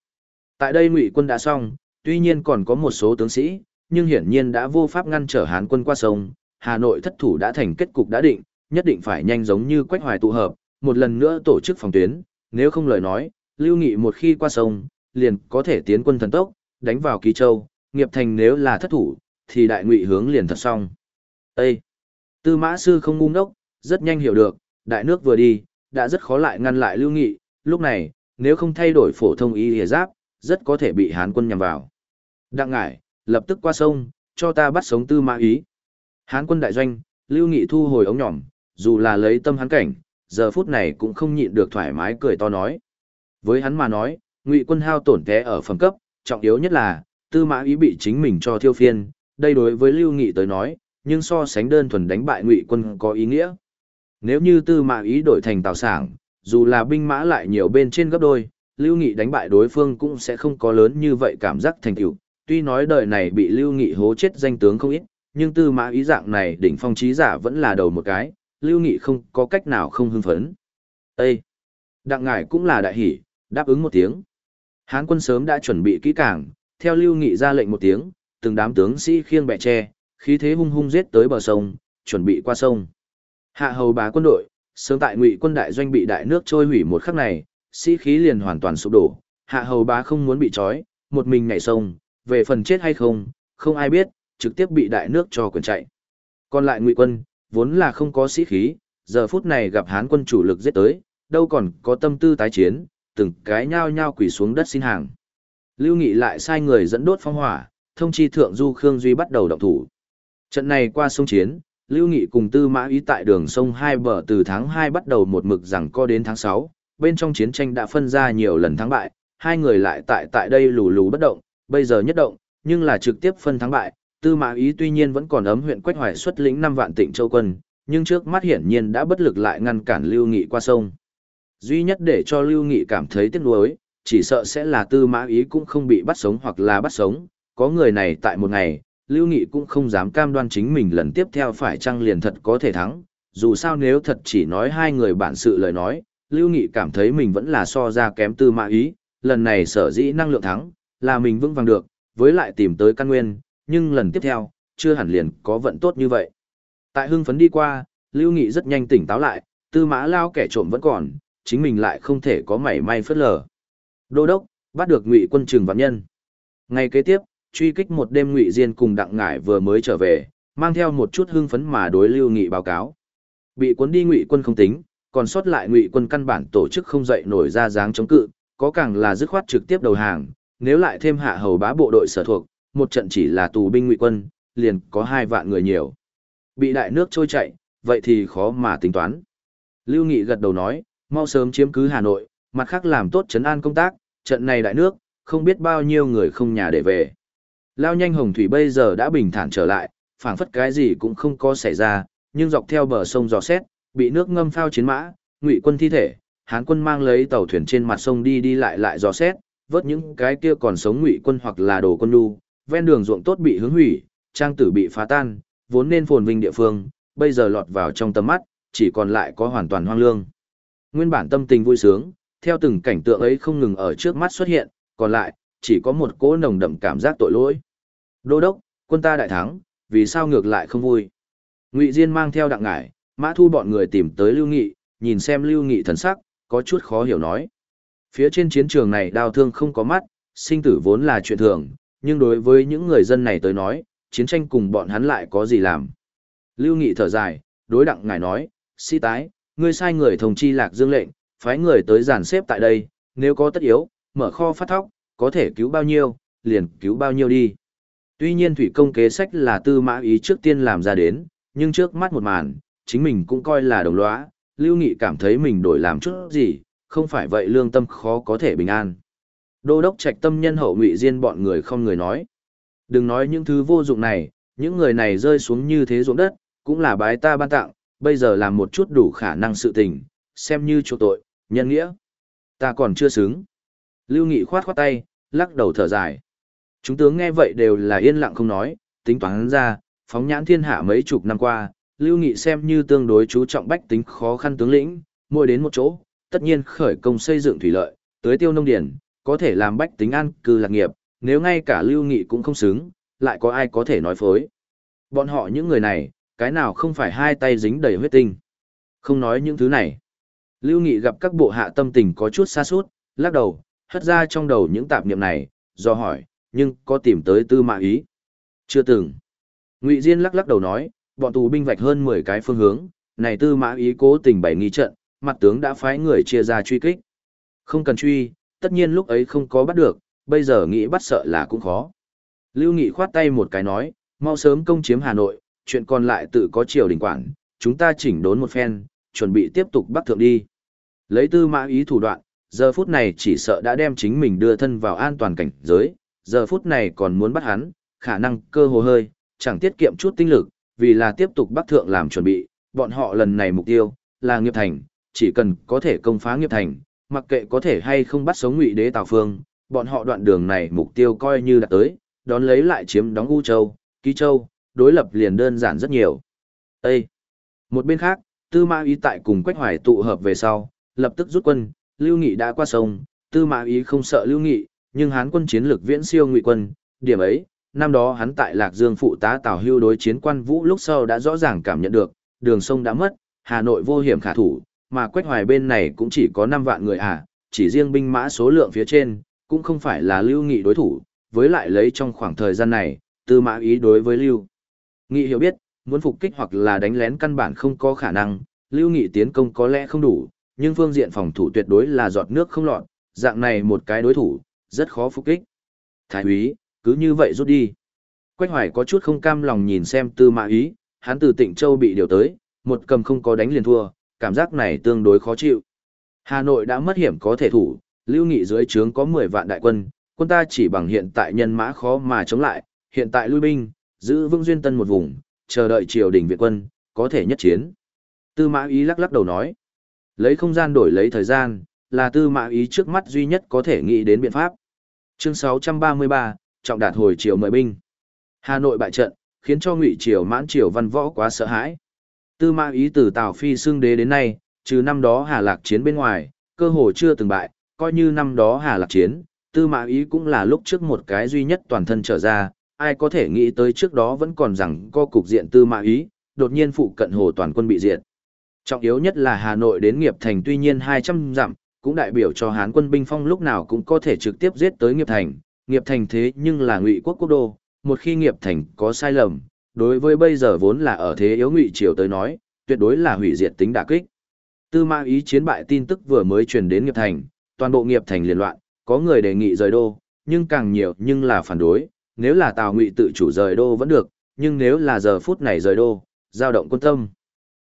Tại đây ngụy quân đã xong, tuy nhiên còn có một số tướng sĩ, nhưng hiển nhiên đã vô pháp ngăn trở Hán quân qua sông, Hà Nội thất thủ đã thành kết cục đã định, nhất định phải nhanh giống như quách hoài tụ hợp, một lần nữa tổ chức phòng tuyến, nếu không lời nói, lưu nghị một khi qua sông, liền có thể tiến quân thần tốc, đánh vào Kỳ Châu, nghiệp thành nếu là thất thủ, thì đại ngụy hướng liền thật xong. Ê! Tư mã sư không ngu ngốc, rất nhanh hiểu được, đại nước vừa đi, đã rất khó lại ngăn lại lưu nghị, lúc này, nếu không thay đổi phổ thông y hề giáp, rất có thể bị Hán quân nhằm vào. Đặng ngải, lập tức qua sông, cho ta bắt sống tư mã ý. Hán quân đại doanh, Lưu Nghị thu hồi ống nhỏm, dù là lấy tâm hắn cảnh, giờ phút này cũng không nhịn được thoải mái cười to nói. Với hắn mà nói, Ngụy quân hao tổn té ở phẩm cấp, trọng yếu nhất là, tư mã ý bị chính mình cho thiêu phiên, đây đối với Lưu Nghị tới nói, nhưng so sánh đơn thuần đánh bại Ngụy quân có ý nghĩa. Nếu như tư mã ý đổi thành tào sảng, dù là binh mã lại nhiều bên trên gấp đôi, Lưu Nghị đánh bại đối phương cũng sẽ không có lớn như vậy cảm giác thành tựu. Tuy nói đời này bị Lưu Nghị hố chết danh tướng không ít, nhưng tư mã ý dạng này đỉnh phong trí giả vẫn là đầu một cái, Lưu Nghị không có cách nào không hưng phấn. Ê! Đặng ngải cũng là đại hỷ, đáp ứng một tiếng. Hán quân sớm đã chuẩn bị kỹ càng, theo Lưu Nghị ra lệnh một tiếng, từng đám tướng sĩ khiêng bè tre, khí thế hung hung giết tới bờ sông, chuẩn bị qua sông. Hạ hầu bá quân đội, sớm tại ngụy quân đại doanh bị đại nước trôi hủy một khắc này sĩ khí liền hoàn toàn sụp đổ hạ hầu bá không muốn bị trói một mình nhảy sông về phần chết hay không không ai biết trực tiếp bị đại nước cho quyền chạy còn lại ngụy quân vốn là không có sĩ khí giờ phút này gặp Hán quân chủ lực giết tới, đâu còn có tâm tư tái chiến, từng cái nhao nhao quỳ xuống đất xin hàng. Lưu Nghị lại sai người dẫn đốt phong hỏa, thông chi thượng du Khương Duy bắt đầu động thủ. Trận này qua sông chiến, Lưu Nghị cùng Tư Mã Ý tại đường sông hai bờ từ tháng 2 bắt đầu một mực rằng co đến tháng 6, bên trong chiến tranh đã phân ra nhiều lần thắng bại, hai người lại tại tại đây lù lù bất động, bây giờ nhất động, nhưng là trực tiếp phân thắng bại, Tư Mã Ý tuy nhiên vẫn còn ấm huyện Quách Hoài xuất lĩnh 5 vạn tịnh châu quân, nhưng trước mắt hiển nhiên đã bất lực lại ngăn cản Lưu Nghị qua sông. Duy nhất để cho Lưu Nghị cảm thấy tiếc nuối, chỉ sợ sẽ là Tư Mã Ý cũng không bị bắt sống hoặc là bắt sống, có người này tại một ngày, Lưu Nghị cũng không dám cam đoan chính mình lần tiếp theo phải chăng liền thật có thể thắng, dù sao nếu thật chỉ nói hai người bản sự lời nói, Lưu Nghị cảm thấy mình vẫn là so ra kém Tư Mã Ý, lần này sở dĩ năng lượng thắng, là mình vững vàng được, với lại tìm tới căn nguyên, nhưng lần tiếp theo, chưa hẳn liền có vận tốt như vậy. Tại hưng phấn đi qua, Lưu Nghị rất nhanh tỉnh táo lại, tư mã lao kẻ trộm vẫn còn, chính mình lại không thể có mảy may phất lờ. Đô đốc, bắt được ngụy quân trừng vạn nhân. Ngày kế tiếp, truy kích một đêm ngụy diên cùng đặng ngải vừa mới trở về, mang theo một chút hưng phấn mà đối Lưu Nghị báo cáo. Bị cuốn đi ngụy quân không tính, còn sót lại ngụy quân căn bản tổ chức không dậy nổi ra dáng chống cự, có càng là dứt khoát trực tiếp đầu hàng, nếu lại thêm hạ hầu bá bộ đội sở thuộc, một trận chỉ là tù binh ngụy quân, liền có hai vạn người nhiều. Bị đại nước trôi chạy, vậy thì khó mà tính toán. Lưu Nghị gật đầu nói, mau sớm chiếm cứ Hà Nội, mặt khác làm tốt trấn an công tác, trận này đại nước, không biết bao nhiêu người không nhà để về. Lao nhanh hồng thủy bây giờ đã bình thản trở lại, phảng phất cái gì cũng không có xảy ra, nhưng dọc theo bờ sông dò xét, bị nước ngâm phao chiến mã, ngụy quân thi thể, hán quân mang lấy tàu thuyền trên mặt sông đi đi lại lại dò xét, vớt những cái kia còn sống ngụy quân hoặc là đồ quân đu, ven đường ruộng tốt bị hướng hủy, trang tử bị phá tan, vốn nên phồn vinh địa phương, bây giờ lọt vào trong tầm mắt, chỉ còn lại có hoàn toàn hoang lương. Nguyên bản tâm tình vui sướng, theo từng cảnh tượng ấy không ngừng ở trước mắt xuất hiện, còn lại, chỉ có một cỗ nồng đậm cảm giác tội lỗi. Đô đốc, quân ta đại thắng, vì sao ngược lại không vui? Ngụy Diên mang theo đặng ngải, mã thu bọn người tìm tới Lưu Nghị, nhìn xem Lưu Nghị thần sắc, có chút khó hiểu nói. Phía trên chiến trường này đau thương không có mắt, sinh tử vốn là chuyện thường, nhưng đối với những người dân này tới nói, chiến tranh cùng bọn hắn lại có gì làm. Lưu Nghị thở dài, đối đặng ngài nói, sĩ tái, ngươi sai người thông chi lạc dương lệnh, phái người tới giàn xếp tại đây, nếu có tất yếu, mở kho phát thóc, có thể cứu bao nhiêu, liền cứu bao nhiêu đi. Tuy nhiên thủy công kế sách là tư mã ý trước tiên làm ra đến, nhưng trước mắt một màn, chính mình cũng coi là đồng lõa, Lưu Nghị cảm thấy mình đổi làm chút gì, không phải vậy lương tâm khó có thể bình an. Đô đốc trạch tâm nhân hậu ngụy diên bọn người không người nói. Đừng nói những thứ vô dụng này, những người này rơi xuống như thế ruộng đất, cũng là bái ta ban tặng, bây giờ làm một chút đủ khả năng sự tình, xem như chỗ tội, nhân nghĩa. Ta còn chưa xứng. Lưu Nghị khoát khoát tay, lắc đầu thở dài. Chúng tướng nghe vậy đều là yên lặng không nói, tính toán ra, phóng nhãn thiên hạ mấy chục năm qua, Lưu Nghị xem như tương đối chú trọng bách tính khó khăn tướng lĩnh, mỗi đến một chỗ, tất nhiên khởi công xây dựng thủy lợi, tưới tiêu nông điển, có thể làm bách tính an cư lạc nghiệp, nếu ngay cả Lưu Nghị cũng không xứng, lại có ai có thể nói phối. Bọn họ những người này, cái nào không phải hai tay dính đầy huyết tinh. Không nói những thứ này. Lưu Nghị gặp các bộ hạ tâm tình có chút xa suốt, lắc đầu, hất ra trong đầu những tạp niệm này, do hỏi, nhưng có tìm tới tư mã ý. Chưa từng. Ngụy Diên lắc lắc đầu nói, bọn tù binh vạch hơn 10 cái phương hướng, này tư mã ý cố tình bày nghi trận, mặt tướng đã phái người chia ra truy kích. Không cần truy, tất nhiên lúc ấy không có bắt được, bây giờ nghĩ bắt sợ là cũng khó. Lưu Nghị khoát tay một cái nói, mau sớm công chiếm Hà Nội, chuyện còn lại tự có triều đình quản, chúng ta chỉnh đốn một phen, chuẩn bị tiếp tục bắt thượng đi. Lấy tư mã ý thủ đoạn, giờ phút này chỉ sợ đã đem chính mình đưa thân vào an toàn cảnh giới, giờ phút này còn muốn bắt hắn, khả năng cơ hồ hơi, chẳng tiết kiệm chút tinh lực, vì là tiếp tục bắt thượng làm chuẩn bị, bọn họ lần này mục tiêu, là nghiệp thành, chỉ cần có thể công phá nghiệp thành, mặc kệ có thể hay không bắt sống ngụy đế Tào Phương, bọn họ đoạn đường này mục tiêu coi như đã tới, đón lấy lại chiếm đóng U Châu, Ký Châu, đối lập liền đơn giản rất nhiều. Ê! Một bên khác, Tư Mã Ý tại cùng Quách Hoài tụ hợp về sau, lập tức rút quân, Lưu Nghị đã qua sông, Tư Mã Ý không sợ Lưu Nghị, nhưng Hán quân chiến lược viễn siêu Ngụy quân, điểm ấy, năm đó hắn tại Lạc Dương phụ tá Tào Hưu đối chiến quan vũ lúc sau đã rõ ràng cảm nhận được, đường sông đã mất, Hà Nội vô hiểm khả thủ, mà Quách Hoài bên này cũng chỉ có 5 vạn người à, chỉ riêng binh mã số lượng phía trên, cũng không phải là Lưu Nghị đối thủ, với lại lấy trong khoảng thời gian này, Tư Mã Ý đối với Lưu Nghị hiểu biết, muốn phục kích hoặc là đánh lén căn bản không có khả năng, Lưu Nghị tiến công có lẽ không đủ, nhưng phương diện phòng thủ tuyệt đối là giọt nước không lọt, dạng này một cái đối thủ, rất khó phục kích. Thái úy, cứ như vậy rút đi. Quách Hoài có chút không cam lòng nhìn xem Tư Mã Ý, hắn từ Tịnh Châu bị điều tới, một cầm không có đánh liền thua, cảm giác này tương đối khó chịu. Hà Nội đã mất hiểm có thể thủ, Lưu Nghị dưới trướng có 10 vạn đại quân, quân ta chỉ bằng hiện tại nhân mã khó mà chống lại, hiện tại lui binh, giữ vững duyên tân một vùng, chờ đợi triều đình viện quân, có thể nhất chiến. Tư Mã Ý lắc lắc đầu nói, lấy không gian đổi lấy thời gian, là Tư Mã Ý trước mắt duy nhất có thể nghĩ đến biện pháp. Chương 633, trọng đạt hồi triều mời binh. Hà Nội bại trận, khiến cho Ngụy Triều mãn triều văn võ quá sợ hãi. Tư Mã Ý từ Tào Phi xưng đế đến nay, trừ năm đó Hà Lạc chiến bên ngoài, cơ hồ chưa từng bại, coi như năm đó Hà Lạc chiến, Tư Mã Ý cũng là lúc trước một cái duy nhất toàn thân trở ra, ai có thể nghĩ tới trước đó vẫn còn rằng có cục diện Tư Mã Ý, đột nhiên phụ cận hồ toàn quân bị diệt. Trọng yếu nhất là Hà Nội đến Nghiệp Thành tuy nhiên 200 dặm, cũng đại biểu cho Hán quân binh phong lúc nào cũng có thể trực tiếp giết tới Nghiệp Thành, Nghiệp Thành thế nhưng là Ngụy quốc quốc đô, một khi Nghiệp Thành có sai lầm, đối với bây giờ vốn là ở thế yếu Ngụy triều tới nói, tuyệt đối là hủy diệt tính đả kích. Tư Mã Ý chiến bại tin tức vừa mới truyền đến Nghiệp Thành, toàn bộ Nghiệp Thành liên loạn, có người đề nghị rời đô, nhưng càng nhiều nhưng là phản đối, nếu là Tào Ngụy tự chủ rời đô vẫn được, nhưng nếu là giờ phút này rời đô, dao động quân tâm.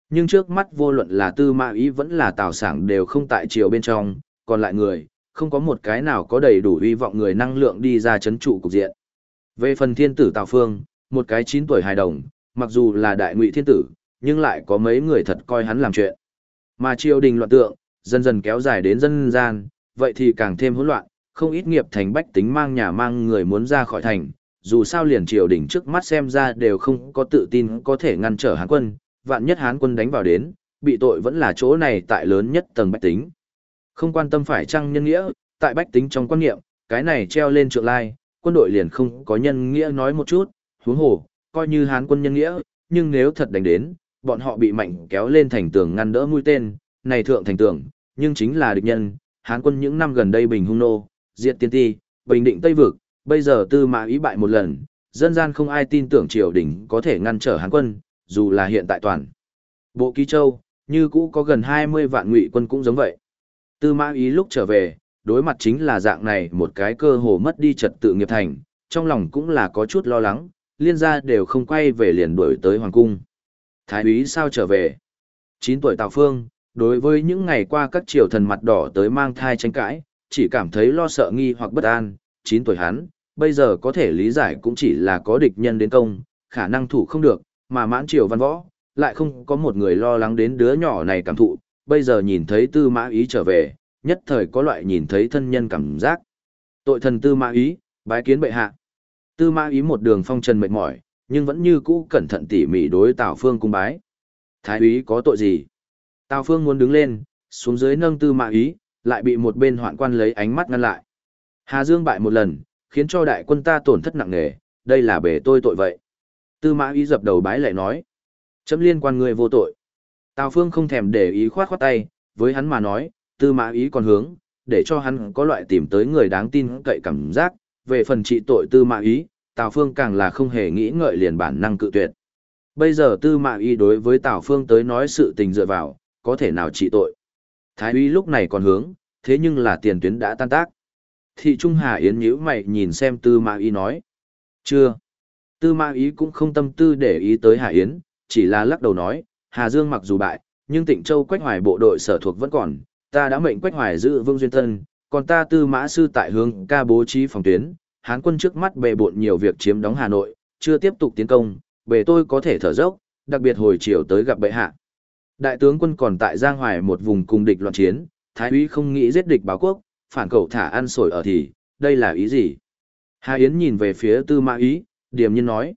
Nhưng trước mắt vô luận là Tư Mã Ý vẫn là Tào Sảng đều không tại triều bên trong, còn lại người, không có một cái nào có đầy đủ hy vọng người năng lượng đi ra chấn trụ cục diện. Về phần thiên tử Tào Phương, một cái 9 tuổi hài đồng, mặc dù là đại ngụy thiên tử, nhưng lại có mấy người thật coi hắn làm chuyện. Mà triều đình loạn tượng, dần dần kéo dài đến dân gian, vậy thì càng thêm hỗn loạn, không ít nghiệp thành bách tính mang nhà mang người muốn ra khỏi thành, dù sao liền triều đình trước mắt xem ra đều không có tự tin có thể ngăn trở Hán quân, vạn nhất Hán quân đánh vào đến, bị tội vẫn là chỗ này tại lớn nhất tầng bách tính. Không quan tâm phải chăng nhân nghĩa, tại bách tính trong quan niệm, cái này treo lên trượng lai, quân đội liền không có nhân nghĩa nói một chút, huống hồ, coi như Hán quân nhân nghĩa, nhưng nếu thật đánh đến, bọn họ bị mạnh kéo lên thành tường ngăn đỡ mũi tên, này thượng thành tường, nhưng chính là địch nhân, Hán quân những năm gần đây bình hung nô, diệt tiên ti, bình định Tây Vực, bây giờ tư mã ý bại một lần, dân gian không ai tin tưởng triều đình có thể ngăn trở Hán quân, dù là hiện tại toàn. Bộ Ký Châu, như cũ có gần 20 vạn ngụy quân cũng giống vậy. Tư mã ý lúc trở về, đối mặt chính là dạng này một cái cơ hồ mất đi trật tự nghiệp thành, trong lòng cũng là có chút lo lắng, liên gia đều không quay về liền đuổi tới Hoàng Cung. Thái úy sao trở về? 9 tuổi Tào Phương, đối với những ngày qua các triều thần mặt đỏ tới mang thai tranh cãi, chỉ cảm thấy lo sợ nghi hoặc bất an, 9 tuổi hắn, bây giờ có thể lý giải cũng chỉ là có địch nhân đến công, khả năng thủ không được, mà mãn triều văn võ, lại không có một người lo lắng đến đứa nhỏ này cảm thụ, bây giờ nhìn thấy tư mã ý trở về, nhất thời có loại nhìn thấy thân nhân cảm giác. Tội thần tư mã ý, bái kiến bệ hạ. Tư mã ý một đường phong trần mệt mỏi, nhưng vẫn như cũ cẩn thận tỉ mỉ đối Tào Phương cung bái. Thái úy có tội gì? Tào Phương muốn đứng lên, xuống dưới nâng tư mã ý, lại bị một bên hoạn quan lấy ánh mắt ngăn lại. Hà Dương bại một lần, khiến cho đại quân ta tổn thất nặng nề, đây là bể tôi tội vậy. Tư mã ý dập đầu bái lại nói. Chấm liên quan người vô tội. Tào Phương không thèm để ý khoát khoát tay, với hắn mà nói, tư mã ý còn hướng, để cho hắn có loại tìm tới người đáng tin cậy cảm giác, về phần trị tội tư mã ý, Tào Phương càng là không hề nghĩ ngợi liền bản năng cự tuyệt. Bây giờ tư mã ý đối với Tào Phương tới nói sự tình dựa vào, có thể nào trị tội. Thái uy lúc này còn hướng, thế nhưng là tiền tuyến đã tan tác. Thị Trung Hà Yến nhíu mày nhìn xem tư mã ý nói. Chưa. Tư mã ý cũng không tâm tư để ý tới Hà Yến, chỉ là lắc đầu nói, Hà Dương mặc dù bại, nhưng Tịnh Châu Quách Hoài bộ đội sở thuộc vẫn còn, ta đã mệnh Quách Hoài giữ Vương Duyên Tân, còn ta tư mã sư tại hướng ca bố trí phòng tuyến, Hán quân trước mắt bề bộn nhiều việc chiếm đóng Hà Nội, chưa tiếp tục tiến công, bề tôi có thể thở dốc, đặc biệt hồi chiều tới gặp bệ hạ. Đại tướng quân còn tại Giang Hoài một vùng cùng địch loạn chiến, Thái úy không nghĩ giết địch báo quốc, phản cậu thả ăn sổi ở thì, đây là ý gì? Hà Yến nhìn về phía Tư Mã Ý, điềm nhiên nói.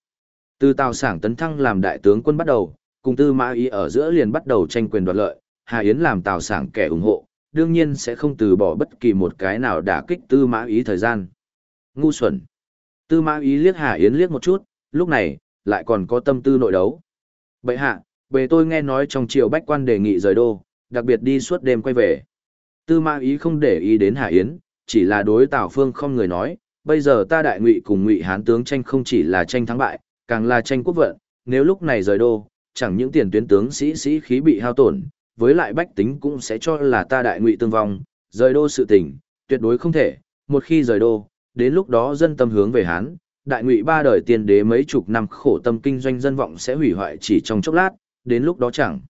Từ Tào Sảng tấn thăng làm đại tướng quân bắt đầu, cùng Tư Mã Ý ở giữa liền bắt đầu tranh quyền đoạt lợi, Hà Yến làm Tào Sảng kẻ ủng hộ, đương nhiên sẽ không từ bỏ bất kỳ một cái nào đả kích Tư Mã Ý thời gian. Ngu xuẩn. Tư Mã Ý liếc Hà Yến liếc một chút, lúc này, lại còn có tâm tư nội đấu. Bệ hạ, bề tôi nghe nói trong triều bách quan đề nghị rời đô, đặc biệt đi suốt đêm quay về. Tư Mã Ý không để ý đến Hà Yến, chỉ là đối Tào Phương không người nói, bây giờ ta đại ngụy cùng ngụy hán tướng tranh không chỉ là tranh thắng bại, càng là tranh quốc vận, nếu lúc này rời đô, chẳng những tiền tuyến tướng sĩ sĩ khí bị hao tổn, với lại bách tính cũng sẽ cho là ta đại ngụy tương vong, rời đô sự tình, tuyệt đối không thể, một khi rời đô, đến lúc đó dân tâm hướng về Hán, đại ngụy ba đời tiên đế mấy chục năm khổ tâm kinh doanh dân vọng sẽ hủy hoại chỉ trong chốc lát, đến lúc đó chẳng.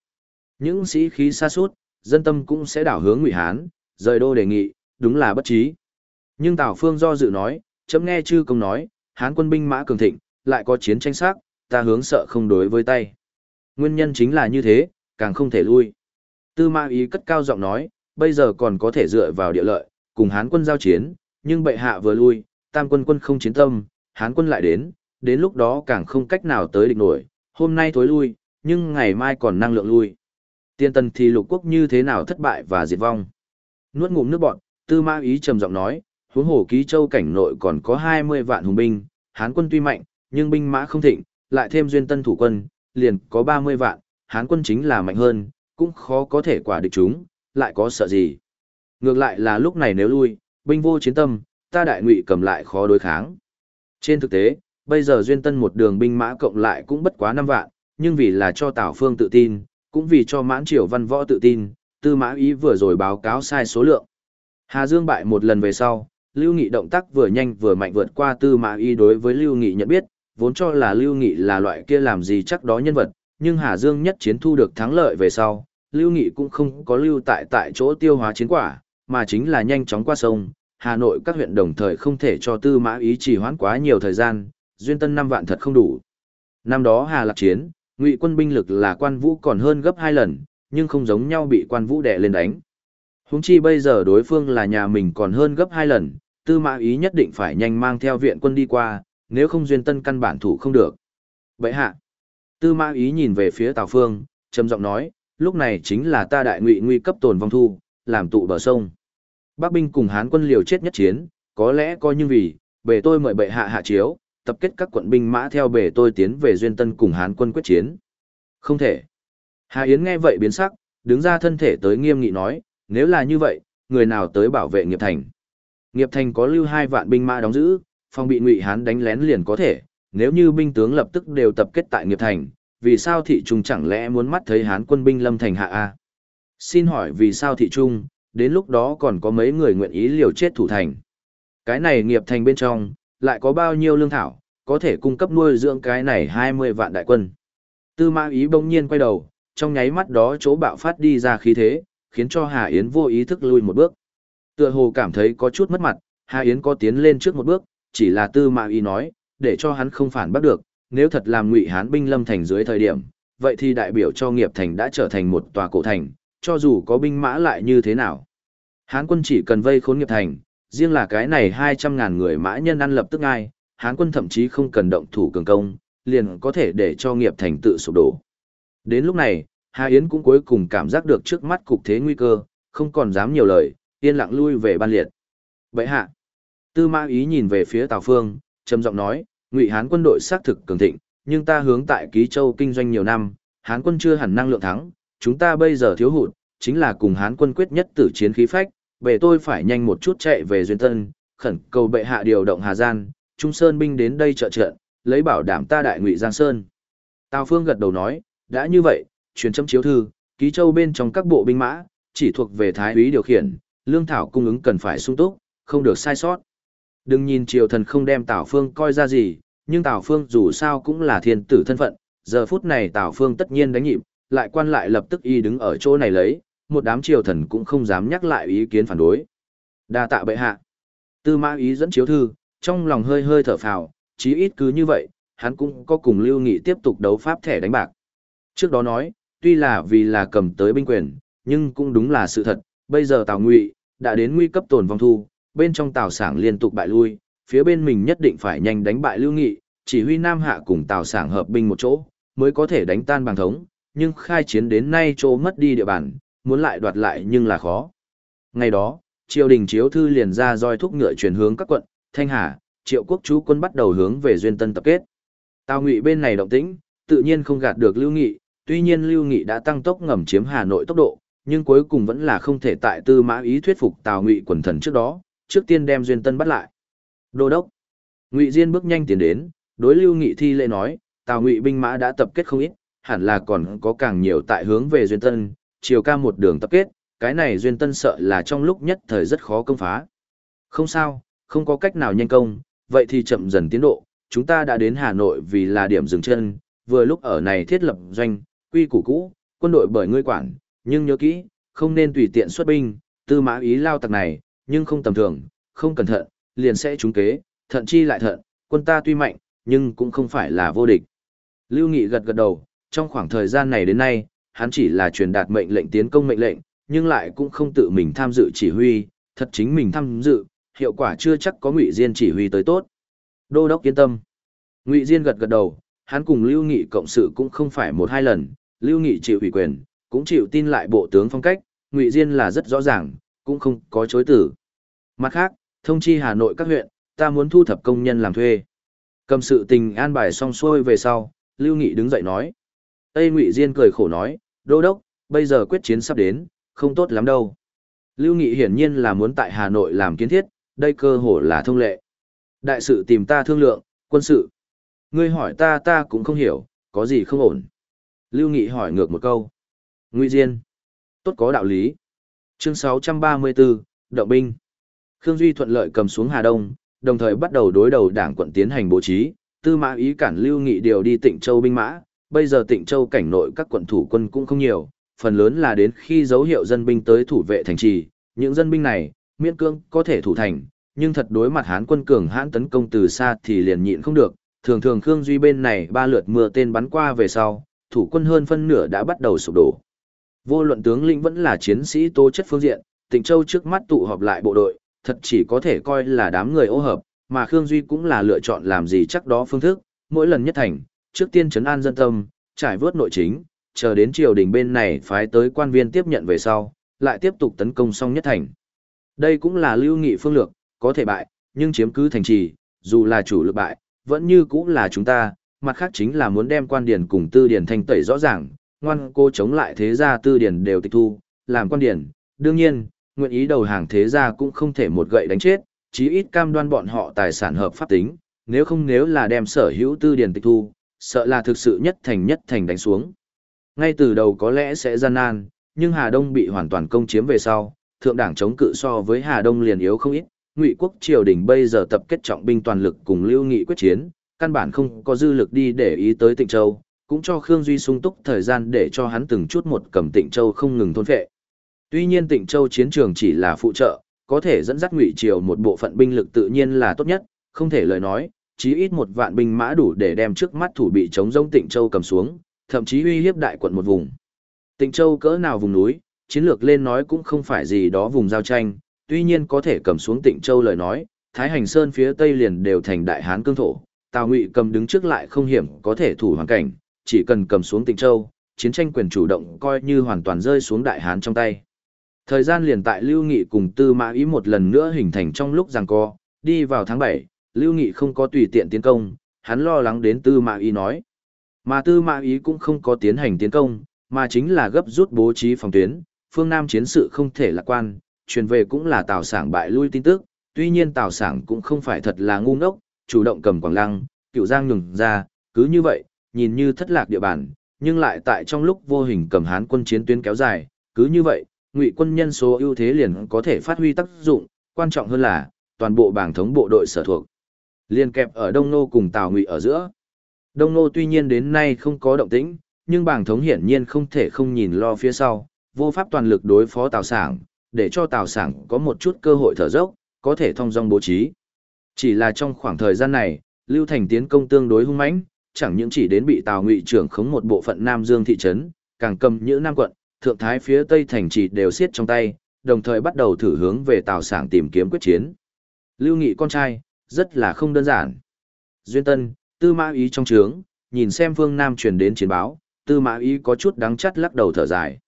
Những sĩ khí xa suốt, dân tâm cũng sẽ đảo hướng ngụy Hán, rời đô đề nghị, đúng là bất trí. Nhưng Tào Phương do dự nói, chấm nghe chư công nói, Hán quân binh mã cường thịnh, lại có chiến tranh sắc, ta hướng sợ không đối với tay. Nguyên nhân chính là như thế, càng không thể lui. Tư Ma Ý cất cao giọng nói, bây giờ còn có thể dựa vào địa lợi, cùng Hán quân giao chiến, nhưng bệ hạ vừa lui, tam quân quân không chiến tâm, Hán quân lại đến, đến lúc đó càng không cách nào tới địch nổi, hôm nay thối lui, nhưng ngày mai còn năng lượng lui. Tiên tần thì lục quốc như thế nào thất bại và diệt vong. Nuốt ngụm nước bọn, tư ma ý trầm giọng nói, huống hồ ký châu cảnh nội còn có 20 vạn hùng binh, Hán quân tuy mạnh, nhưng binh mã không thịnh, lại thêm duyên tân thủ quân, liền có 30 vạn, Hán quân chính là mạnh hơn, cũng khó có thể quả địch chúng, lại có sợ gì. Ngược lại là lúc này nếu lui, binh vô chiến tâm, ta đại ngụy cầm lại khó đối kháng. Trên thực tế, bây giờ duyên tân một đường binh mã cộng lại cũng bất quá 5 vạn, nhưng vì là cho Tào Phương tự tin, cũng vì cho mãn triều văn võ tự tin, tư mã ý vừa rồi báo cáo sai số lượng. Hà Dương bại một lần về sau, Lưu Nghị động tác vừa nhanh vừa mạnh vượt qua tư mã ý đối với Lưu Nghị nhận biết, vốn cho là Lưu Nghị là loại kia làm gì chắc đó nhân vật, nhưng Hà Dương nhất chiến thu được thắng lợi về sau, Lưu Nghị cũng không có lưu tại tại chỗ tiêu hóa chiến quả, mà chính là nhanh chóng qua sông. Hà Nội các huyện đồng thời không thể cho tư mã ý trì hoãn quá nhiều thời gian, duyên tân năm vạn thật không đủ. Năm đó Hà Lạc chiến, ngụy quân binh lực là quan vũ còn hơn gấp hai lần, nhưng không giống nhau bị quan vũ đè lên đánh. Húng chi bây giờ đối phương là nhà mình còn hơn gấp hai lần, tư mã ý nhất định phải nhanh mang theo viện quân đi qua, nếu không duyên tân căn bản thủ không được. Vậy hạ, tư mã ý nhìn về phía Tào Phương, trầm giọng nói, lúc này chính là ta đại ngụy nguy cấp tồn vong thu, làm tụ bờ sông. Bắc binh cùng Hán quân liều chết nhất chiến, có lẽ coi như vì, bề tôi mời bệ hạ hạ chiếu, tập kết các quận binh mã theo bề tôi tiến về duyên tân cùng Hán quân quyết chiến. Không thể. Hà Yến nghe vậy biến sắc, đứng ra thân thể tới nghiêm nghị nói, nếu là như vậy, người nào tới bảo vệ nghiệp thành. Nghiệp thành có lưu hai vạn binh mã đóng giữ, phòng bị ngụy Hán đánh lén liền có thể, nếu như binh tướng lập tức đều tập kết tại nghiệp thành, vì sao thị trung chẳng lẽ muốn mắt thấy Hán quân binh lâm thành hạ A? Xin hỏi vì sao thị trung, đến lúc đó còn có mấy người nguyện ý liều chết thủ thành. Cái này nghiệp thành bên trong, lại có bao nhiêu lương thảo, có thể cung cấp nuôi dưỡng cái này 20 vạn đại quân. Tư mã ý bỗng nhiên quay đầu, trong nháy mắt đó chỗ bạo phát đi ra khí thế, khiến cho Hà Yến vô ý thức lui một bước. Tựa hồ cảm thấy có chút mất mặt, Hà Yến có tiến lên trước một bước, chỉ là tư mã ý nói, để cho hắn không phản bắt được, nếu thật làm ngụy hán binh lâm thành dưới thời điểm, vậy thì đại biểu cho nghiệp thành đã trở thành một tòa cổ thành, cho dù có binh mã lại như thế nào. Hán quân chỉ cần vây khốn nghiệp thành, riêng là cái này 200.000 người mã nhân ăn lập tức ngay, Hán quân thậm chí không cần động thủ cường công, liền có thể để cho nghiệp thành tự sụp đổ. Đến lúc này, Hà Yến cũng cuối cùng cảm giác được trước mắt cục thế nguy cơ, không còn dám nhiều lời, yên lặng lui về ban liệt. Vậy hạ, tư mã ý nhìn về phía Tào Phương, trầm giọng nói, ngụy Hán quân đội xác thực cường thịnh, nhưng ta hướng tại Ký Châu kinh doanh nhiều năm, Hán quân chưa hẳn năng lượng thắng, chúng ta bây giờ thiếu hụt, chính là cùng Hán quân quyết nhất tử chiến khí phách, bệ tôi phải nhanh một chút chạy về Duyên Tân, khẩn cầu bệ hạ điều động Hà Gian, Trung Sơn binh đến đây trợ trận, lấy bảo đảm ta đại ngụy Giang Sơn. Tào Phương gật đầu nói, đã như vậy, truyền chấm chiếu thư, ký châu bên trong các bộ binh mã, chỉ thuộc về thái úy điều khiển, lương thảo cung ứng cần phải sung túc, không được sai sót. Đừng nhìn triều thần không đem Tào Phương coi ra gì, nhưng Tào Phương dù sao cũng là thiên tử thân phận, giờ phút này Tào Phương tất nhiên đánh nhịp, lại quan lại lập tức y đứng ở chỗ này lấy, một đám triều thần cũng không dám nhắc lại ý kiến phản đối. Đa tạ bệ hạ. Tư mã ý dẫn chiếu thư, trong lòng hơi hơi thở phào, chí ít cứ như vậy, hắn cũng có cùng Lưu Nghị tiếp tục đấu pháp thẻ đánh bạc. Trước đó nói, tuy là vì là cầm tới binh quyền, nhưng cũng đúng là sự thật, bây giờ Tào Ngụy đã đến nguy cấp tổn vong thu, bên trong Tào Sảng liên tục bại lui, phía bên mình nhất định phải nhanh đánh bại Lưu Nghị, chỉ huy Nam Hạ cùng Tào Sảng hợp binh một chỗ, mới có thể đánh tan bằng thống, nhưng khai chiến đến nay chỗ mất đi địa bàn, muốn lại đoạt lại nhưng là khó. Ngày đó, triều đình chiếu thư liền ra roi thúc ngựa chuyển hướng các quận, Thanh Hà, triệu quốc chú quân bắt đầu hướng về Duyên Tân tập kết. Tào Ngụy bên này động tĩnh, tự nhiên không gạt được Lưu Nghị, tuy nhiên Lưu Nghị đã tăng tốc ngầm chiếm Hà Nội tốc độ, nhưng cuối cùng vẫn là không thể tại tư mã ý thuyết phục Tào Ngụy quần thần trước đó, trước tiên đem Duyên Tân bắt lại. Đô đốc. Ngụy Diên bước nhanh tiến đến, đối Lưu Nghị thi lễ nói, Tào Ngụy binh mã đã tập kết không ít, hẳn là còn có càng nhiều tại hướng về Duyên Tân, chiều ca một đường tập kết, cái này duyên tân sợ là trong lúc nhất thời rất khó công phá. Không sao, không có cách nào nhanh công, vậy thì chậm dần tiến độ, chúng ta đã đến Hà Nội vì là điểm dừng chân, vừa lúc ở này thiết lập doanh, quy củ cũ, quân đội bởi ngươi quản, nhưng nhớ kỹ, không nên tùy tiện xuất binh, tư mã ý lao tặc này, nhưng không tầm thường, không cẩn thận, liền sẽ trúng kế, thận chi lại thận, quân ta tuy mạnh, nhưng cũng không phải là vô địch. Lưu Nghị gật gật đầu, trong khoảng thời gian này đến nay, hắn chỉ là truyền đạt mệnh lệnh tiến công mệnh lệnh, nhưng lại cũng không tự mình tham dự chỉ huy, thật chính mình tham dự, hiệu quả chưa chắc có Ngụy Diên chỉ huy tới tốt. Đô đốc yên tâm. Ngụy Diên gật gật đầu, hắn cùng Lưu Nghị cộng sự cũng không phải một hai lần, Lưu Nghị chịu ủy quyền, cũng chịu tin lại bộ tướng phong cách, Ngụy Diên là rất rõ ràng, cũng không có chối từ. Mặt khác, thông chi Hà Nội các huyện, ta muốn thu thập công nhân làm thuê. Cầm sự tình an bài xong xuôi về sau, Lưu Nghị đứng dậy nói. Tây Ngụy Diên cười khổ nói, đô đốc, bây giờ quyết chiến sắp đến, không tốt lắm đâu. Lưu Nghị hiển nhiên là muốn tại Hà Nội làm kiến thiết, đây cơ hồ là thông lệ. Đại sự tìm ta thương lượng, quân sự. Ngươi hỏi ta ta cũng không hiểu, có gì không ổn. Lưu Nghị hỏi ngược một câu. Ngụy Diên. Tốt có đạo lý. Chương 634, Động binh. Khương Duy thuận lợi cầm xuống Hà Đông, đồng thời bắt đầu đối đầu đảng quận tiến hành bố trí, tư mã ý cản Lưu Nghị điều đi Tịnh Châu binh mã, bây giờ Tịnh Châu cảnh nội các quận thủ quân cũng không nhiều, phần lớn là đến khi dấu hiệu dân binh tới thủ vệ thành trì, những dân binh này, miễn cương có thể thủ thành, nhưng thật đối mặt Hán quân cường hãn tấn công từ xa thì liền nhịn không được, thường thường Khương Duy bên này ba lượt mưa tên bắn qua về sau, thủ quân hơn phân nửa đã bắt đầu sụp đổ. Vô luận tướng lĩnh vẫn là chiến sĩ tố chất phương diện, Tịnh Châu trước mắt tụ họp lại bộ đội, thật chỉ có thể coi là đám người ô hợp, mà Khương Duy cũng là lựa chọn làm gì chắc đó phương thức, mỗi lần nhất thành, trước tiên trấn an dân tâm, trải vớt nội chính, chờ đến triều đình bên này phái tới quan viên tiếp nhận về sau, lại tiếp tục tấn công xong nhất thành. Đây cũng là lưu nghị phương lược, có thể bại, nhưng chiếm cứ thành trì, dù là chủ lực bại, vẫn như cũng là chúng ta, mặt khác chính là muốn đem quan điển cùng tư điển thành tẩy rõ ràng, ngoan cô chống lại thế gia tư điển đều tịch thu, làm quan điển, đương nhiên, nguyện ý đầu hàng thế gia cũng không thể một gậy đánh chết, chí ít cam đoan bọn họ tài sản hợp pháp tính, nếu không nếu là đem sở hữu tư điển tịch thu, sợ là thực sự nhất thành nhất thành đánh xuống. Ngay từ đầu có lẽ sẽ gian nan, nhưng Hà Đông bị hoàn toàn công chiếm về sau, thượng đảng chống cự so với Hà Đông liền yếu không ít, Ngụy quốc triều đình bây giờ tập kết trọng binh toàn lực cùng Lưu Nghị quyết chiến, căn bản không có dư lực đi để ý tới Tịnh Châu, cũng cho Khương Duy sung túc thời gian để cho hắn từng chút một cầm Tịnh Châu không ngừng thôn phệ. Tuy nhiên Tịnh Châu chiến trường chỉ là phụ trợ, có thể dẫn dắt Ngụy triều một bộ phận binh lực tự nhiên là tốt nhất, không thể lời nói, chí ít một vạn binh mã đủ để đem trước mắt thủ bị chống rông Tịnh Châu cầm xuống, thậm chí uy hiếp đại quận một vùng. Tịnh Châu cỡ nào vùng núi, chiến lược lên nói cũng không phải gì đó vùng giao tranh, tuy nhiên có thể cầm xuống Tịnh Châu lời nói, Thái Hành Sơn phía tây liền đều thành đại hán cương thổ, Tào Ngụy cầm đứng trước lại không hiểm có thể thủ hoàn cảnh, chỉ cần cầm xuống Tịnh Châu, chiến tranh quyền chủ động coi như hoàn toàn rơi xuống đại hán trong tay. Thời gian liền tại Lưu Nghị cùng Tư Mã Ý một lần nữa hình thành trong lúc giằng co, đi vào tháng 7, Lưu Nghị không có tùy tiện tiến công, hắn lo lắng đến Tư Mã Ý nói. Mà Tư Mã Ý cũng không có tiến hành tiến công, mà chính là gấp rút bố trí phòng tuyến, phương Nam chiến sự không thể lạc quan, truyền về cũng là Tào Sảng bại lui tin tức, tuy nhiên Tào Sảng cũng không phải thật là ngu ngốc, chủ động cầm Quảng Lăng, Cựu Giang nhường ra, cứ như vậy, nhìn như thất lạc địa bàn, nhưng lại tại trong lúc vô hình cầm Hán quân chiến tuyến kéo dài, cứ như vậy, Ngụy quân nhân số ưu thế liền có thể phát huy tác dụng, quan trọng hơn là toàn bộ bảng thống bộ đội sở thuộc liên kẹp ở Đông Nô cùng Tào Ngụy ở giữa. Đông Nô tuy nhiên đến nay không có động tĩnh, nhưng bảng thống hiển nhiên không thể không nhìn lo phía sau, vô pháp toàn lực đối phó Tào Sảng, để cho Tào Sảng có một chút cơ hội thở dốc, có thể thông dong bố trí. Chỉ là trong khoảng thời gian này, Lưu Thành tiến công tương đối hung mãnh, chẳng những chỉ đến bị Tào Ngụy trưởng khống một bộ phận Nam Dương thị trấn, càng cầm những nam quận, thượng thái phía tây thành trì đều siết trong tay, đồng thời bắt đầu thử hướng về Tào Sảng tìm kiếm quyết chiến. Lưu Nghị con trai, rất là không đơn giản. Duyên Tân, Tư Mã Ý trong trướng, nhìn xem phương Nam truyền đến chiến báo, Tư Mã Ý có chút đắng chắt lắc đầu thở dài.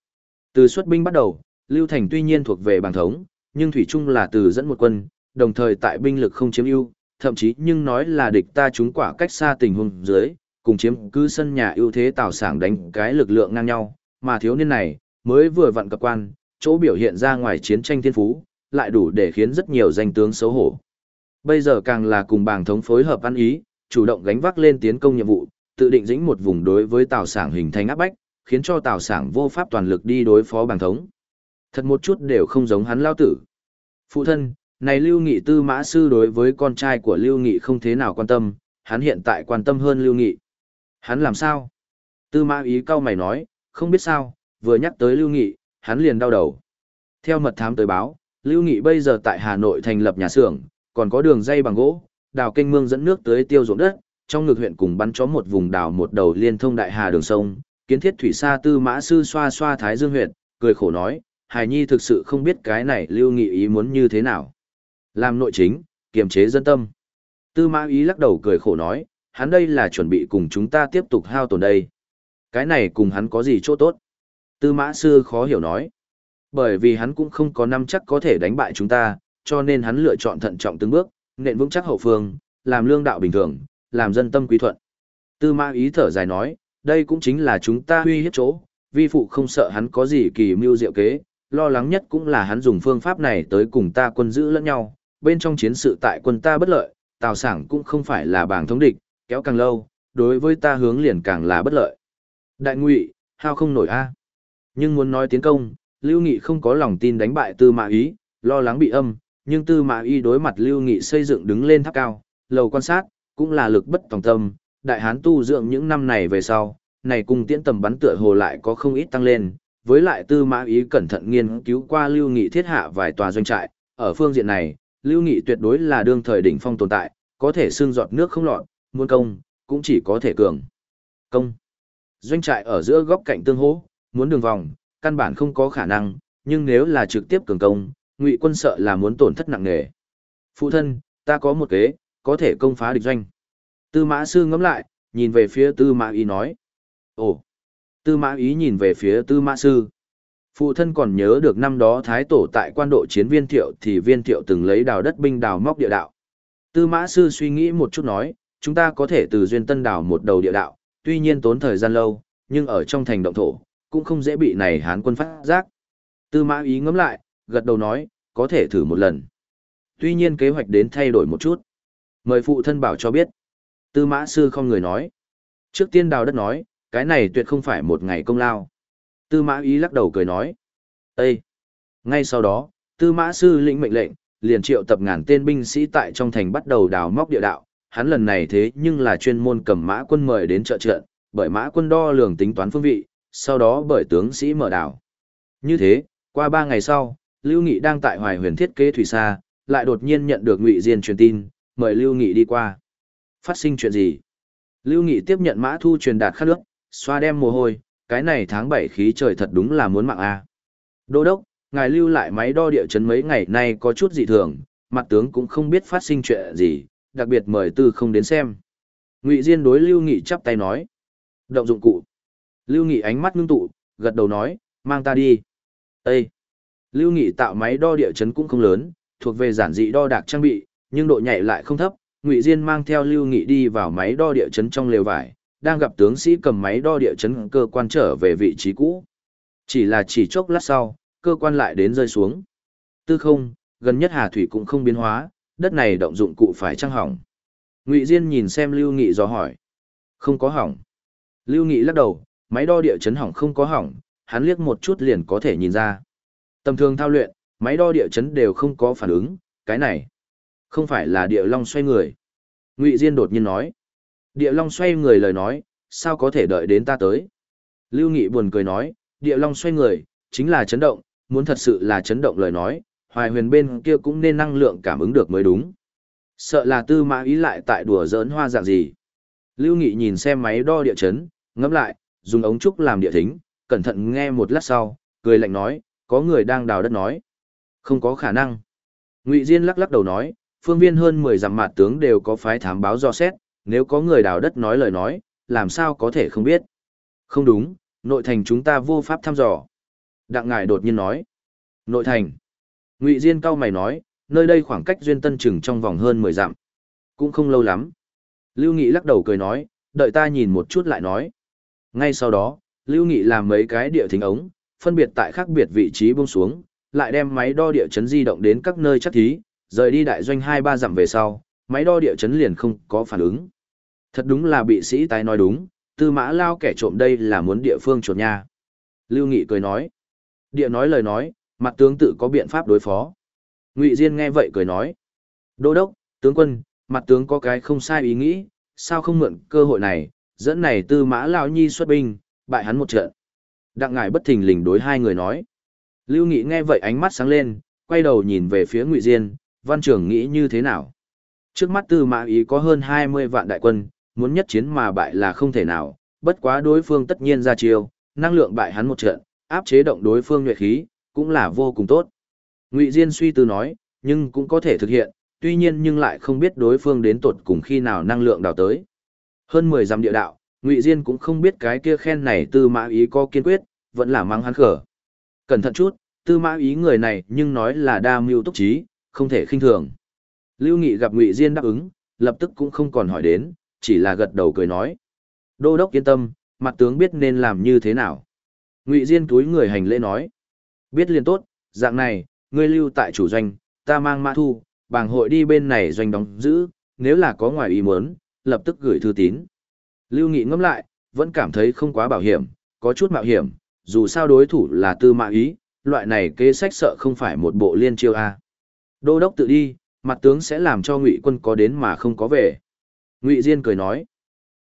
Từ xuất binh bắt đầu, Lưu Thành tuy nhiên thuộc về bàng thống, nhưng Thủy Trung là từ dẫn một quân, đồng thời tại binh lực không chiếm ưu, thậm chí nhưng nói là địch ta chúng quả cách xa tình huống dưới, cùng chiếm cứ sân nhà ưu thế tạo sảng đánh cái lực lượng ngang nhau, mà thiếu niên này, mới vừa vặn cập quan, chỗ biểu hiện ra ngoài chiến tranh thiên phú, lại đủ để khiến rất nhiều danh tướng xấu hổ. Bây giờ càng là cùng bảng thống phối hợp ăn ý, chủ động gánh vác lên tiến công nhiệm vụ, tự định dĩnh một vùng đối với tào sảng hình thành áp bách, khiến cho Tào Sảng vô pháp toàn lực đi đối phó bảng thống. Thật một chút đều không giống hắn lao tử. Phụ thân, này Lưu Nghị tư mã sư đối với con trai của Lưu Nghị không thế nào quan tâm, hắn hiện tại quan tâm hơn Lưu Nghị. Hắn làm sao? Tư mã ý cao mày nói, không biết sao, vừa nhắc tới Lưu Nghị, hắn liền đau đầu. Theo mật thám tới báo, Lưu Nghị bây giờ tại Hà Nội thành lập nhà xưởng, còn có đường dây bằng gỗ, đào kênh mương dẫn nước tới tiêu ruộng đất, trong ngược huyện cùng bắn chó một vùng đào một đầu liên thông đại hà đường sông, kiến thiết thủy sa tư mã sư xoa xoa thái dương huyện, cười khổ nói, Hải Nhi thực sự không biết cái này Lưu Nghị ý muốn như thế nào. Làm nội chính, kiềm chế dân tâm. Tư mã ý lắc đầu cười khổ nói, hắn đây là chuẩn bị cùng chúng ta tiếp tục hao tổn đây. Cái này cùng hắn có gì chỗ tốt? Tư mã sư khó hiểu nói. Bởi vì hắn cũng không có năm chắc có thể đánh bại chúng ta, cho nên hắn lựa chọn thận trọng từng bước, nện vững chắc hậu phương, làm lương đạo bình thường, làm dân tâm quý thuận. Tư mã ý thở dài nói, đây cũng chính là chúng ta huy hiếp chỗ, vi phụ không sợ hắn có gì kỳ mưu diệu kế, lo lắng nhất cũng là hắn dùng phương pháp này tới cùng ta quân giữ lẫn nhau, bên trong chiến sự tại quân ta bất lợi, tào sảng cũng không phải là bảng thống địch, kéo càng lâu, đối với ta hướng liền càng là bất lợi. Đại ngụy, hao không nổi a. Nhưng muốn nói tiến công, Lưu Nghị không có lòng tin đánh bại Tư Mã Ý, lo lắng bị âm, nhưng Tư Mã Ý đối mặt Lưu Nghị xây dựng đứng lên tháp cao, lầu quan sát, cũng là lực bất tòng tâm, đại hán tu dưỡng những năm này về sau, này cùng tiễn tầm bắn tựa hồ lại có không ít tăng lên, với lại Tư Mã Ý cẩn thận nghiên cứu qua Lưu Nghị thiết hạ vài tòa doanh trại, ở phương diện này, Lưu Nghị tuyệt đối là đương thời đỉnh phong tồn tại, có thể xương giọt nước không lọt, muốn công, cũng chỉ có thể cường. Công. Doanh trại ở giữa góc cạnh tương hỗ, muốn đường vòng, căn bản không có khả năng, nhưng nếu là trực tiếp cường công, ngụy quân sợ là muốn tổn thất nặng nề. Phụ thân, ta có một kế, có thể công phá địch doanh. Tư mã sư ngẫm lại, nhìn về phía tư mã ý nói. Ồ! Tư mã ý nhìn về phía tư mã sư. Phụ thân còn nhớ được năm đó Thái Tổ tại quan độ chiến viên thiệu thì viên thiệu từng lấy đào đất binh đào móc địa đạo. Tư mã sư suy nghĩ một chút nói, chúng ta có thể từ duyên tân đào một đầu địa đạo, tuy nhiên tốn thời gian lâu, nhưng ở trong thành động thổ, cũng không dễ bị này hán quân phát giác. Tư mã ý ngẫm lại, gật đầu nói, có thể thử một lần. Tuy nhiên kế hoạch đến thay đổi một chút. Mời phụ thân bảo cho biết. Tư mã sư không người nói. Trước tiên đào đất nói, cái này tuyệt không phải một ngày công lao. Tư mã ý lắc đầu cười nói. Ê! Ngay sau đó, tư mã sư lĩnh mệnh lệnh, liền triệu tập ngàn tên binh sĩ tại trong thành bắt đầu đào móc địa đạo. Hắn lần này thế nhưng là chuyên môn cầm mã quân mời đến trợ trận, bởi mã quân đo lường tính toán phương vị, sau đó bởi tướng sĩ mở đảo. Như thế, qua ba ngày sau, Lưu Nghị đang tại Hoài Huyền thiết kế thủy xa, lại đột nhiên nhận được Ngụy Diên truyền tin, mời Lưu Nghị đi qua. Phát sinh chuyện gì? Lưu Nghị tiếp nhận mã thu truyền đạt khát nước, xoa đem mồ hôi, cái này tháng 7 khí trời thật đúng là muốn mạng a. Đô đốc, ngài lưu lại máy đo địa chấn mấy ngày nay có chút dị thường, mặt tướng cũng không biết phát sinh chuyện gì, đặc biệt mời tư không đến xem. Ngụy Diên đối Lưu Nghị chắp tay nói. Động dụng cụ. Lưu Nghị ánh mắt ngưng tụ, gật đầu nói, mang ta đi. Ê! Lưu Nghị tạo máy đo địa chấn cũng không lớn, thuộc về giản dị đo đạc trang bị, nhưng độ nhạy lại không thấp. Ngụy Diên mang theo Lưu Nghị đi vào máy đo địa chấn trong lều vải, đang gặp tướng sĩ cầm máy đo địa chấn cơ quan trở về vị trí cũ. Chỉ là chỉ chốc lát sau, cơ quan lại đến rơi xuống. Tư không, gần nhất Hà Thủy cũng không biến hóa, đất này động dụng cụ phải trăng hỏng. Ngụy Diên nhìn xem Lưu Nghị do hỏi. Không có hỏng. Lưu Nghị lắc đầu, máy đo địa chấn hỏng không có hỏng, hắn liếc một chút liền có thể nhìn ra. Tầm thường thao luyện, máy đo địa chấn đều không có phản ứng, cái này không phải là địa long xoay người. Ngụy Diên đột nhiên nói. Địa long xoay người lời nói, sao có thể đợi đến ta tới? Lưu Nghị buồn cười nói, địa long xoay người, chính là chấn động, muốn thật sự là chấn động lời nói, hoài huyền bên kia cũng nên năng lượng cảm ứng được mới đúng. Sợ là tư mã ý lại tại đùa giỡn hoa dạng gì. Lưu Nghị nhìn xem máy đo địa chấn, ngẫm lại, dùng ống trúc làm địa thính, cẩn thận nghe một lát sau, cười lạnh nói, có người đang đào đất nói. Không có khả năng. Ngụy Diên lắc lắc đầu nói, phương viên hơn 10 dặm mạt tướng đều có phái thám báo do xét, nếu có người đào đất nói lời nói, làm sao có thể không biết. Không đúng, nội thành chúng ta vô pháp thăm dò. Đặng ngải đột nhiên nói. Nội thành. Ngụy Diên cao mày nói, nơi đây khoảng cách duyên tân chừng trong vòng hơn 10 dặm. Cũng không lâu lắm. Lưu Nghị lắc đầu cười nói, đợi ta nhìn một chút lại nói. Ngay sau đó, Lưu Nghị làm mấy cái địa thính ống, phân biệt tại khác biệt vị trí buông xuống, lại đem máy đo địa chấn di động đến các nơi chắc thí, rời đi đại doanh 2-3 dặm về sau, máy đo địa chấn liền không có phản ứng. Thật đúng là bị sĩ tái nói đúng, tư mã lao kẻ trộm đây là muốn địa phương trộm nha. Lưu Nghị cười nói. Địa nói lời nói, mặt tướng tự có biện pháp đối phó. Ngụy Diên nghe vậy cười nói. Đô đốc, tướng quân, mặt tướng có cái không sai ý nghĩ, sao không mượn cơ hội này, dẫn này tư mã lao nhi xuất binh, bại hắn một trận. Đặng Ngải bất thình lình đối hai người nói. Lưu Nghị nghe vậy ánh mắt sáng lên, quay đầu nhìn về phía Ngụy Diên, văn trưởng nghĩ như thế nào? Trước mắt tư mã ý có hơn 20 vạn đại quân, muốn nhất chiến mà bại là không thể nào, bất quá đối phương tất nhiên ra chiêu, năng lượng bại hắn một trận, áp chế động đối phương nhuệ khí, cũng là vô cùng tốt. Ngụy Diên suy tư nói, nhưng cũng có thể thực hiện, tuy nhiên nhưng lại không biết đối phương đến tột cùng khi nào năng lượng đào tới. Hơn 10 dặm địa đạo, Ngụy Diên cũng không biết cái kia khen này tư mã ý có kiên quyết, vẫn là mang hắn khở. Cẩn thận chút, tư mã ý người này nhưng nói là đa mưu túc trí, không thể khinh thường. Lưu Nghị gặp Ngụy Diên đáp ứng, lập tức cũng không còn hỏi đến, chỉ là gật đầu cười nói. Đô đốc yên tâm, mặt tướng biết nên làm như thế nào. Ngụy Diên túi người hành lễ nói. Biết liền tốt, dạng này, ngươi lưu tại chủ doanh, ta mang mã thu, bảng hội đi bên này doanh đóng giữ, nếu là có ngoài ý muốn, lập tức gửi thư tín. Lưu Nghị ngẫm lại, vẫn cảm thấy không quá bảo hiểm, có chút mạo hiểm, dù sao đối thủ là tư mã ý, loại này kế sách sợ không phải một bộ liên chiêu A. Đô đốc tự đi, mặt tướng sẽ làm cho ngụy quân có đến mà không có về. Ngụy Diên cười nói.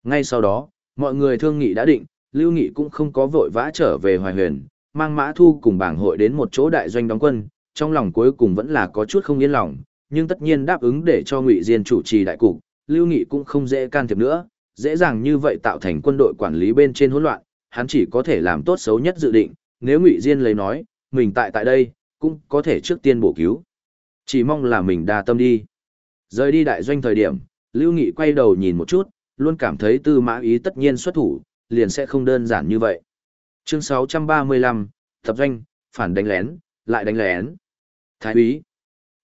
Ngay sau đó, mọi người thương nghị đã định, Lưu Nghị cũng không có vội vã trở về Hoài Huyền, mang Mã Thu cùng bảng hội đến một chỗ đại doanh đóng quân, trong lòng cuối cùng vẫn là có chút không yên lòng, nhưng tất nhiên đáp ứng để cho Ngụy Diên chủ trì đại cục, Lưu Nghị cũng không dễ can thiệp nữa, dễ dàng như vậy tạo thành quân đội quản lý bên trên hỗn loạn, hắn chỉ có thể làm tốt xấu nhất dự định, nếu Ngụy Diên lấy nói, mình tại tại đây, cũng có thể trước tiên bổ cứu. Chỉ mong là mình đa tâm đi. Rời đi đại doanh thời điểm, Lưu Nghị quay đầu nhìn một chút, luôn cảm thấy tư mã ý tất nhiên xuất thủ, liền sẽ không đơn giản như vậy. Chương 635, tập doanh, phản đánh lén, lại đánh lén. Thái úy.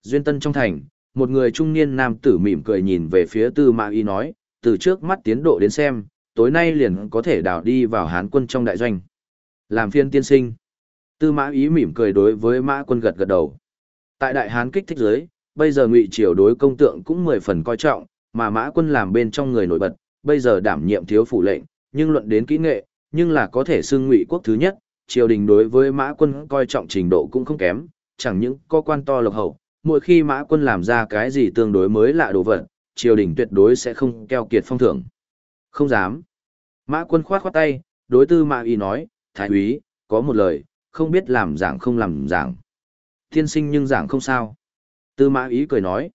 Duyên Tân trong thành, một người trung niên nam tử mỉm cười nhìn về phía tư mã ý nói, từ trước mắt tiến độ đến xem, tối nay liền có thể đào đi vào hán quân trong đại doanh. Làm phiên tiên sinh. Tư mã ý mỉm cười đối với mã quân gật gật đầu. Tại đại hán kích thích giới, bây giờ ngụy triều đối công tượng cũng mười phần coi trọng, mà mã quân làm bên trong người nổi bật, bây giờ đảm nhiệm thiếu phủ lệnh, nhưng luận đến kỹ nghệ, nhưng là có thể xưng ngụy quốc thứ nhất, triều đình đối với mã quân coi trọng trình độ cũng không kém, chẳng những có quan to lộc hậu, mỗi khi mã quân làm ra cái gì tương đối mới lạ đồ vật, triều đình tuyệt đối sẽ không keo kiệt phong thưởng. Không dám. Mã quân khoát khoát tay, đối tư mã y nói, thái úy, có một lời, không biết làm giảng không làm giảng. Thiên sinh nhưng giảng không sao. Tư mã ý cười nói,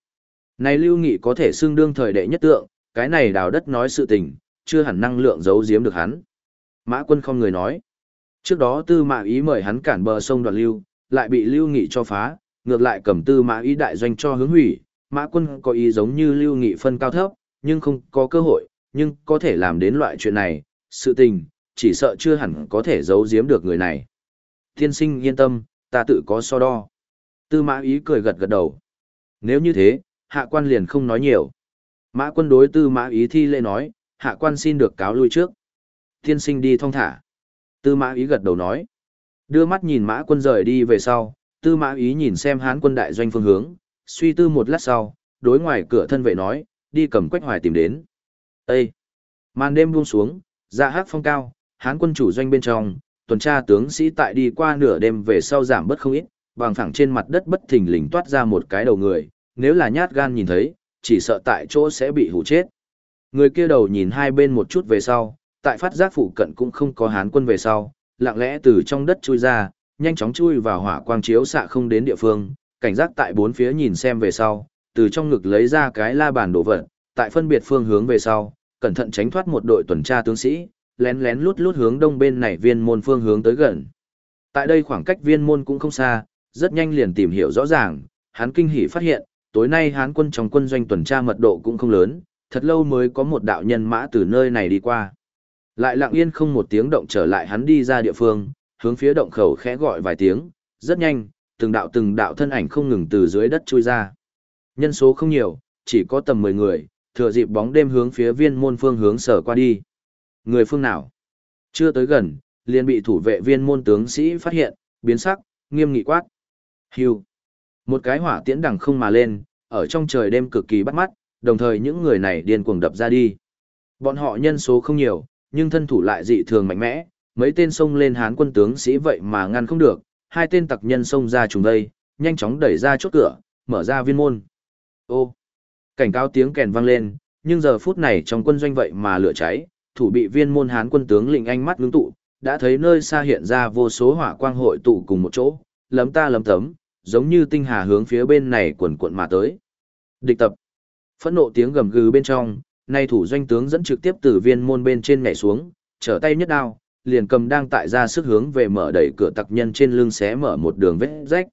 này lưu nghị có thể xưng đương thời đệ nhất tượng, cái này đào đất nói sự tình, chưa hẳn năng lượng giấu giếm được hắn. Mã quân không người nói. Trước đó tư mã ý mời hắn cản bờ sông đoạn lưu, lại bị lưu nghị cho phá, ngược lại cầm tư mã ý đại doanh cho hướng hủy. Mã quân có ý giống như lưu nghị phân cao thấp, nhưng không có cơ hội, nhưng có thể làm đến loại chuyện này, sự tình, chỉ sợ chưa hẳn có thể giấu giếm được người này. Thiên sinh yên tâm, ta tự có so đo. Tư mã ý cười gật gật đầu. Nếu như thế, hạ quan liền không nói nhiều. Mã quân đối tư mã ý thi lễ nói, hạ quan xin được cáo lui trước. Tiên sinh đi thong thả. Tư mã ý gật đầu nói. Đưa mắt nhìn mã quân rời đi về sau, tư mã ý nhìn xem hán quân đại doanh phương hướng, suy tư một lát sau, đối ngoài cửa thân vệ nói, đi cầm quách hoài tìm đến. Ê! Màn đêm buông xuống, dạ ra hát phong cao, hán quân chủ doanh bên trong, tuần tra tướng sĩ tại đi qua nửa đêm về sau giảm bớt không ít, bằng phẳng trên mặt đất bất thình lình toát ra một cái đầu người, nếu là nhát gan nhìn thấy, chỉ sợ tại chỗ sẽ bị hủ chết. Người kia đầu nhìn hai bên một chút về sau, tại phát giác phụ cận cũng không có hán quân về sau, lặng lẽ từ trong đất chui ra, nhanh chóng chui vào hỏa quang chiếu xạ không đến địa phương, cảnh giác tại bốn phía nhìn xem về sau, từ trong ngực lấy ra cái la bàn đổ vật, tại phân biệt phương hướng về sau, cẩn thận tránh thoát một đội tuần tra tướng sĩ, lén lén lút lút hướng đông bên này viên môn phương hướng tới gần. Tại đây khoảng cách viên môn cũng không xa, rất nhanh liền tìm hiểu rõ ràng, hắn kinh hỉ phát hiện, tối nay hán quân trong quân doanh tuần tra mật độ cũng không lớn, thật lâu mới có một đạo nhân mã từ nơi này đi qua. Lại lặng yên không một tiếng động trở lại hắn đi ra địa phương, hướng phía động khẩu khẽ gọi vài tiếng, rất nhanh, từng đạo từng đạo thân ảnh không ngừng từ dưới đất chui ra. Nhân số không nhiều, chỉ có tầm 10 người, thừa dịp bóng đêm hướng phía viên môn phương hướng sở qua đi. Người phương nào? Chưa tới gần, liền bị thủ vệ viên môn tướng sĩ phát hiện, biến sắc, nghiêm nghị quát. Hưu. Một cái hỏa tiễn đằng không mà lên, ở trong trời đêm cực kỳ bắt mắt, đồng thời những người này điên cuồng đập ra đi. Bọn họ nhân số không nhiều, nhưng thân thủ lại dị thường mạnh mẽ, mấy tên xông lên hán quân tướng sĩ vậy mà ngăn không được, hai tên tặc nhân xông ra trùng đây, nhanh chóng đẩy ra chốt cửa, mở ra viên môn. Ô! Cảnh cáo tiếng kèn vang lên, nhưng giờ phút này trong quân doanh vậy mà lửa cháy, thủ bị viên môn hán quân tướng lĩnh anh mắt ngưng tụ, đã thấy nơi xa hiện ra vô số hỏa quang hội tụ cùng một chỗ, lấm ta lấm tấm, giống như tinh hà hướng phía bên này quần cuộn mà tới. Địch tập. Phẫn nộ tiếng gầm gừ bên trong, nay thủ doanh tướng dẫn trực tiếp từ viên môn bên trên nhảy xuống, trở tay nhất đao, liền cầm đang tại ra sức hướng về mở đẩy cửa tặc nhân trên lưng xé mở một đường vết rách.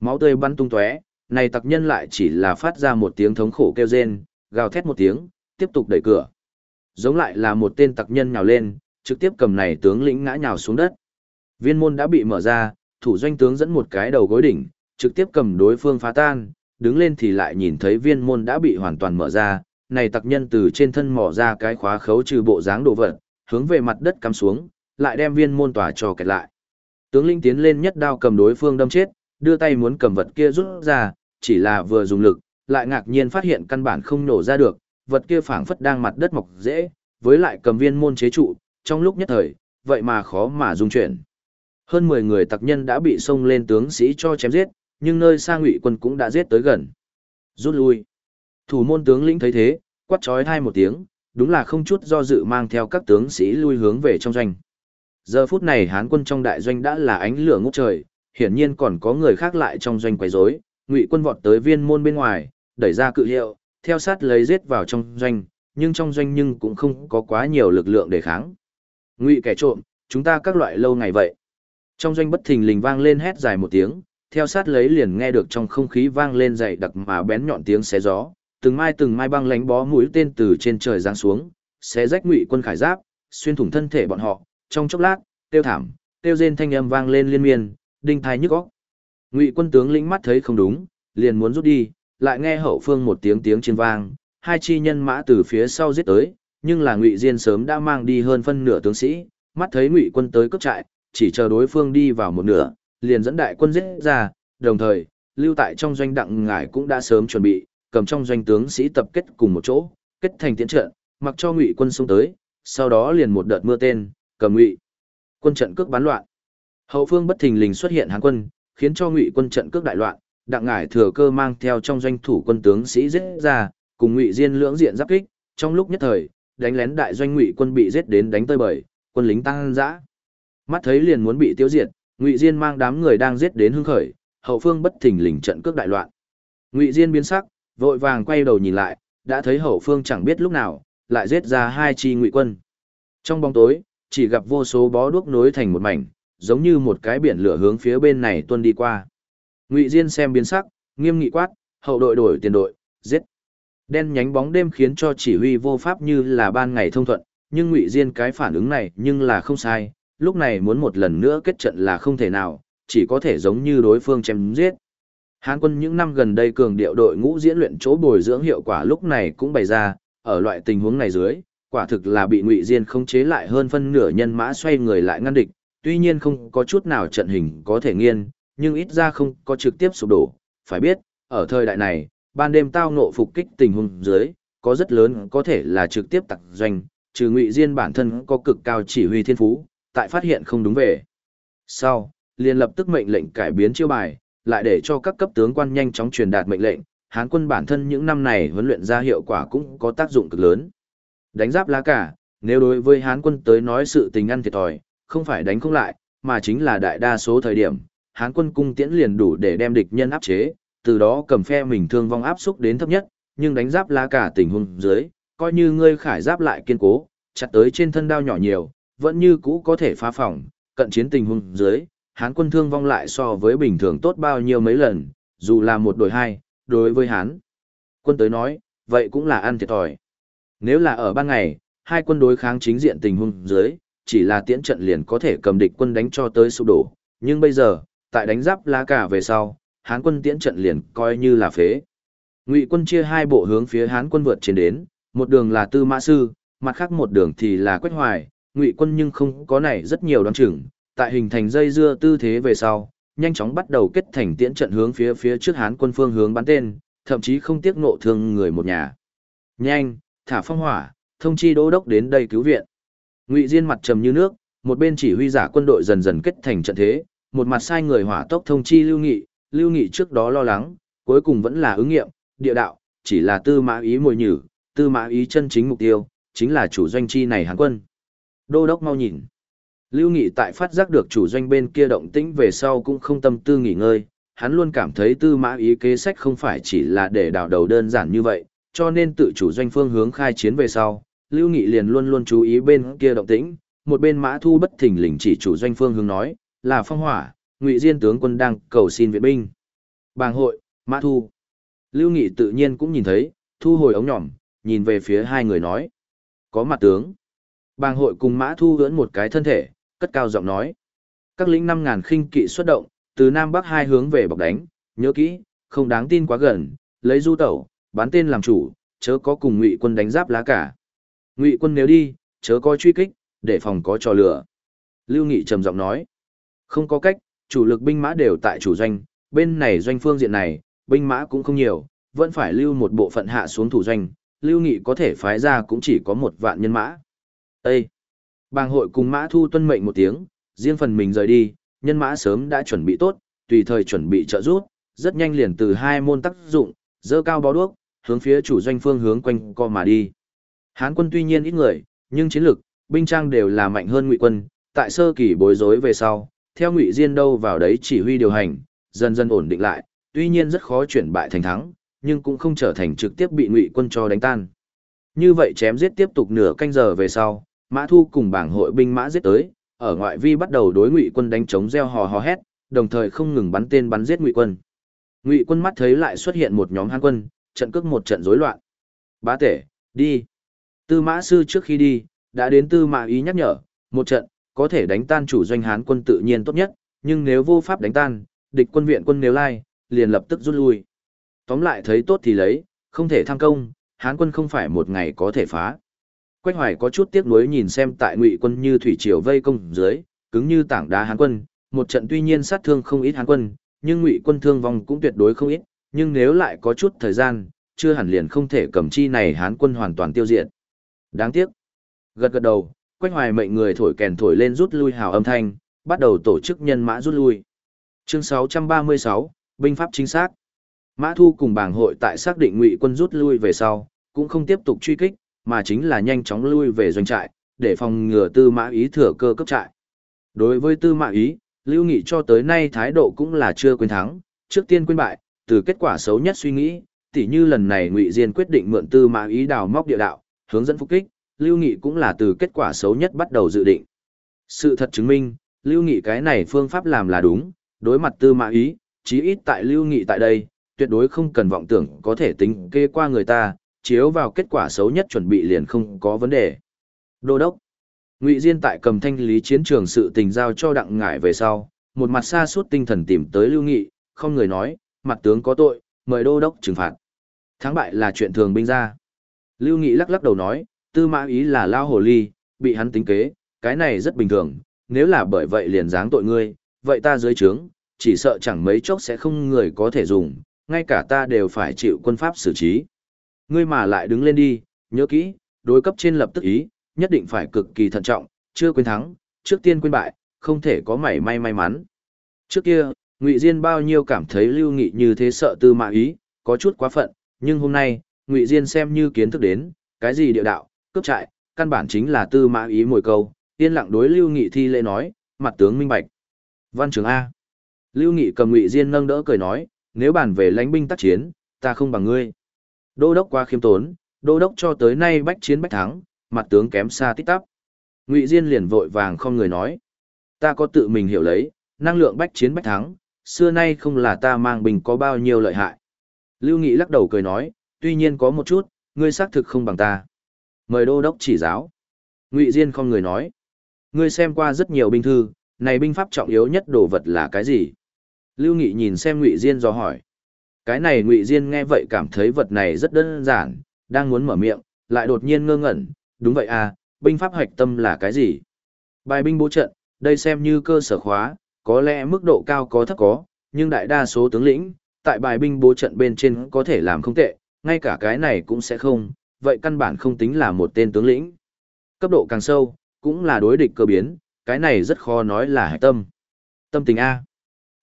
Máu tươi bắn tung tóe, này tặc nhân lại chỉ là phát ra một tiếng thống khổ kêu rên, gào thét một tiếng, tiếp tục đẩy cửa. Giống lại là một tên tặc nhân nhào lên, trực tiếp cầm này tướng lĩnh ngã nhào xuống đất. Viên môn đã bị mở ra, thủ doanh tướng dẫn một cái đầu gối đỉnh, trực tiếp cầm đối phương phá tan, đứng lên thì lại nhìn thấy viên môn đã bị hoàn toàn mở ra, này tặc nhân từ trên thân mỏ ra cái khóa khấu trừ bộ dáng đồ vật, hướng về mặt đất cắm xuống, lại đem viên môn tỏa cho kẹt lại. Tướng linh tiến lên nhất đao cầm đối phương đâm chết, đưa tay muốn cầm vật kia rút ra, chỉ là vừa dùng lực, lại ngạc nhiên phát hiện căn bản không nổ ra được, vật kia phảng phất đang mặt đất mọc dễ, với lại cầm viên môn chế trụ, trong lúc nhất thời, vậy mà khó mà dung chuyển. Hơn 10 người tặc nhân đã bị xông lên tướng sĩ cho chém giết, nhưng nơi xa ngụy quân cũng đã giết tới gần. Rút lui. Thủ môn tướng lĩnh thấy thế, quát chói thai một tiếng, đúng là không chút do dự mang theo các tướng sĩ lui hướng về trong doanh. Giờ phút này Hán quân trong đại doanh đã là ánh lửa ngút trời, hiển nhiên còn có người khác lại trong doanh quấy rối, ngụy quân vọt tới viên môn bên ngoài, đẩy ra cự hiệu, theo sát lấy giết vào trong doanh, nhưng trong doanh nhưng cũng không có quá nhiều lực lượng để kháng. Ngụy kẻ trộm, chúng ta các loại lâu ngày vậy. Trong doanh bất thình lình vang lên hét dài một tiếng, theo sát lấy liền nghe được trong không khí vang lên dày đặc mà bén nhọn tiếng xé gió, từng mai từng mai băng lánh bó mũi tên từ trên trời giáng xuống, xé rách ngụy quân khải giáp, xuyên thủng thân thể bọn họ, trong chốc lát, tiêu thảm, tiêu rên thanh âm vang lên liên miên, đinh thai nhức óc. Ngụy quân tướng lĩnh mắt thấy không đúng, liền muốn rút đi, lại nghe hậu phương một tiếng tiếng trên vang, hai chi nhân mã từ phía sau giết tới, nhưng là Ngụy Diên sớm đã mang đi hơn phân nửa tướng sĩ, mắt thấy Ngụy quân tới cướp trại, chỉ chờ đối phương đi vào một nửa, liền dẫn đại quân giết ra, đồng thời, lưu tại trong doanh đặng ngải cũng đã sớm chuẩn bị, cầm trong doanh tướng sĩ tập kết cùng một chỗ, kết thành tiến trận, mặc cho Ngụy quân xông tới, sau đó liền một đợt mưa tên, cầm Ngụy quân trận cước bắn loạn. Hậu phương bất thình lình xuất hiện Hán quân, khiến cho Ngụy quân trận cước đại loạn, đặng ngải thừa cơ mang theo trong doanh thủ quân tướng sĩ giết ra, cùng Ngụy Diên lưỡng diện giáp kích, trong lúc nhất thời, đánh lén đại doanh Ngụy quân bị giết đến đánh tơi bời, quân lính tăng dã. Mắt thấy liền muốn bị tiêu diệt, Ngụy Diên mang đám người đang giết đến hưng khởi, hậu phương bất thình lình trận cước đại loạn. Ngụy Diên biến sắc, vội vàng quay đầu nhìn lại, đã thấy hậu phương chẳng biết lúc nào, lại giết ra hai chi Ngụy quân. Trong bóng tối, chỉ gặp vô số bó đuốc nối thành một mảnh, giống như một cái biển lửa hướng phía bên này tuôn đi qua. Ngụy Diên xem biến sắc, nghiêm nghị quát, hậu đội đổi tiền đội, giết. Đen nhánh bóng đêm khiến cho chỉ huy vô pháp như là ban ngày thông thuận, nhưng Ngụy Diên cái phản ứng này nhưng là không sai, lúc này muốn một lần nữa kết trận là không thể nào, chỉ có thể giống như đối phương chém giết. Hán quân những năm gần đây cường điệu đội ngũ diễn luyện chỗ bồi dưỡng hiệu quả lúc này cũng bày ra, ở loại tình huống này dưới, quả thực là bị Ngụy Diên không chế lại hơn phân nửa nhân mã xoay người lại ngăn địch, tuy nhiên không có chút nào trận hình có thể nghiên, nhưng ít ra không có trực tiếp sụp đổ. Phải biết, ở thời đại này, ban đêm tao ngộ phục kích tình huống dưới, có rất lớn có thể là trực tiếp tặc doanh, trừ ngụy diên bản thân có cực cao chỉ huy thiên phú, tại phát hiện không đúng về. Sau, liền lập tức mệnh lệnh cải biến chiêu bài, lại để cho các cấp tướng quan nhanh chóng truyền đạt mệnh lệnh, Hán quân bản thân những năm này huấn luyện ra hiệu quả cũng có tác dụng cực lớn. Đánh giáp lá cả, nếu đối với Hán quân tới nói sự tình ăn thiệt thòi, không phải đánh không lại, mà chính là đại đa số thời điểm, Hán quân cung tiễn liền đủ để đem địch nhân áp chế, từ đó cầm phe mình thương vong áp xúc đến thấp nhất, nhưng đánh giáp lá cả tình huống dưới, coi như ngươi khải giáp lại kiên cố, chặt tới trên thân đao nhỏ nhiều, vẫn như cũ có thể phá phòng, cận chiến tình huống dưới, Hán quân thương vong lại so với bình thường tốt bao nhiêu mấy lần, dù là một đội hai, đối với Hán quân tới nói, vậy cũng là ăn thiệt thòi. Nếu là ở ban ngày, hai quân đối kháng chính diện tình huống dưới, chỉ là tiễn trận liền có thể cầm địch quân đánh cho tới sụp đổ, nhưng bây giờ, tại đánh giáp lá cả về sau, Hán quân tiễn trận liền coi như là phế. Ngụy quân chia hai bộ hướng phía Hán quân vượt trên đến, một đường là Tư Mã Sư, mặt khác một đường thì là Quách Hoài, Ngụy quân nhưng không có này rất nhiều đoán chừng, tại hình thành dây dưa tư thế về sau, nhanh chóng bắt đầu kết thành tiễn trận hướng phía phía trước Hán quân phương hướng bắn tên, thậm chí không tiếc nộ thương người một nhà. Nhanh, thả phong hỏa, thông chi đô đốc đến đây cứu viện. Ngụy Diên mặt trầm như nước, một bên chỉ huy giả quân đội dần dần kết thành trận thế, một mặt sai người hỏa tốc thông chi Lưu Nghị, Lưu Nghị trước đó lo lắng, cuối cùng vẫn là ứng nghiệm, địa đạo, chỉ là tư mã ý mồi nhử, tư mã ý chân chính mục tiêu, chính là chủ doanh chi này Hán quân. Đô đốc mau nhìn. Lưu Nghị tại phát giác được chủ doanh bên kia động tĩnh về sau cũng không tâm tư nghỉ ngơi, hắn luôn cảm thấy tư mã ý kế sách không phải chỉ là để đào đầu đơn giản như vậy, cho nên tự chủ doanh phương hướng khai chiến về sau, Lưu Nghị liền luôn luôn chú ý bên kia động tĩnh, một bên mã thu bất thình lình chỉ chủ doanh phương hướng nói, là phong hỏa, ngụy diên tướng quân đang cầu xin viện binh. Bàng hội, mã thu. Lưu Nghị tự nhiên cũng nhìn thấy, thu hồi ống nhỏm, nhìn về phía hai người nói. Có mặt tướng. Bàng hội cùng mã thu gỡn một cái thân thể, cất cao giọng nói. Các lính năm ngàn khinh kỵ xuất động, từ Nam Bắc hai hướng về bọc đánh, nhớ kỹ, không đáng tin quá gần, lấy du tẩu, bán tên làm chủ, chớ có cùng ngụy quân đánh giáp lá cả. Ngụy quân nếu đi, chớ có truy kích, để phòng có trò lửa. Lưu Nghị trầm giọng nói. Không có cách, chủ lực binh mã đều tại chủ doanh, bên này doanh phương diện này, binh mã cũng không nhiều, vẫn phải lưu một bộ phận hạ xuống thủ doanh, Lưu Nghị có thể phái ra cũng chỉ có một vạn nhân mã. Ê! Bàng hội cùng mã thu tuân mệnh một tiếng, riêng phần mình rời đi, nhân mã sớm đã chuẩn bị tốt, tùy thời chuẩn bị trợ giúp, rất nhanh liền từ hai môn tác dụng, dơ cao bó đuốc, hướng phía chủ doanh phương hướng quanh co mà đi. Hán quân tuy nhiên ít người, nhưng chiến lực, binh trang đều là mạnh hơn ngụy quân, tại sơ kỳ bối rối về sau, theo ngụy diên đâu vào đấy chỉ huy điều hành, dần dần ổn định lại, tuy nhiên rất khó chuyển bại thành thắng, nhưng cũng không trở thành trực tiếp bị ngụy quân cho đánh tan. Như vậy chém giết tiếp tục nửa canh giờ về sau, Mã Thu cùng bảng hội binh mã giết tới, ở ngoại vi bắt đầu đối ngụy quân đánh chống reo hò hò hét, đồng thời không ngừng bắn tên bắn giết ngụy quân. Ngụy quân mắt thấy lại xuất hiện một nhóm hán quân, trận cước một trận rối loạn. Bá tể, đi. Tư mã sư trước khi đi, đã đến tư mã ý nhắc nhở, một trận, có thể đánh tan chủ doanh hán quân tự nhiên tốt nhất, nhưng nếu vô pháp đánh tan, địch quân viện quân nếu lai, liền lập tức rút lui. Tóm lại thấy tốt thì lấy, không thể tham công, hán quân không phải một ngày có thể phá. Quách hoài có chút tiếc nuối nhìn xem tại ngụy quân như thủy triều vây công dưới, cứng như tảng đá hán quân, một trận tuy nhiên sát thương không ít hán quân, nhưng ngụy quân thương vong cũng tuyệt đối không ít, nhưng nếu lại có chút thời gian, chưa hẳn liền không thể cầm chi này hán quân hoàn toàn tiêu diệt. Đáng tiếc. Gật gật đầu, Quách Hoài mệnh người thổi kèn thổi lên rút lui hào âm thanh, bắt đầu tổ chức nhân mã rút lui. Chương 636, binh pháp chính xác. Mã Thu cùng bảng hội tại xác định Ngụy quân rút lui về sau, cũng không tiếp tục truy kích, mà chính là nhanh chóng lui về doanh trại, để phòng ngừa Tư Mã Ý thừa cơ cấp trại. Đối với Tư Mã Ý, Lưu Nghị cho tới nay thái độ cũng là chưa quên thắng, trước tiên quên bại, từ kết quả xấu nhất suy nghĩ, tỉ như lần này Ngụy Diên quyết định mượn Tư Mã Ý đào móc địa đạo, hướng dẫn phục kích, Lưu Nghị cũng là từ kết quả xấu nhất bắt đầu dự định. Sự thật chứng minh, Lưu Nghị cái này phương pháp làm là đúng, đối mặt Tư Mã Ý, chí ít tại Lưu Nghị tại đây, tuyệt đối không cần vọng tưởng có thể tính kê qua người ta, chiếu vào kết quả xấu nhất chuẩn bị liền không có vấn đề. Đô đốc Ngụy Diên tại cầm thanh lý chiến trường sự tình giao cho đặng ngải về sau, một mặt xa suốt tinh thần tìm tới Lưu Nghị, không người nói, mặt tướng có tội, mời đô đốc trừng phạt. Thắng bại là chuyện thường binh ra. Lưu Nghị lắc lắc đầu nói, tư mã ý là lao hồ ly, bị hắn tính kế, cái này rất bình thường, nếu là bởi vậy liền giáng tội ngươi, vậy ta dưới trướng, chỉ sợ chẳng mấy chốc sẽ không người có thể dùng, ngay cả ta đều phải chịu quân pháp xử trí. Ngươi mà lại đứng lên đi, nhớ kỹ, đối cấp trên lập tức ý, nhất định phải cực kỳ thận trọng, chưa quên thắng, trước tiên quên bại, không thể có mảy may may mắn. Trước kia, Ngụy Diên bao nhiêu cảm thấy lưu nghị như thế sợ tư mã ý, có chút quá phận, nhưng hôm nay, Ngụy Diên xem như kiến thức đến, cái gì địa đạo, cướp trại, căn bản chính là tư mã ý mồi câu, yên lặng đối lưu nghị thi lễ nói, mặt tướng minh bạch. Văn trường A. Lưu nghị cầm Ngụy Diên nâng đỡ cười nói, nếu bàn về lãnh binh tác chiến, ta không bằng ngươi. Đô đốc quá khiêm tốn, đô đốc cho tới nay bách chiến bách thắng, mặt tướng kém xa tích tắp. Ngụy Diên liền vội vàng không người nói. Ta có tự mình hiểu lấy, năng lượng bách chiến bách thắng, xưa nay không là ta mang bình có bao nhiêu lợi hại. Lưu Nghị lắc đầu cười nói, tuy nhiên có một chút, ngươi xác thực không bằng ta. Mời đô đốc chỉ giáo. Ngụy Diên không người nói. Ngươi xem qua rất nhiều binh thư, này binh pháp trọng yếu nhất đồ vật là cái gì? Lưu Nghị nhìn xem Ngụy Diên do hỏi. Cái này Ngụy Diên nghe vậy cảm thấy vật này rất đơn giản, đang muốn mở miệng, lại đột nhiên ngơ ngẩn, đúng vậy à, binh pháp hoạch tâm là cái gì? Bài binh bố trận, đây xem như cơ sở khóa, có lẽ mức độ cao có thấp có, nhưng đại đa số tướng lĩnh, tại bài binh bố trận bên trên có thể làm không tệ, ngay cả cái này cũng sẽ không, vậy căn bản không tính là một tên tướng lĩnh. Cấp độ càng sâu, cũng là đối địch cơ biến, cái này rất khó nói là hạch tâm. Tâm tình A.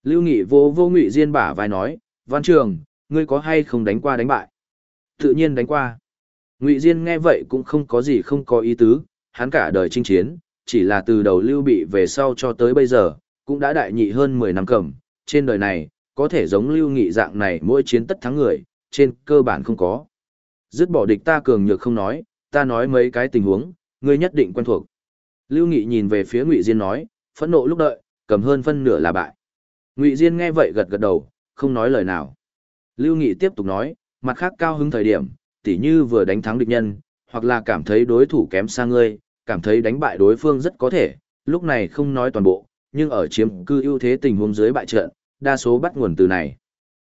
Lưu Nghị vô vô Ngụy Diên bả vai nói, Văn Trường, ngươi có hay không đánh qua đánh bại? Tự nhiên đánh qua. Ngụy Diên nghe vậy cũng không có gì không có ý tứ, hắn cả đời chinh chiến, chỉ là từ đầu Lưu Bị về sau cho tới bây giờ, cũng đã đại nhị hơn 10 năm cầm, trên đời này, có thể giống Lưu Nghị dạng này mỗi chiến tất thắng người, trên cơ bản không có. Dứt bỏ địch ta cường nhược không nói, ta nói mấy cái tình huống, ngươi nhất định quen thuộc. Lưu Nghị nhìn về phía Ngụy Diên nói, phẫn nộ lúc đợi, cầm hơn phân nửa là bại. Ngụy Diên nghe vậy gật gật đầu, không nói lời nào. Lưu Nghị tiếp tục nói, mặt khác cao hứng thời điểm, tỉ như vừa đánh thắng địch nhân, hoặc là cảm thấy đối thủ kém xa ngươi, cảm thấy đánh bại đối phương rất có thể, lúc này không nói toàn bộ, nhưng ở chiếm cư ưu thế tình huống dưới bại trận, đa số bắt nguồn từ này.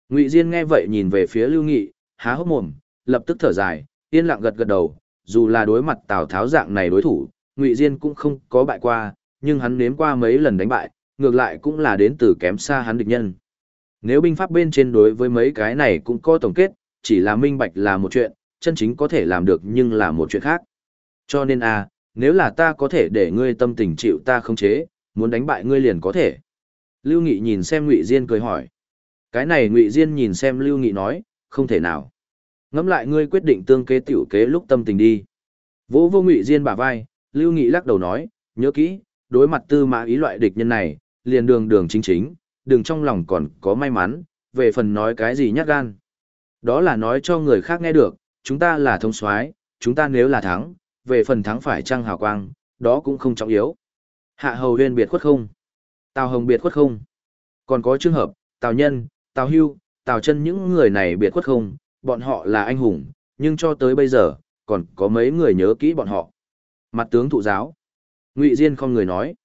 Ngụy Diên nghe vậy nhìn về phía Lưu Nghị, há hốc mồm, lập tức thở dài, yên lặng gật gật đầu, dù là đối mặt Tào Tháo dạng này đối thủ, Ngụy Diên cũng không có bại qua, nhưng hắn nếm qua mấy lần đánh bại, ngược lại cũng là đến từ kém xa hắn địch nhân. Nếu binh pháp bên trên đối với mấy cái này cũng có tổng kết, chỉ là minh bạch là một chuyện, chân chính có thể làm được nhưng là một chuyện khác. Cho nên a, à, nếu là ta có thể để ngươi tâm tình chịu ta không chế, muốn đánh bại ngươi liền có thể. Lưu Nghị nhìn xem Ngụy Diên cười hỏi. Cái này Ngụy Diên nhìn xem Lưu Nghị nói, không thể nào. Ngẫm lại ngươi quyết định tương kế tiểu kế lúc tâm tình đi. Vỗ vô Ngụy Diên bả vai, Lưu Nghị lắc đầu nói, nhớ kỹ, đối mặt tư mã ý loại địch nhân này, liền đường đường chính chính, đừng trong lòng còn có may mắn, về phần nói cái gì nhát gan. Đó là nói cho người khác nghe được, chúng ta là thông soái, chúng ta nếu là thắng, về phần thắng phải trăng hào quang, đó cũng không trọng yếu. Hạ hầu huyên biệt khuất không? Tào hồng biệt khuất không? Còn có trường hợp, Tào nhân, Tào hưu, Tào chân những người này biệt khuất không? Bọn họ là anh hùng, nhưng cho tới bây giờ, còn có mấy người nhớ kỹ bọn họ. Mặt tướng thụ giáo. Ngụy Diên không người nói.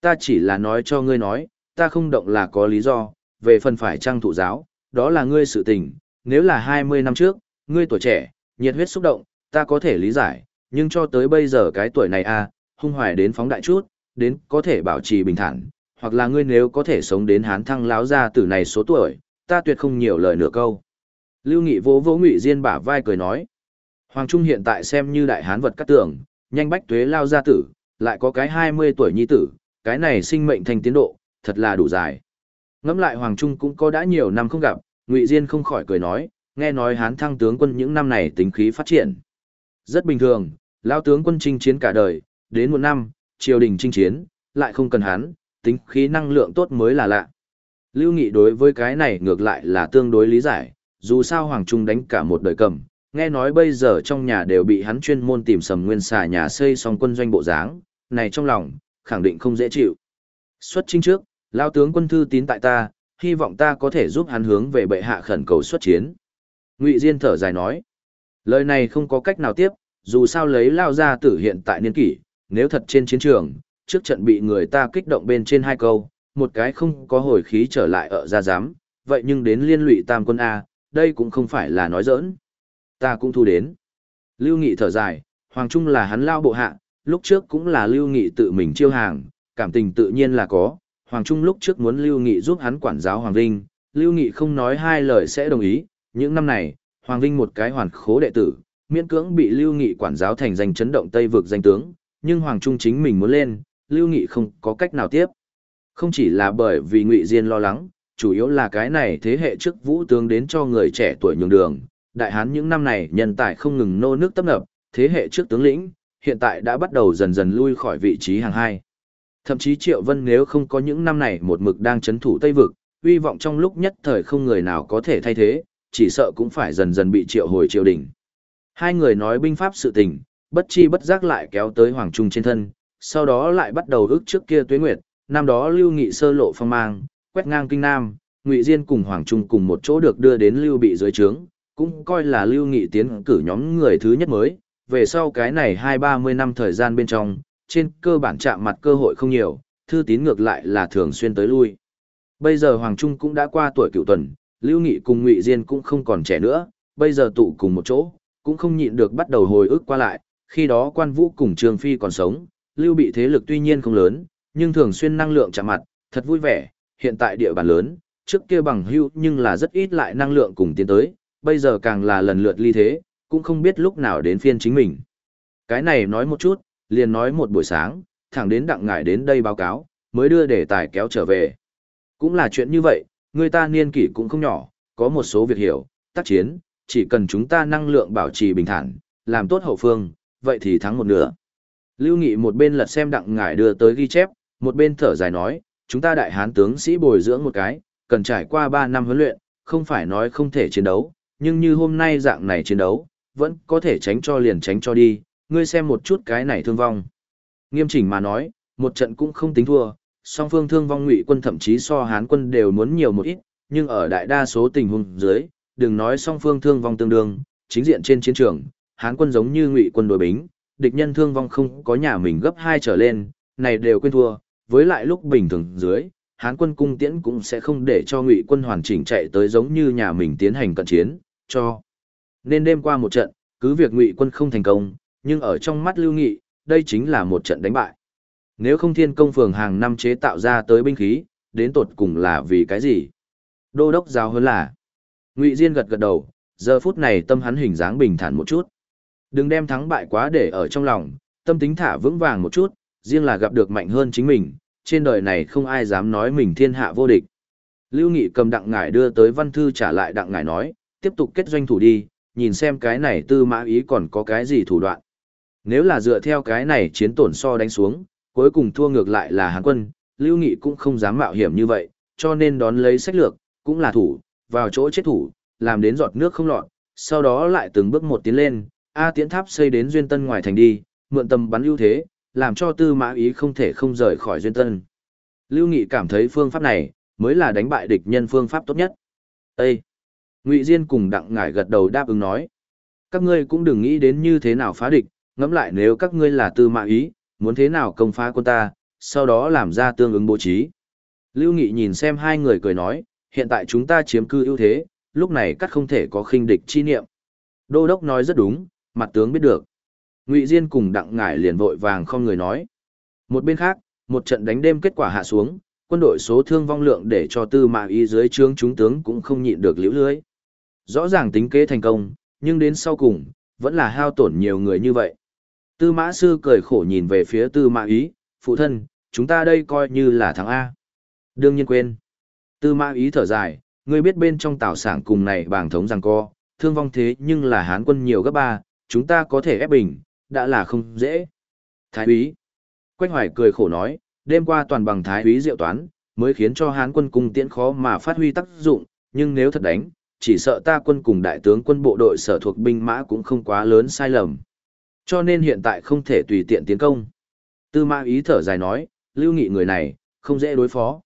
Ta chỉ là nói cho ngươi nói, ta không động là có lý do, về phần phải trang thụ giáo, đó là ngươi sự tình. Nếu là 20 năm trước, ngươi tuổi trẻ, nhiệt huyết xúc động, ta có thể lý giải, nhưng cho tới bây giờ cái tuổi này a, à, hung hoài đến phóng đại chút, đến có thể bảo trì bình thản, hoặc là ngươi nếu có thể sống đến hán thăng láo ra từ này số tuổi, ta tuyệt không nhiều lời nửa câu. Lưu Nghị vỗ vỗ Ngụy Diên bả vai cười nói, Hoàng Trung hiện tại xem như đại hán vật cắt tưởng, nhanh bách tuế lao gia tử, lại có cái 20 tuổi nhi tử, cái này sinh mệnh thành tiến độ, thật là đủ dài. Ngẫm lại Hoàng Trung cũng có đã nhiều năm không gặp, Ngụy Diên không khỏi cười nói, nghe nói hán thăng tướng quân những năm này tính khí phát triển. Rất bình thường, lao tướng quân chinh chiến cả đời, đến một năm, triều đình chinh chiến, lại không cần hán, tính khí năng lượng tốt mới là lạ. Lưu Nghị đối với cái này ngược lại là tương đối lý giải, dù sao Hoàng Trung đánh cả một đời cầm, nghe nói bây giờ trong nhà đều bị hắn chuyên môn tìm sầm nguyên xà nhà xây xong quân doanh bộ dáng, này trong lòng, khẳng định không dễ chịu. Xuất chinh trước, lao tướng quân thư tín tại ta, hy vọng ta có thể giúp hắn hướng về bệ hạ khẩn cầu xuất chiến. Ngụy Diên thở dài nói, lời này không có cách nào tiếp, dù sao lấy lao ra tử hiện tại niên kỷ, nếu thật trên chiến trường, trước trận bị người ta kích động bên trên hai câu, một cái không có hồi khí trở lại ở ra giám, vậy nhưng đến liên lụy tam quân A, đây cũng không phải là nói giỡn. Ta cũng thu đến. Lưu Nghị thở dài, Hoàng Trung là hắn lao bộ hạ, lúc trước cũng là Lưu Nghị tự mình chiêu hàng, cảm tình tự nhiên là có. Hoàng Trung lúc trước muốn Lưu Nghị giúp hắn quản giáo Hoàng Vinh, Lưu Nghị không nói hai lời sẽ đồng ý. Những năm này, Hoàng Vinh một cái hoàn khố đệ tử, miễn cưỡng bị Lưu Nghị quản giáo thành danh chấn động Tây vực danh tướng, nhưng Hoàng Trung chính mình muốn lên, Lưu Nghị không có cách nào tiếp. Không chỉ là bởi vì Ngụy Diên lo lắng, chủ yếu là cái này thế hệ trước vũ tướng đến cho người trẻ tuổi nhường đường. Đại Hán những năm này nhân tài không ngừng nô nước tấp nập, thế hệ trước tướng lĩnh, hiện tại đã bắt đầu dần dần lui khỏi vị trí hàng hai. Thậm chí Triệu Vân nếu không có những năm này một mực đang chấn thủ Tây Vực, uy vọng trong lúc nhất thời không người nào có thể thay thế, chỉ sợ cũng phải dần dần bị triệu hồi triều đình. Hai người nói binh pháp sự tình, bất chi bất giác lại kéo tới Hoàng Trung trên thân, sau đó lại bắt đầu ước trước kia tuế nguyệt, năm đó Lưu Nghị sơ lộ phong mang, quét ngang kinh Nam, Ngụy Diên cùng Hoàng Trung cùng một chỗ được đưa đến Lưu Bị dưới trướng, cũng coi là Lưu Nghị tiến cử nhóm người thứ nhất mới, về sau cái này hai ba mươi năm thời gian bên trong, trên cơ bản chạm mặt cơ hội không nhiều, thư tín ngược lại là thường xuyên tới lui. Bây giờ Hoàng Trung cũng đã qua tuổi cựu tuần, Lưu Nghị cùng Ngụy Diên cũng không còn trẻ nữa, bây giờ tụ cùng một chỗ, cũng không nhịn được bắt đầu hồi ức qua lại, khi đó quan vũ cùng Trương Phi còn sống, Lưu bị thế lực tuy nhiên không lớn, nhưng thường xuyên năng lượng chạm mặt, thật vui vẻ, hiện tại địa bàn lớn, trước kia bằng hữu nhưng là rất ít lại năng lượng cùng tiến tới, bây giờ càng là lần lượt ly thế, cũng không biết lúc nào đến phiên chính mình. Cái này nói một chút, liền nói một buổi sáng, thẳng đến đặng ngải đến đây báo cáo, mới đưa đề tài kéo trở về. Cũng là chuyện như vậy, người ta niên kỷ cũng không nhỏ, có một số việc hiểu, tác chiến, chỉ cần chúng ta năng lượng bảo trì bình thản, làm tốt hậu phương, vậy thì thắng một nửa. Lưu Nghị một bên lật xem đặng ngải đưa tới ghi chép, một bên thở dài nói, chúng ta đại hán tướng sĩ bồi dưỡng một cái, cần trải qua 3 năm huấn luyện, không phải nói không thể chiến đấu, nhưng như hôm nay dạng này chiến đấu, vẫn có thể tránh cho liền tránh cho đi, ngươi xem một chút cái này thương vong. Nghiêm chỉnh mà nói, một trận cũng không tính thua, song phương thương vong ngụy quân thậm chí so hán quân đều muốn nhiều một ít, nhưng ở đại đa số tình huống dưới, đừng nói song phương thương vong tương đương, chính diện trên chiến trường, hán quân giống như ngụy quân đối bính, địch nhân thương vong không có nhà mình gấp hai trở lên, này đều quên thua, với lại lúc bình thường dưới, hán quân cung tiễn cũng sẽ không để cho ngụy quân hoàn chỉnh chạy tới giống như nhà mình tiến hành cận chiến, cho. Nên đêm qua một trận, cứ việc ngụy quân không thành công, nhưng ở trong mắt lưu nghị, đây chính là một trận đánh bại. Nếu không thiên công phường hàng năm chế tạo ra tới binh khí, đến tột cùng là vì cái gì? Đô đốc giáo hơn là. Ngụy Diên gật gật đầu, giờ phút này tâm hắn hình dáng bình thản một chút. Đừng đem thắng bại quá để ở trong lòng, tâm tính thả vững vàng một chút, riêng là gặp được mạnh hơn chính mình, trên đời này không ai dám nói mình thiên hạ vô địch. Lưu Nghị cầm đặng ngải đưa tới văn thư trả lại đặng ngải nói, tiếp tục kết doanh thủ đi, nhìn xem cái này tư mã ý còn có cái gì thủ đoạn. Nếu là dựa theo cái này chiến tổn so đánh xuống, cuối cùng thua ngược lại là Hán quân, Lưu Nghị cũng không dám mạo hiểm như vậy, cho nên đón lấy sách lược, cũng là thủ, vào chỗ chết thủ, làm đến giọt nước không lọt, sau đó lại từng bước một tiến lên, A tiến tháp xây đến duyên tân ngoài thành đi, mượn tầm bắn ưu thế, làm cho tư mã ý không thể không rời khỏi duyên tân. Lưu Nghị cảm thấy phương pháp này, mới là đánh bại địch nhân phương pháp tốt nhất. Ê! Ngụy Diên cùng đặng ngải gật đầu đáp ứng nói. Các ngươi cũng đừng nghĩ đến như thế nào phá địch, ngẫm lại nếu các ngươi là tư mã ý, muốn thế nào công phá quân ta, sau đó làm ra tương ứng bố trí. Lưu Nghị nhìn xem hai người cười nói, hiện tại chúng ta chiếm cư ưu thế, lúc này cắt không thể có khinh địch chi niệm. Đô đốc nói rất đúng, mặt tướng biết được. Ngụy Diên cùng đặng ngải liền vội vàng không người nói. Một bên khác, một trận đánh đêm kết quả hạ xuống, quân đội số thương vong lượng để cho tư mã ý dưới trướng chúng tướng cũng không nhịn được liễu lưới. Rõ ràng tính kế thành công, nhưng đến sau cùng, vẫn là hao tổn nhiều người như vậy. Tư mã sư cười khổ nhìn về phía tư mã ý, phụ thân, chúng ta đây coi như là thắng A. Đương nhiên quên. Tư mã ý thở dài, ngươi biết bên trong tảo sảng cùng này bảng thống rằng co, thương vong thế nhưng là hán quân nhiều gấp ba, chúng ta có thể ép bình, đã là không dễ. Thái úy. Quách hoài cười khổ nói, đêm qua toàn bằng thái úy diệu toán, mới khiến cho hán quân cung tiễn khó mà phát huy tác dụng, nhưng nếu thật đánh, chỉ sợ ta quân cùng đại tướng quân bộ đội sở thuộc binh mã cũng không quá lớn sai lầm. Cho nên hiện tại không thể tùy tiện tiến công. Tư mã ý thở dài nói, lưu nghị người này, không dễ đối phó.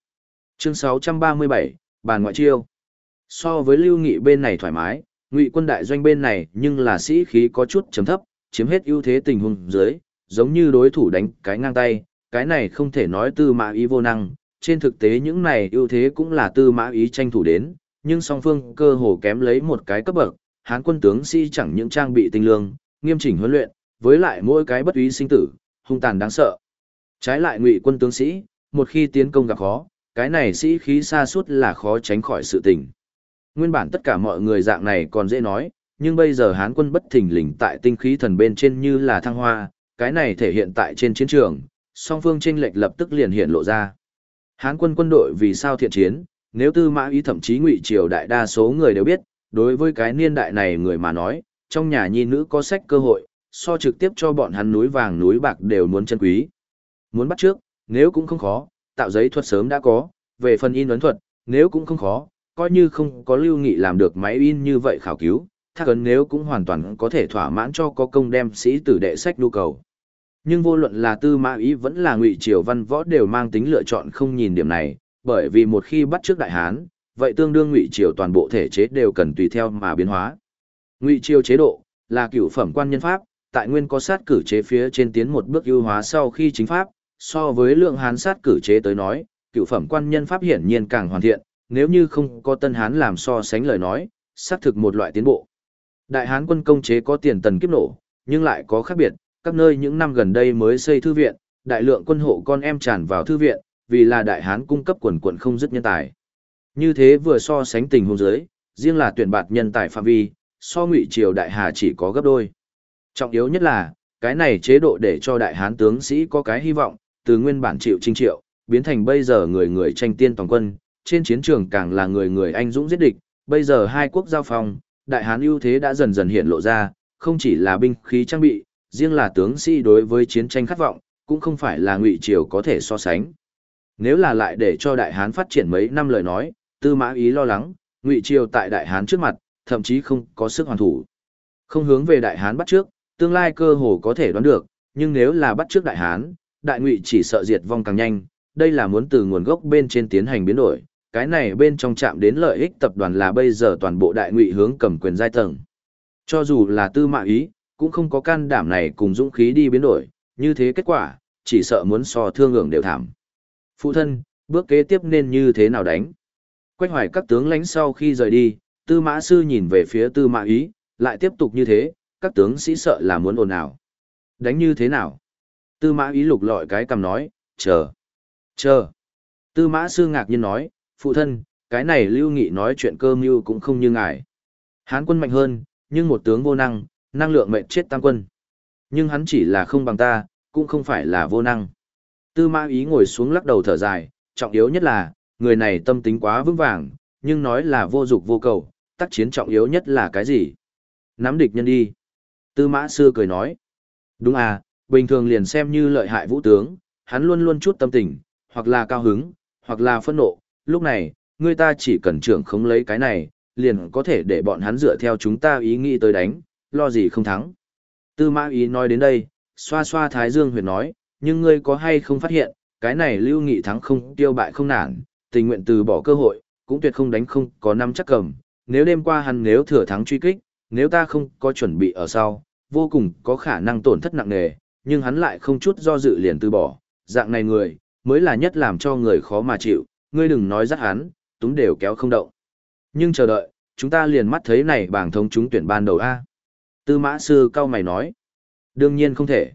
Chương 637, bàn ngoại chiêu. So với lưu nghị bên này thoải mái, ngụy quân đại doanh bên này nhưng là sĩ khí có chút chấm thấp, chiếm hết ưu thế tình huống dưới, giống như đối thủ đánh cái ngang tay, cái này không thể nói tư mã ý vô năng, trên thực tế những này ưu thế cũng là tư mã ý tranh thủ đến, nhưng song phương cơ hồ kém lấy một cái cấp bậc, hán quân tướng sĩ chẳng những trang bị tinh lương, nghiêm chỉnh huấn luyện, với lại mỗi cái bất ý sinh tử, hung tàn đáng sợ. Trái lại ngụy quân tướng sĩ, một khi tiến công gặp khó, cái này sĩ khí xa suốt là khó tránh khỏi sự tình. Nguyên bản tất cả mọi người dạng này còn dễ nói, nhưng bây giờ Hán quân bất thình lình tại tinh khí thần bên trên như là thăng hoa, cái này thể hiện tại trên chiến trường, song phương tranh lệch lập tức liền hiện lộ ra. Hán quân quân đội vì sao thiện chiến, nếu tư mã ý thậm chí ngụy triều đại đa số người đều biết, đối với cái niên đại này người mà nói, trong nhà nhi nữ có sách cơ hội, so trực tiếp cho bọn hắn núi vàng núi bạc đều muốn chân quý. Muốn bắt trước, nếu cũng không khó, tạo giấy thuật sớm đã có, về phần in ấn thuật, nếu cũng không khó, coi như không có lưu nghị làm được máy in như vậy khảo cứu, thác ấn nếu cũng hoàn toàn có thể thỏa mãn cho có công đem sĩ tử đệ sách nhu cầu. Nhưng vô luận là tư mã ý vẫn là ngụy triều văn võ đều mang tính lựa chọn không nhìn điểm này, bởi vì một khi bắt trước đại hán, vậy tương đương ngụy triều toàn bộ thể chế đều cần tùy theo mà biến hóa. Ngụy triều chế độ là cựu phẩm quan nhân pháp, tại nguyên có sát cử chế phía trên tiến một bước ưu hóa sau khi chính pháp, so với lượng hán sát cử chế tới nói, cựu phẩm quan nhân pháp hiển nhiên càng hoàn thiện, nếu như không có tân hán làm so sánh lời nói, xác thực một loại tiến bộ. Đại hán quân công chế có tiền tần kiếp nổ, nhưng lại có khác biệt, các nơi những năm gần đây mới xây thư viện, đại lượng quân hộ con em tràn vào thư viện, vì là đại hán cung cấp quần quần không dứt nhân tài. Như thế vừa so sánh tình huống giới, riêng là tuyển bạt nhân tài phạm vi, so ngụy triều đại hà chỉ có gấp đôi. Trọng yếu nhất là, cái này chế độ để cho đại hán tướng sĩ có cái hy vọng, từ nguyên bản chịu trinh triệu, biến thành bây giờ người người tranh tiên toàn quân, trên chiến trường càng là người người anh dũng giết địch, bây giờ hai quốc giao phòng, đại hán ưu thế đã dần dần hiện lộ ra, không chỉ là binh khí trang bị, riêng là tướng sĩ đối với chiến tranh khát vọng, cũng không phải là ngụy triều có thể so sánh. Nếu là lại để cho đại hán phát triển mấy năm lời nói, tư mã ý lo lắng, ngụy triều tại đại hán trước mặt, thậm chí không có sức hoàn thủ. Không hướng về đại hán bắt trước, tương lai cơ hồ có thể đoán được, nhưng nếu là bắt trước đại hán, đại ngụy chỉ sợ diệt vong càng nhanh, đây là muốn từ nguồn gốc bên trên tiến hành biến đổi, cái này bên trong chạm đến lợi ích tập đoàn là bây giờ toàn bộ đại ngụy hướng cầm quyền giai tầng. Cho dù là tư mã ý, cũng không có can đảm này cùng dũng khí đi biến đổi, như thế kết quả, chỉ sợ muốn so thương ngưỡng đều thảm. Phụ thân, bước kế tiếp nên như thế nào đánh? Quách hoài các tướng lãnh sau khi rời đi, tư mã sư nhìn về phía tư mã ý, lại tiếp tục như thế, các tướng sĩ sợ là muốn ồn ào. Đánh như thế nào? Tư mã ý lục lọi cái cầm nói, chờ, chờ. Tư mã sư ngạc nhiên nói, phụ thân, cái này lưu nghị nói chuyện cơ mưu cũng không như ngài. Hán quân mạnh hơn, nhưng một tướng vô năng, năng lượng mệnh chết tam quân. Nhưng hắn chỉ là không bằng ta, cũng không phải là vô năng. Tư mã ý ngồi xuống lắc đầu thở dài, trọng yếu nhất là, người này tâm tính quá vững vàng, nhưng nói là vô dục vô cầu, tác chiến trọng yếu nhất là cái gì? Nắm địch nhân đi. Tư mã sư cười nói. Đúng à, bình thường liền xem như lợi hại vũ tướng, hắn luôn luôn chút tâm tình, hoặc là cao hứng, hoặc là phẫn nộ. Lúc này, người ta chỉ cần trưởng không lấy cái này, liền có thể để bọn hắn dựa theo chúng ta ý nghĩ tới đánh, lo gì không thắng. Tư mã ý nói đến đây, xoa xoa thái dương huyệt nói, nhưng ngươi có hay không phát hiện, cái này lưu nghị thắng không tiêu bại không nản, tình nguyện từ bỏ cơ hội, cũng tuyệt không đánh không có năm chắc cầm. Nếu đêm qua hắn nếu thừa thắng truy kích, nếu ta không có chuẩn bị ở sau, vô cùng có khả năng tổn thất nặng nề, nhưng hắn lại không chút do dự liền từ bỏ, dạng này người, mới là nhất làm cho người khó mà chịu, ngươi đừng nói dắt hắn, túng đều kéo không động. Nhưng chờ đợi, chúng ta liền mắt thấy này bảng thống chúng tuyển ban đầu A. Tư mã sư cao mày nói. Đương nhiên không thể.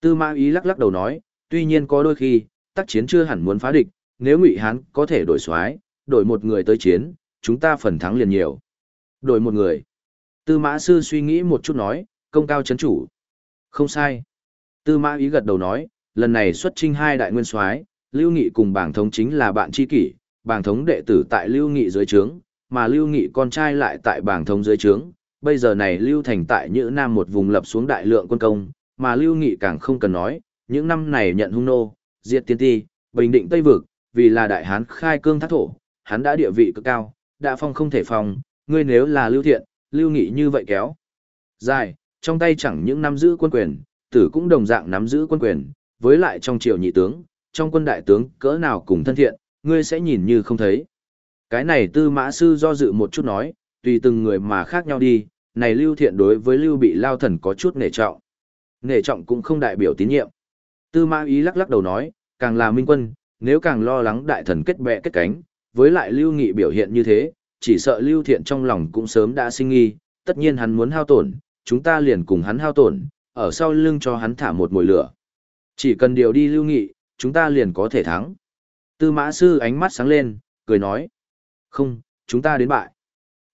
Tư mã ý lắc lắc đầu nói, tuy nhiên có đôi khi, tác chiến chưa hẳn muốn phá địch, nếu ngụy hán có thể đổi soái đổi một người tới chiến, chúng ta phần thắng liền nhiều. Đổi một người. Tư mã sư suy nghĩ một chút nói, công cao chấn chủ. Không sai. Tư mã ý gật đầu nói, lần này xuất trinh hai đại nguyên soái Lưu Nghị cùng bảng thống chính là bạn tri kỷ, bảng thống đệ tử tại Lưu Nghị dưới trướng, mà Lưu Nghị con trai lại tại bảng thống dưới trướng. Bây giờ này Lưu Thành tại Nhữ Nam một vùng lập xuống đại lượng quân công, mà Lưu Nghị càng không cần nói, những năm này nhận hung nô, diệt tiên ti, bình định Tây Vực, vì là đại hán khai cương thác thổ, hắn đã địa vị cực cao, đã phong không thể phòng, ngươi nếu là Lưu Thiện, Lưu Nghị như vậy kéo. Dài, trong tay chẳng những nắm giữ quân quyền, tử cũng đồng dạng nắm giữ quân quyền, với lại trong triều nhị tướng, trong quân đại tướng cỡ nào cùng thân thiện, ngươi sẽ nhìn như không thấy. Cái này tư mã sư do dự một chút nói, tùy từng người mà khác nhau đi, này lưu thiện đối với lưu bị lao thần có chút nể trọng. Nể trọng cũng không đại biểu tín nhiệm. Tư mã ý lắc lắc đầu nói, càng là minh quân, nếu càng lo lắng đại thần kết bè kết cánh, với lại lưu nghị biểu hiện như thế, chỉ sợ lưu thiện trong lòng cũng sớm đã sinh nghi, tất nhiên hắn muốn hao tổn, chúng ta liền cùng hắn hao tổn, ở sau lưng cho hắn thả một mồi lửa. Chỉ cần điều đi lưu nghị, chúng ta liền có thể thắng. Tư mã sư ánh mắt sáng lên, cười nói. Không, chúng ta đến bại.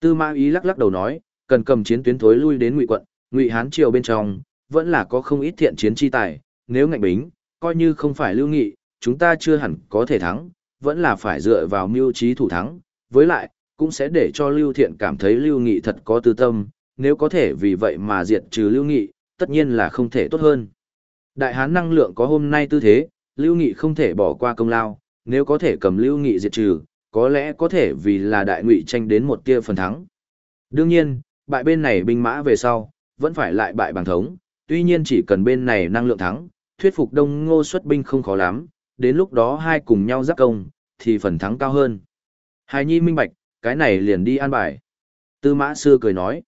Tư mã ý lắc lắc đầu nói, cần cầm chiến tuyến thối lui đến ngụy quận, ngụy hán triều bên trong, vẫn là có không ít thiện chiến chi tài, nếu ngạnh bính, coi như không phải lưu nghị, chúng ta chưa hẳn có thể thắng, vẫn là phải dựa vào mưu trí thủ thắng, với lại, cũng sẽ để cho lưu thiện cảm thấy lưu nghị thật có tư tâm, nếu có thể vì vậy mà diệt trừ lưu nghị, tất nhiên là không thể tốt hơn. Đại hán năng lượng có hôm nay tư thế, lưu nghị không thể bỏ qua công lao, nếu có thể cầm lưu nghị diệt trừ, có lẽ có thể vì là đại ngụy tranh đến một tia phần thắng. Đương nhiên, bại bên này binh mã về sau, vẫn phải lại bại bằng thống, tuy nhiên chỉ cần bên này năng lượng thắng, thuyết phục đông ngô xuất binh không khó lắm, đến lúc đó hai cùng nhau giáp công, thì phần thắng cao hơn. Hài nhi minh bạch, cái này liền đi an bài. Tư mã sư cười nói,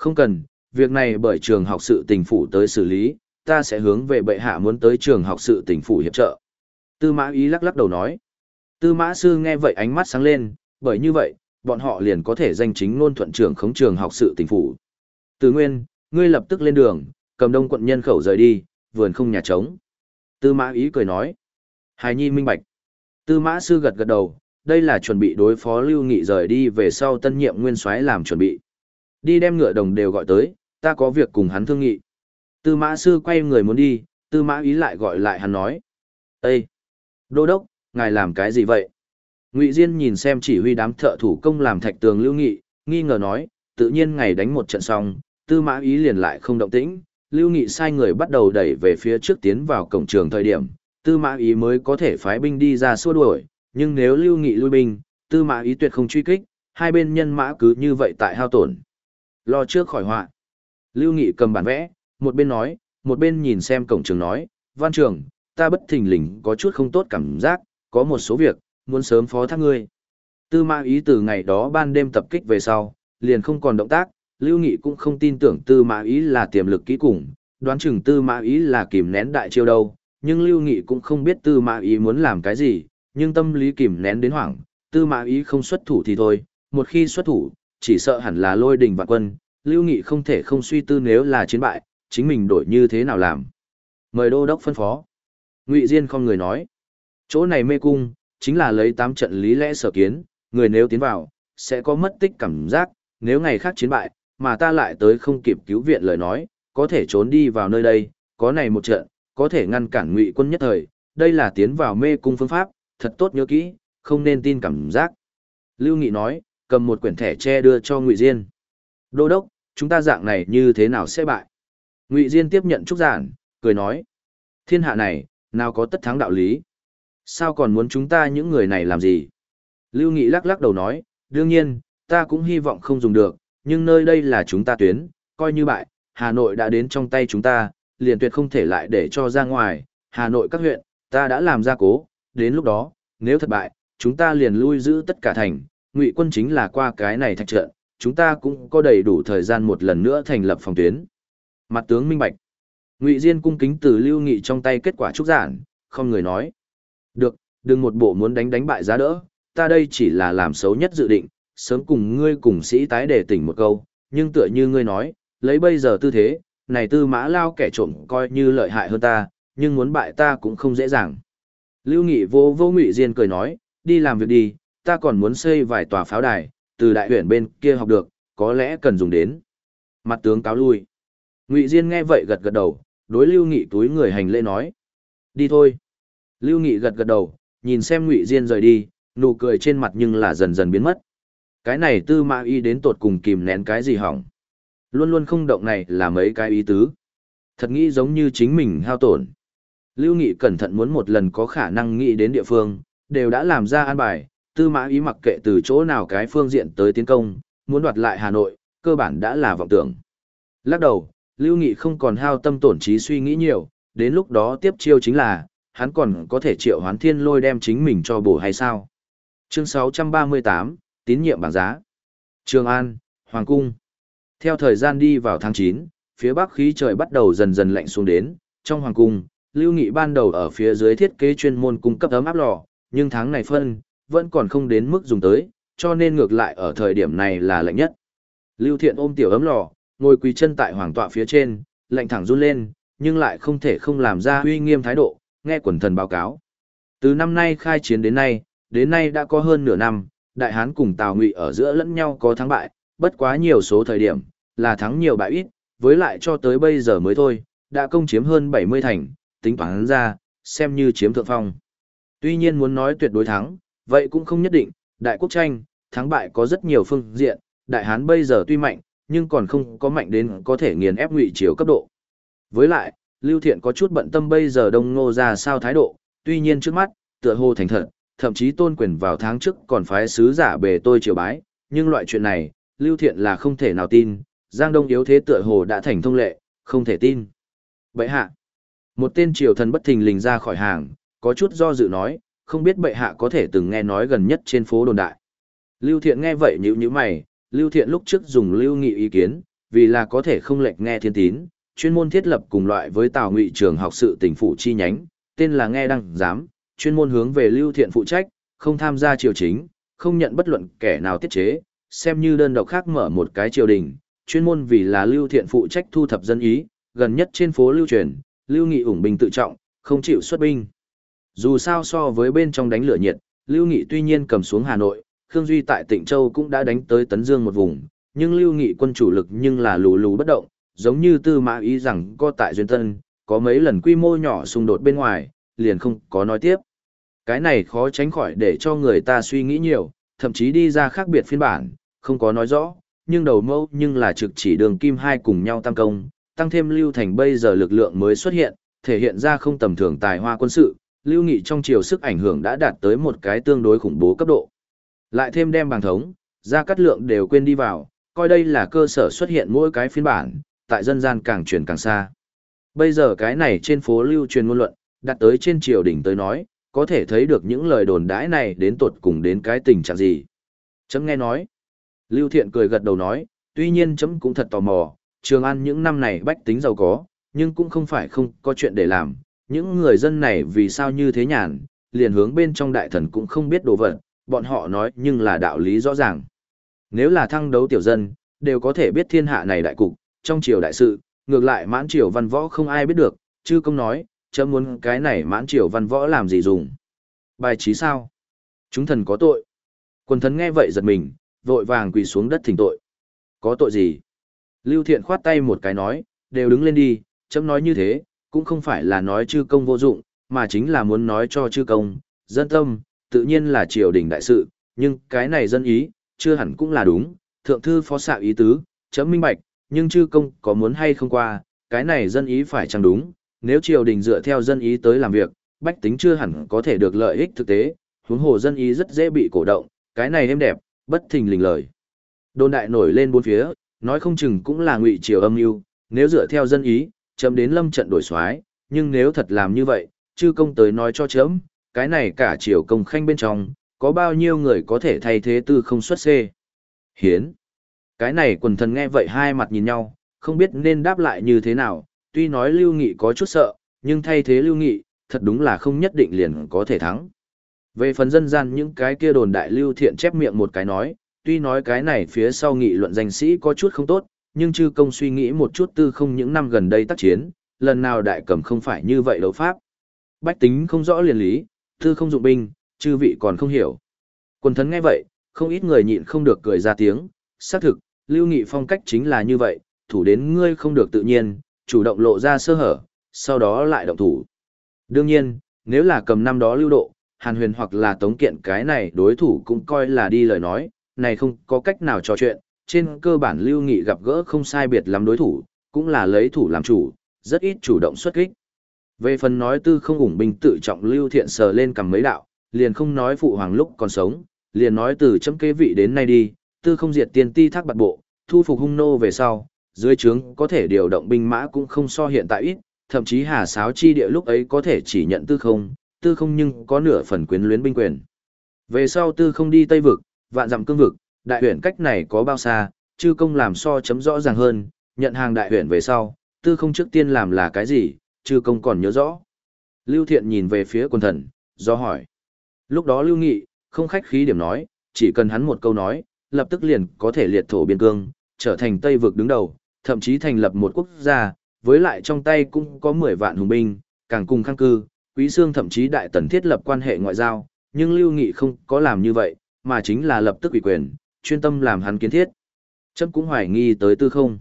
không cần, việc này bởi trường học sự tình phủ tới xử lý, ta sẽ hướng về bệ hạ muốn tới trường học sự tình phủ hiệp trợ. Tư mã ý lắc lắc đầu nói. Tư mã sư nghe vậy ánh mắt sáng lên, bởi như vậy, bọn họ liền có thể danh chính ngôn thuận trưởng khống trường học sự tình phủ. Từ nguyên, ngươi lập tức lên đường, cầm đông quận nhân khẩu rời đi, vườn không nhà trống. Tư mã ý cười nói. Hài nhi minh bạch. Tư mã sư gật gật đầu, đây là chuẩn bị đối phó lưu nghị rời đi về sau tân nhiệm nguyên soái làm chuẩn bị. Đi đem ngựa đồng đều gọi tới, ta có việc cùng hắn thương nghị. Tư mã sư quay người muốn đi, tư mã ý lại gọi lại hắn nói. Ê! Đô đốc, ngài làm cái gì vậy? Ngụy Diên nhìn xem chỉ huy đám thợ thủ công làm thạch tường lưu nghị, nghi ngờ nói, tự nhiên ngày đánh một trận xong, tư mã ý liền lại không động tĩnh, lưu nghị sai người bắt đầu đẩy về phía trước tiến vào cổng trường thời điểm, tư mã ý mới có thể phái binh đi ra xua đuổi, nhưng nếu lưu nghị lui binh, tư mã ý tuyệt không truy kích, hai bên nhân mã cứ như vậy tại hao tổn. Lo trước khỏi họa. Lưu Nghị cầm bản vẽ, một bên nói, một bên nhìn xem cổng trường nói, văn trường, ta bất thình lình có chút không tốt cảm giác, có một số việc, muốn sớm phó thác ngươi. Tư mã ý từ ngày đó ban đêm tập kích về sau, liền không còn động tác, Lưu Nghị cũng không tin tưởng tư mã ý là tiềm lực kỹ cùng, đoán chừng tư mã ý là kìm nén đại chiêu đâu, nhưng Lưu Nghị cũng không biết tư mã ý muốn làm cái gì, nhưng tâm lý kìm nén đến hoảng, tư mã ý không xuất thủ thì thôi, một khi xuất thủ, chỉ sợ hẳn là lôi đình vạn quân, Lưu Nghị không thể không suy tư nếu là chiến bại, chính mình đổi như thế nào làm. Mời đô đốc phân phó. Ngụy Diên không người nói. Chỗ này mê cung, chính là lấy tám trận lý lẽ sở kiến, người nếu tiến vào, sẽ có mất tích cảm giác, nếu ngày khác chiến bại, mà ta lại tới không kịp cứu viện lời nói, có thể trốn đi vào nơi đây, có này một trận, có thể ngăn cản ngụy quân nhất thời, đây là tiến vào mê cung phương pháp, thật tốt nhớ kỹ, không nên tin cảm giác. Lưu Nghị nói, cầm một quyển thẻ che đưa cho Ngụy Diên. Đô đốc, chúng ta dạng này như thế nào sẽ bại? Ngụy Diên tiếp nhận trúc giản, cười nói. Thiên hạ này, nào có tất thắng đạo lý? Sao còn muốn chúng ta những người này làm gì? Lưu Nghị lắc lắc đầu nói, đương nhiên, ta cũng hy vọng không dùng được, nhưng nơi đây là chúng ta tuyến, coi như bại, Hà Nội đã đến trong tay chúng ta, liền tuyệt không thể lại để cho ra ngoài, Hà Nội các huyện, ta đã làm ra cố, đến lúc đó, nếu thất bại, chúng ta liền lui giữ tất cả thành, ngụy quân chính là qua cái này thạch trận, chúng ta cũng có đầy đủ thời gian một lần nữa thành lập phòng tuyến. Mặt tướng minh bạch. Ngụy Diên cung kính từ Lưu Nghị trong tay kết quả trúc giản, không người nói. Được, đừng một bộ muốn đánh đánh bại giá đỡ, ta đây chỉ là làm xấu nhất dự định, sớm cùng ngươi cùng sĩ tái đề tỉnh một câu, nhưng tựa như ngươi nói, lấy bây giờ tư thế, này tư mã lao kẻ trộm coi như lợi hại hơn ta, nhưng muốn bại ta cũng không dễ dàng. Lưu Nghị vô vô Ngụy Diên cười nói, đi làm việc đi, ta còn muốn xây vài tòa pháo đài, từ đại huyện bên kia học được, có lẽ cần dùng đến. Mặt tướng cáo lui. Ngụy Diên nghe vậy gật gật đầu, đối Lưu Nghị túi người hành lễ nói. Đi thôi. Lưu Nghị gật gật đầu, nhìn xem Ngụy Diên rời đi, nụ cười trên mặt nhưng là dần dần biến mất. Cái này tư mã y đến tột cùng kìm nén cái gì hỏng. Luôn luôn không động này là mấy cái ý tứ. Thật nghĩ giống như chính mình hao tổn. Lưu Nghị cẩn thận muốn một lần có khả năng nghĩ đến địa phương, đều đã làm ra an bài, tư mã ý mặc kệ từ chỗ nào cái phương diện tới tiến công, muốn đoạt lại Hà Nội, cơ bản đã là vọng tưởng. Lắc đầu, Lưu Nghị không còn hao tâm tổn trí suy nghĩ nhiều, đến lúc đó tiếp chiêu chính là, hắn còn có thể triệu hoán thiên lôi đem chính mình cho bổ hay sao. Chương 638, tín nhiệm bảng giá. Trường An, Hoàng Cung. Theo thời gian đi vào tháng 9, phía bắc khí trời bắt đầu dần dần lạnh xuống đến, trong Hoàng Cung, Lưu Nghị ban đầu ở phía dưới thiết kế chuyên môn cung cấp ấm áp lò, nhưng tháng này phân, vẫn còn không đến mức dùng tới, cho nên ngược lại ở thời điểm này là lạnh nhất. Lưu Thiện ôm tiểu ấm lò, ngồi quỳ chân tại hoàng tọa phía trên, lạnh thẳng run lên, nhưng lại không thể không làm ra uy nghiêm thái độ, nghe quần thần báo cáo. Từ năm nay khai chiến đến nay, đến nay đã có hơn nửa năm, Đại Hán cùng Tào Ngụy ở giữa lẫn nhau có thắng bại, bất quá nhiều số thời điểm, là thắng nhiều bại ít, với lại cho tới bây giờ mới thôi, đã công chiếm hơn 70 thành, tính toán ra, xem như chiếm thượng phong. Tuy nhiên muốn nói tuyệt đối thắng, vậy cũng không nhất định, đại quốc tranh, thắng bại có rất nhiều phương diện, đại hán bây giờ tuy mạnh, nhưng còn không có mạnh đến có thể nghiền ép ngụy triều cấp độ. Với lại, Lưu Thiện có chút bận tâm bây giờ Đông Ngô ra sao thái độ, tuy nhiên trước mắt, tựa hồ thành thật, thậm chí tôn quyền vào tháng trước còn phái sứ giả bề tôi triều bái, nhưng loại chuyện này, Lưu Thiện là không thể nào tin, Giang Đông yếu thế tựa hồ đã thành thông lệ, không thể tin. Vậy hạ, một tên triều thần bất thình lình ra khỏi hàng, có chút do dự nói, không biết bệ hạ có thể từng nghe nói gần nhất trên phố đồn đại. Lưu Thiện nghe vậy nhữ nhíu mày, Lưu Thiện lúc trước dùng Lưu Nghị ý kiến, vì là có thể không lệch nghe thiên tín, chuyên môn thiết lập cùng loại với Tào Ngụy trường học sự tỉnh phủ chi nhánh, tên là nghe đăng giám, chuyên môn hướng về Lưu Thiện phụ trách, không tham gia triều chính, không nhận bất luận kẻ nào tiết chế, xem như đơn độc khác mở một cái triều đình, chuyên môn vì là Lưu Thiện phụ trách thu thập dân ý, gần nhất trên phố Lưu truyền, Lưu Nghị ủng binh tự trọng, không chịu xuất binh. Dù sao so với bên trong đánh lửa nhiệt, Lưu Nghị tuy nhiên cầm xuống Hà Nội, Khương Duy tại Tịnh Châu cũng đã đánh tới Tấn Dương một vùng, nhưng Lưu Nghị quân chủ lực nhưng là lù lù bất động, giống như tư mã ý rằng có tại Duyên Tân, có mấy lần quy mô nhỏ xung đột bên ngoài, liền không có nói tiếp. Cái này khó tránh khỏi để cho người ta suy nghĩ nhiều, thậm chí đi ra khác biệt phiên bản, không có nói rõ, nhưng đầu mâu nhưng là trực chỉ đường kim hai cùng nhau tăng công, tăng thêm lưu thành bây giờ lực lượng mới xuất hiện, thể hiện ra không tầm thường tài hoa quân sự, lưu nghị trong chiều sức ảnh hưởng đã đạt tới một cái tương đối khủng bố cấp độ. Lại thêm đem bằng thống, ra cắt lượng đều quên đi vào, coi đây là cơ sở xuất hiện mỗi cái phiên bản, tại dân gian càng truyền càng xa. Bây giờ cái này trên phố lưu truyền ngôn luận, đặt tới trên triều đỉnh tới nói, có thể thấy được những lời đồn đãi này đến tột cùng đến cái tình trạng gì. Chấm nghe nói. Lưu Thiện cười gật đầu nói, tuy nhiên chấm cũng thật tò mò, Trường An những năm này bách tính giàu có, nhưng cũng không phải không có chuyện để làm. Những người dân này vì sao như thế nhàn, liền hướng bên trong đại thần cũng không biết đồ vật, bọn họ nói nhưng là đạo lý rõ ràng. Nếu là thăng đấu tiểu dân, đều có thể biết thiên hạ này đại cục, trong triều đại sự, ngược lại mãn triều văn võ không ai biết được, chứ công nói, chấm muốn cái này mãn triều văn võ làm gì dùng. Bài trí sao? Chúng thần có tội. Quần thần nghe vậy giật mình, vội vàng quỳ xuống đất thỉnh tội. Có tội gì? Lưu Thiện khoát tay một cái nói, đều đứng lên đi, chấm nói như thế, cũng không phải là nói chư công vô dụng, mà chính là muốn nói cho chư công, dân tâm, tự nhiên là triều đình đại sự, nhưng cái này dân ý, chưa hẳn cũng là đúng, thượng thư phó xạ ý tứ, chấm minh bạch, nhưng chư công có muốn hay không qua, cái này dân ý phải chẳng đúng, nếu triều đình dựa theo dân ý tới làm việc, bách tính chưa hẳn có thể được lợi ích thực tế, huống hồ dân ý rất dễ bị cổ động, cái này êm đẹp, bất thình lình lời. Đồn đại nổi lên bốn phía, nói không chừng cũng là ngụy triều âm mưu, nếu dựa theo dân ý, chấm đến lâm trận đổi soái, nhưng nếu thật làm như vậy, chư công tới nói cho chấm, cái này cả triều công khanh bên trong, có bao nhiêu người có thể thay thế tư không xuất xê. Hiến. Cái này quần thần nghe vậy hai mặt nhìn nhau, không biết nên đáp lại như thế nào, tuy nói Lưu Nghị có chút sợ, nhưng thay thế Lưu Nghị, thật đúng là không nhất định liền có thể thắng. Về phần dân gian những cái kia đồn đại Lưu Thiện chép miệng một cái nói, tuy nói cái này phía sau nghị luận danh sĩ có chút không tốt, nhưng chư công suy nghĩ một chút tư không những năm gần đây tác chiến, lần nào đại cầm không phải như vậy đấu pháp. Bách tính không rõ liền lý, tư không dụng binh, chư vị còn không hiểu. Quần thần nghe vậy, không ít người nhịn không được cười ra tiếng, xác thực, Lưu Nghị phong cách chính là như vậy, thủ đến ngươi không được tự nhiên, chủ động lộ ra sơ hở, sau đó lại động thủ. Đương nhiên, nếu là cầm năm đó lưu độ, Hàn Huyền hoặc là Tống Kiện cái này đối thủ cũng coi là đi lời nói, này không có cách nào trò chuyện, trên cơ bản Lưu Nghị gặp gỡ không sai biệt lắm đối thủ, cũng là lấy thủ làm chủ, rất ít chủ động xuất kích. Về phần nói tư không ủng binh tự trọng Lưu Thiện sờ lên cầm mấy đạo, liền không nói phụ hoàng lúc còn sống, liền nói từ chấm kế vị đến nay đi, tư không diệt tiền ti thác bạt bộ, thu phục hung nô về sau, dưới trướng có thể điều động binh mã cũng không so hiện tại ít, thậm chí hà sáo chi địa lúc ấy có thể chỉ nhận tư không, tư không nhưng có nửa phần quyến luyến binh quyền. Về sau tư không đi Tây Vực, vạn dặm cương vực, đại huyện cách này có bao xa, chư công làm so chấm rõ ràng hơn, nhận hàng đại huyện về sau, tư không trước tiên làm là cái gì, chư công còn nhớ rõ. Lưu Thiện nhìn về phía quân thần, do hỏi. Lúc đó Lưu Nghị, không khách khí điểm nói, chỉ cần hắn một câu nói, lập tức liền có thể liệt thổ biên cương, trở thành Tây vực đứng đầu, thậm chí thành lập một quốc gia, với lại trong tay cũng có 10 vạn hùng binh, càng cùng khang cư, Quý Xương thậm chí đại tần thiết lập quan hệ ngoại giao, nhưng Lưu Nghị không có làm như vậy, mà chính là lập tức ủy quyền, chuyên tâm làm hắn kiến thiết. Chấm cũng hoài nghi tới tư không.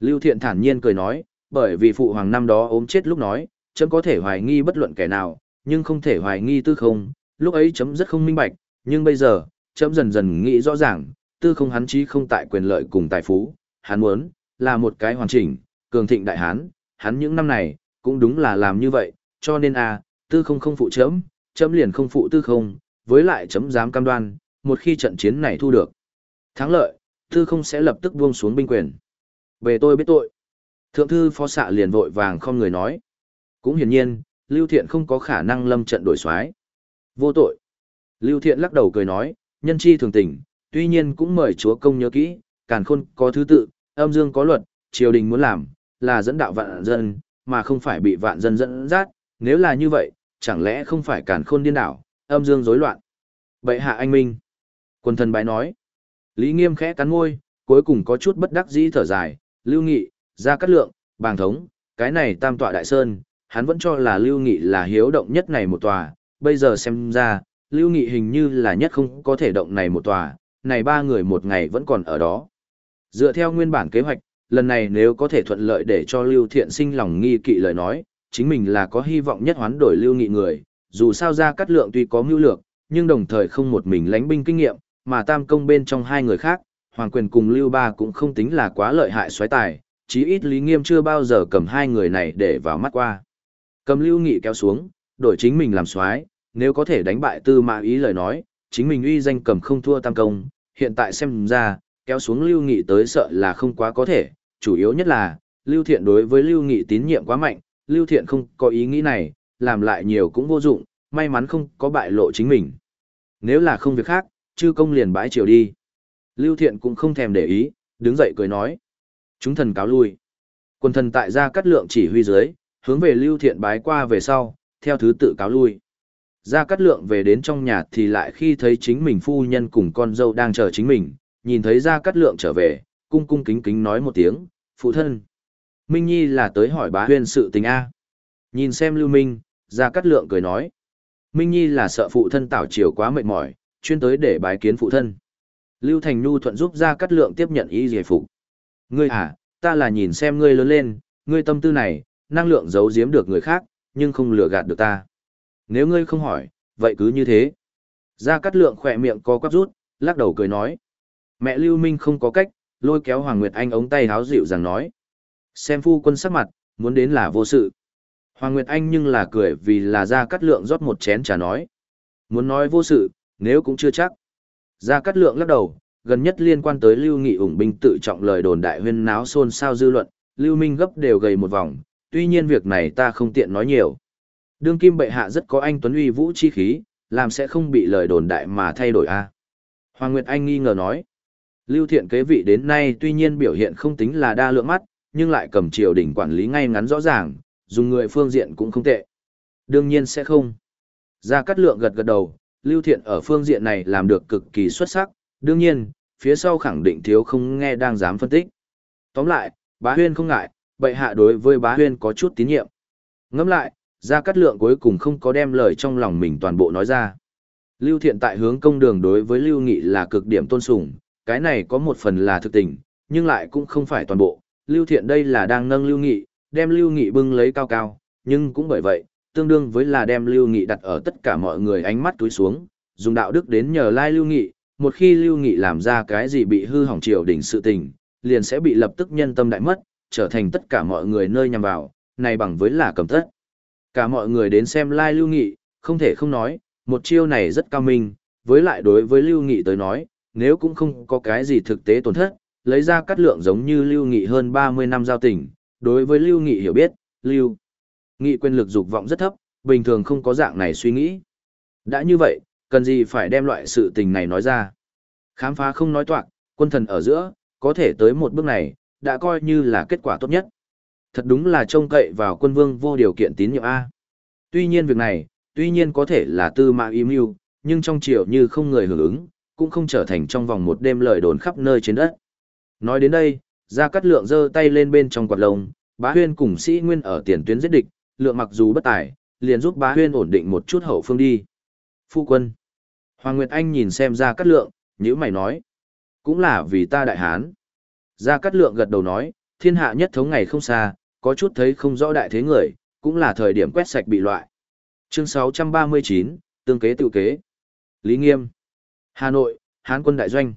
Lưu Thiện thản nhiên cười nói, bởi vì phụ hoàng năm đó ốm chết lúc nói, chấm có thể hoài nghi bất luận kẻ nào, nhưng không thể hoài nghi tư không, lúc ấy chấm rất không minh bạch, nhưng bây giờ, chấm dần dần nghĩ rõ ràng, tư không hắn chí không tại quyền lợi cùng tài phú, hắn muốn, là một cái hoàn chỉnh, cường thịnh đại hán, hắn những năm này, cũng đúng là làm như vậy, cho nên a, tư không không phụ chấm, chấm liền không phụ tư không, với lại chấm dám cam đoan, một khi trận chiến này thu được thắng lợi, thư không sẽ lập tức buông xuống binh quyền. Về tôi biết tội. Thượng thư phó xạ liền vội vàng không người nói. Cũng hiển nhiên, Lưu Thiện không có khả năng lâm trận đổi soái. Vô tội. Lưu Thiện lắc đầu cười nói, nhân chi thường tình, tuy nhiên cũng mời chúa công nhớ kỹ, càn khôn có thứ tự, âm dương có luật, triều đình muốn làm, là dẫn đạo vạn dân, mà không phải bị vạn dân dẫn dắt, nếu là như vậy, chẳng lẽ không phải càn khôn điên đảo, âm dương rối loạn. Bệ hạ anh minh. Quân thần bái nói. Lý Nghiêm khẽ cắn môi, cuối cùng có chút bất đắc dĩ thở dài, Lưu Nghị, Gia Cát Lượng, Bàng Thống, cái này tam tọa đại sơn, hắn vẫn cho là Lưu Nghị là hiếu động nhất này một tòa, bây giờ xem ra, Lưu Nghị hình như là nhất không có thể động này một tòa, này ba người một ngày vẫn còn ở đó. Dựa theo nguyên bản kế hoạch, lần này nếu có thể thuận lợi để cho Lưu Thiện sinh lòng nghi kỵ lời nói, chính mình là có hy vọng nhất hoán đổi Lưu Nghị người, dù sao ra cắt lượng tuy có mưu lược, nhưng đồng thời không một mình lánh binh kinh nghiệm, mà tam công bên trong hai người khác, Hoàng Quyền cùng Lưu Ba cũng không tính là quá lợi hại xoáy tài, chí ít Lý Nghiêm chưa bao giờ cầm hai người này để vào mắt qua. Cầm Lưu Nghị kéo xuống, đổi chính mình làm xoáy, nếu có thể đánh bại Tư Mã Ý lời nói, chính mình uy danh cầm không thua tam công, hiện tại xem ra, kéo xuống Lưu Nghị tới sợ là không quá có thể, chủ yếu nhất là, Lưu Thiện đối với Lưu Nghị tín nhiệm quá mạnh, Lưu Thiện không có ý nghĩ này, làm lại nhiều cũng vô dụng, may mắn không có bại lộ chính mình. Nếu là không việc khác, chư công liền bãi chiều đi. Lưu Thiện cũng không thèm để ý, đứng dậy cười nói. Chúng thần cáo lui. Quân thần tại gia cắt lượng chỉ huy dưới, hướng về Lưu Thiện bái qua về sau, theo thứ tự cáo lui. Gia Cát Lượng về đến trong nhà thì lại khi thấy chính mình phu nhân cùng con dâu đang chờ chính mình, nhìn thấy Gia Cát Lượng trở về, cung cung kính kính nói một tiếng, phụ thân. Minh Nhi là tới hỏi bá huyên sự tình A. Nhìn xem Lưu Minh, Gia Cát Lượng cười nói. Minh Nhi là sợ phụ thân tảo chiều quá mệt mỏi, chuyên tới để bái kiến phụ thân. Lưu Thành Nhu thuận giúp Gia Cát Lượng tiếp nhận ý giải phục. Ngươi à, ta là nhìn xem ngươi lớn lên, ngươi tâm tư này, năng lượng giấu giếm được người khác, nhưng không lừa gạt được ta. Nếu ngươi không hỏi, vậy cứ như thế. Gia Cát Lượng khỏe miệng co quắp rút, lắc đầu cười nói. Mẹ Lưu Minh không có cách, lôi kéo Hoàng Nguyệt Anh ống tay háo dịu rằng nói. Xem phu quân sắc mặt, muốn đến là vô sự. Hoàng Nguyệt Anh nhưng là cười vì là Gia Cát Lượng rót một chén trà nói. Muốn nói vô sự, nếu cũng chưa chắc. Gia Cát Lượng lắc đầu, gần nhất liên quan tới Lưu Nghị ủng binh tự trọng lời đồn đại huyên náo xôn xao dư luận, Lưu Minh gấp đều gầy một vòng, tuy nhiên việc này ta không tiện nói nhiều. Đương kim bệ hạ rất có anh tuấn uy vũ chi khí, làm sẽ không bị lời đồn đại mà thay đổi a. Hoàng Nguyệt Anh nghi ngờ nói. Lưu Thiện kế vị đến nay tuy nhiên biểu hiện không tính là đa lượng mắt, nhưng lại cầm triều đình quản lý ngay ngắn rõ ràng, dùng người phương diện cũng không tệ. Đương nhiên sẽ không. Gia Cát Lượng gật gật đầu, Lưu Thiện ở phương diện này làm được cực kỳ xuất sắc, đương nhiên, phía sau khẳng định thiếu không nghe đang dám phân tích. Tóm lại, bá huyên không ngại, bệ hạ đối với bá huyên có chút tín nhiệm. Ngẫm lại, Gia Cát Lượng cuối cùng không có đem lời trong lòng mình toàn bộ nói ra. Lưu Thiện tại hướng công đường đối với Lưu Nghị là cực điểm tôn sùng, cái này có một phần là thực tình, nhưng lại cũng không phải toàn bộ. Lưu Thiện đây là đang nâng Lưu Nghị, đem Lưu Nghị bưng lấy cao cao, nhưng cũng bởi vậy, tương đương với là đem Lưu Nghị đặt ở tất cả mọi người ánh mắt túi xuống, dùng đạo đức đến nhờ lai Lưu Nghị, một khi Lưu Nghị làm ra cái gì bị hư hỏng triều đỉnh sự tình, liền sẽ bị lập tức nhân tâm đại mất, trở thành tất cả mọi người nơi nhằm vào, này bằng với là cầm tất. Cả mọi người đến xem lai Lưu Nghị, không thể không nói, một chiêu này rất cao minh, với lại đối với Lưu Nghị tới nói, nếu cũng không có cái gì thực tế tổn thất, lấy ra cắt lượng giống như Lưu Nghị hơn 30 năm giao tình, đối với Lưu Nghị hiểu biết, Lưu Nghị quyền lực dục vọng rất thấp, bình thường không có dạng này suy nghĩ. Đã như vậy, cần gì phải đem loại sự tình này nói ra. Khám phá không nói toạc, quân thần ở giữa, có thể tới một bước này, đã coi như là kết quả tốt nhất. Thật đúng là trông cậy vào quân vương vô điều kiện tín nhiệm A. Tuy nhiên việc này, tuy nhiên có thể là tư mạng im yêu, nhưng trong triều như không người hưởng ứng, cũng không trở thành trong vòng một đêm lời đồn khắp nơi trên đất. Nói đến đây, Gia Cát Lượng giơ tay lên bên trong quạt lông, bá huyên cùng sĩ nguyên ở tiền tuyến giết địch, lượng mặc dù bất tài, liền giúp bá huyên ổn định một chút hậu phương đi. Phu quân. Hoàng Nguyệt Anh nhìn xem Gia Cát Lượng, nhữ mày nói. Cũng là vì ta đại hán. Gia Cát Lượng gật đầu nói, thiên hạ nhất thống ngày không xa, có chút thấy không rõ đại thế người, cũng là thời điểm quét sạch bị loại. Chương 639, Tương kế tự kế. Lý Nghiêm. Hà Nội, Hán quân đại doanh.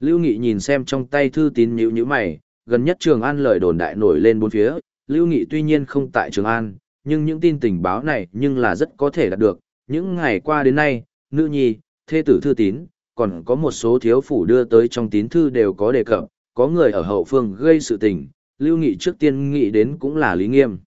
Lưu Nghị nhìn xem trong tay thư tín nhữ như mày, gần nhất Trường An lời đồn đại nổi lên bốn phía, Lưu Nghị tuy nhiên không tại Trường An, nhưng những tin tình báo này nhưng là rất có thể đạt được. Những ngày qua đến nay, nữ nhi, thê tử thư tín, còn có một số thiếu phủ đưa tới trong tín thư đều có đề cập, có người ở hậu phương gây sự tình, Lưu Nghị trước tiên nghĩ đến cũng là Lý Nghiêm.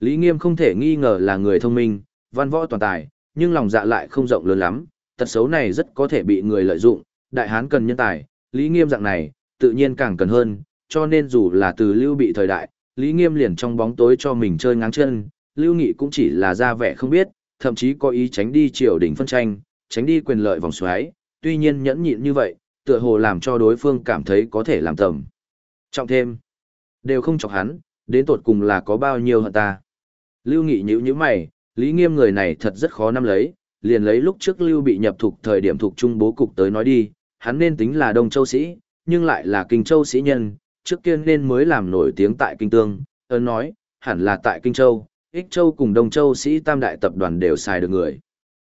Lý Nghiêm không thể nghi ngờ là người thông minh, văn võ toàn tài, nhưng lòng dạ lại không rộng lớn lắm, tật xấu này rất có thể bị người lợi dụng, đại hán cần nhân tài, Lý Nghiêm dạng này, tự nhiên càng cần hơn, cho nên dù là từ Lưu bị thời đại, Lý Nghiêm liền trong bóng tối cho mình chơi ngáng chân, Lưu Nghị cũng chỉ là ra vẻ không biết, thậm chí có ý tránh đi triều đình phân tranh, tránh đi quyền lợi vòng xoáy, tuy nhiên nhẫn nhịn như vậy, tựa hồ làm cho đối phương cảm thấy có thể làm tầm. Trọng thêm, đều không chọc hắn, đến tột cùng là có bao nhiêu hận ta. Lưu Nghị nhíu nhíu mày, Lý Nghiêm người này thật rất khó nắm lấy, liền lấy lúc trước Lưu bị nhập thuộc thời điểm thuộc trung bố cục tới nói đi, hắn nên tính là Đông Châu sĩ, nhưng lại là Kinh Châu sĩ nhân, trước kia nên mới làm nổi tiếng tại Kinh Tương, ơn nói, hẳn là tại Kinh Châu, Ích Châu cùng Đông Châu sĩ tam đại tập đoàn đều xài được người.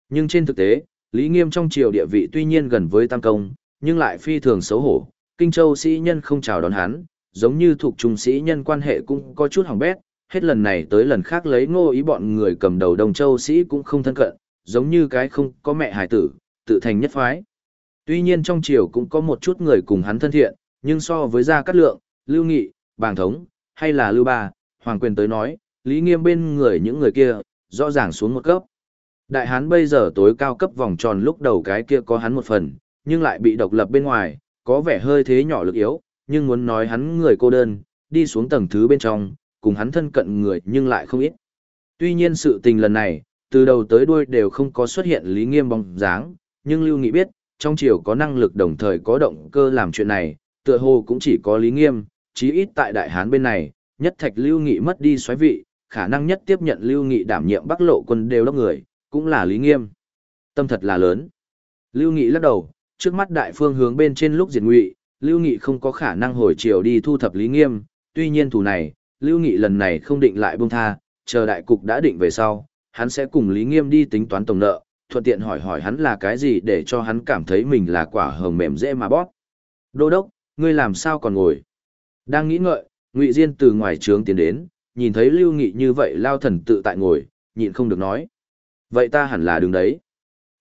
Nhưng trên thực tế, Lý Nghiêm trong triều địa vị tuy nhiên gần với Tam Công, nhưng lại phi thường xấu hổ, Kinh Châu sĩ nhân không chào đón hắn, giống như thuộc trung sĩ nhân quan hệ cũng có chút hỏng bét, hết lần này tới lần khác lấy ngô ý bọn người cầm đầu Đông Châu sĩ cũng không thân cận, giống như cái không có mẹ hài tử, tự thành nhất phái. Tuy nhiên trong triều cũng có một chút người cùng hắn thân thiện, nhưng so với Gia Cát Lượng, Lưu Nghị, Bàng Thống, hay là Lưu Ba, Hoàng Quyền tới nói, Lý Nghiêm bên người những người kia, rõ ràng xuống một cấp. Đại hán bây giờ tối cao cấp vòng tròn lúc đầu cái kia có hắn một phần, nhưng lại bị độc lập bên ngoài, có vẻ hơi thế nhỏ lực yếu, nhưng muốn nói hắn người cô đơn, đi xuống tầng thứ bên trong, cùng hắn thân cận người nhưng lại không ít. Tuy nhiên sự tình lần này, từ đầu tới đuôi đều không có xuất hiện Lý Nghiêm bóng dáng, nhưng Lưu Nghị biết, trong triều có năng lực đồng thời có động cơ làm chuyện này, tựa hồ cũng chỉ có Lý Nghiêm, chí ít tại Đại Hán bên này, nhất thạch Lưu Nghị mất đi xoáy vị, khả năng nhất tiếp nhận Lưu Nghị đảm nhiệm Bắc Lộ quân đều đốc người, cũng là Lý Nghiêm. Tâm thật là lớn. Lưu Nghị lắc đầu, trước mắt đại phương hướng bên trên lúc diệt ngụy, Lưu Nghị không có khả năng hồi chiều đi thu thập Lý Nghiêm, tuy nhiên thủ này, Lưu Nghị lần này không định lại buông tha, chờ đại cục đã định về sau, hắn sẽ cùng Lý Nghiêm đi tính toán tổng nợ, thuận tiện hỏi hỏi hắn là cái gì để cho hắn cảm thấy mình là quả hồng mềm dễ mà bóp. Đô đốc, ngươi làm sao còn ngồi? Đang nghĩ ngợi, Ngụy Diên từ ngoài trướng tiến đến, nhìn thấy Lưu Nghị như vậy lao thần tự tại ngồi, nhịn không được nói. Vậy ta hẳn là đứng đấy.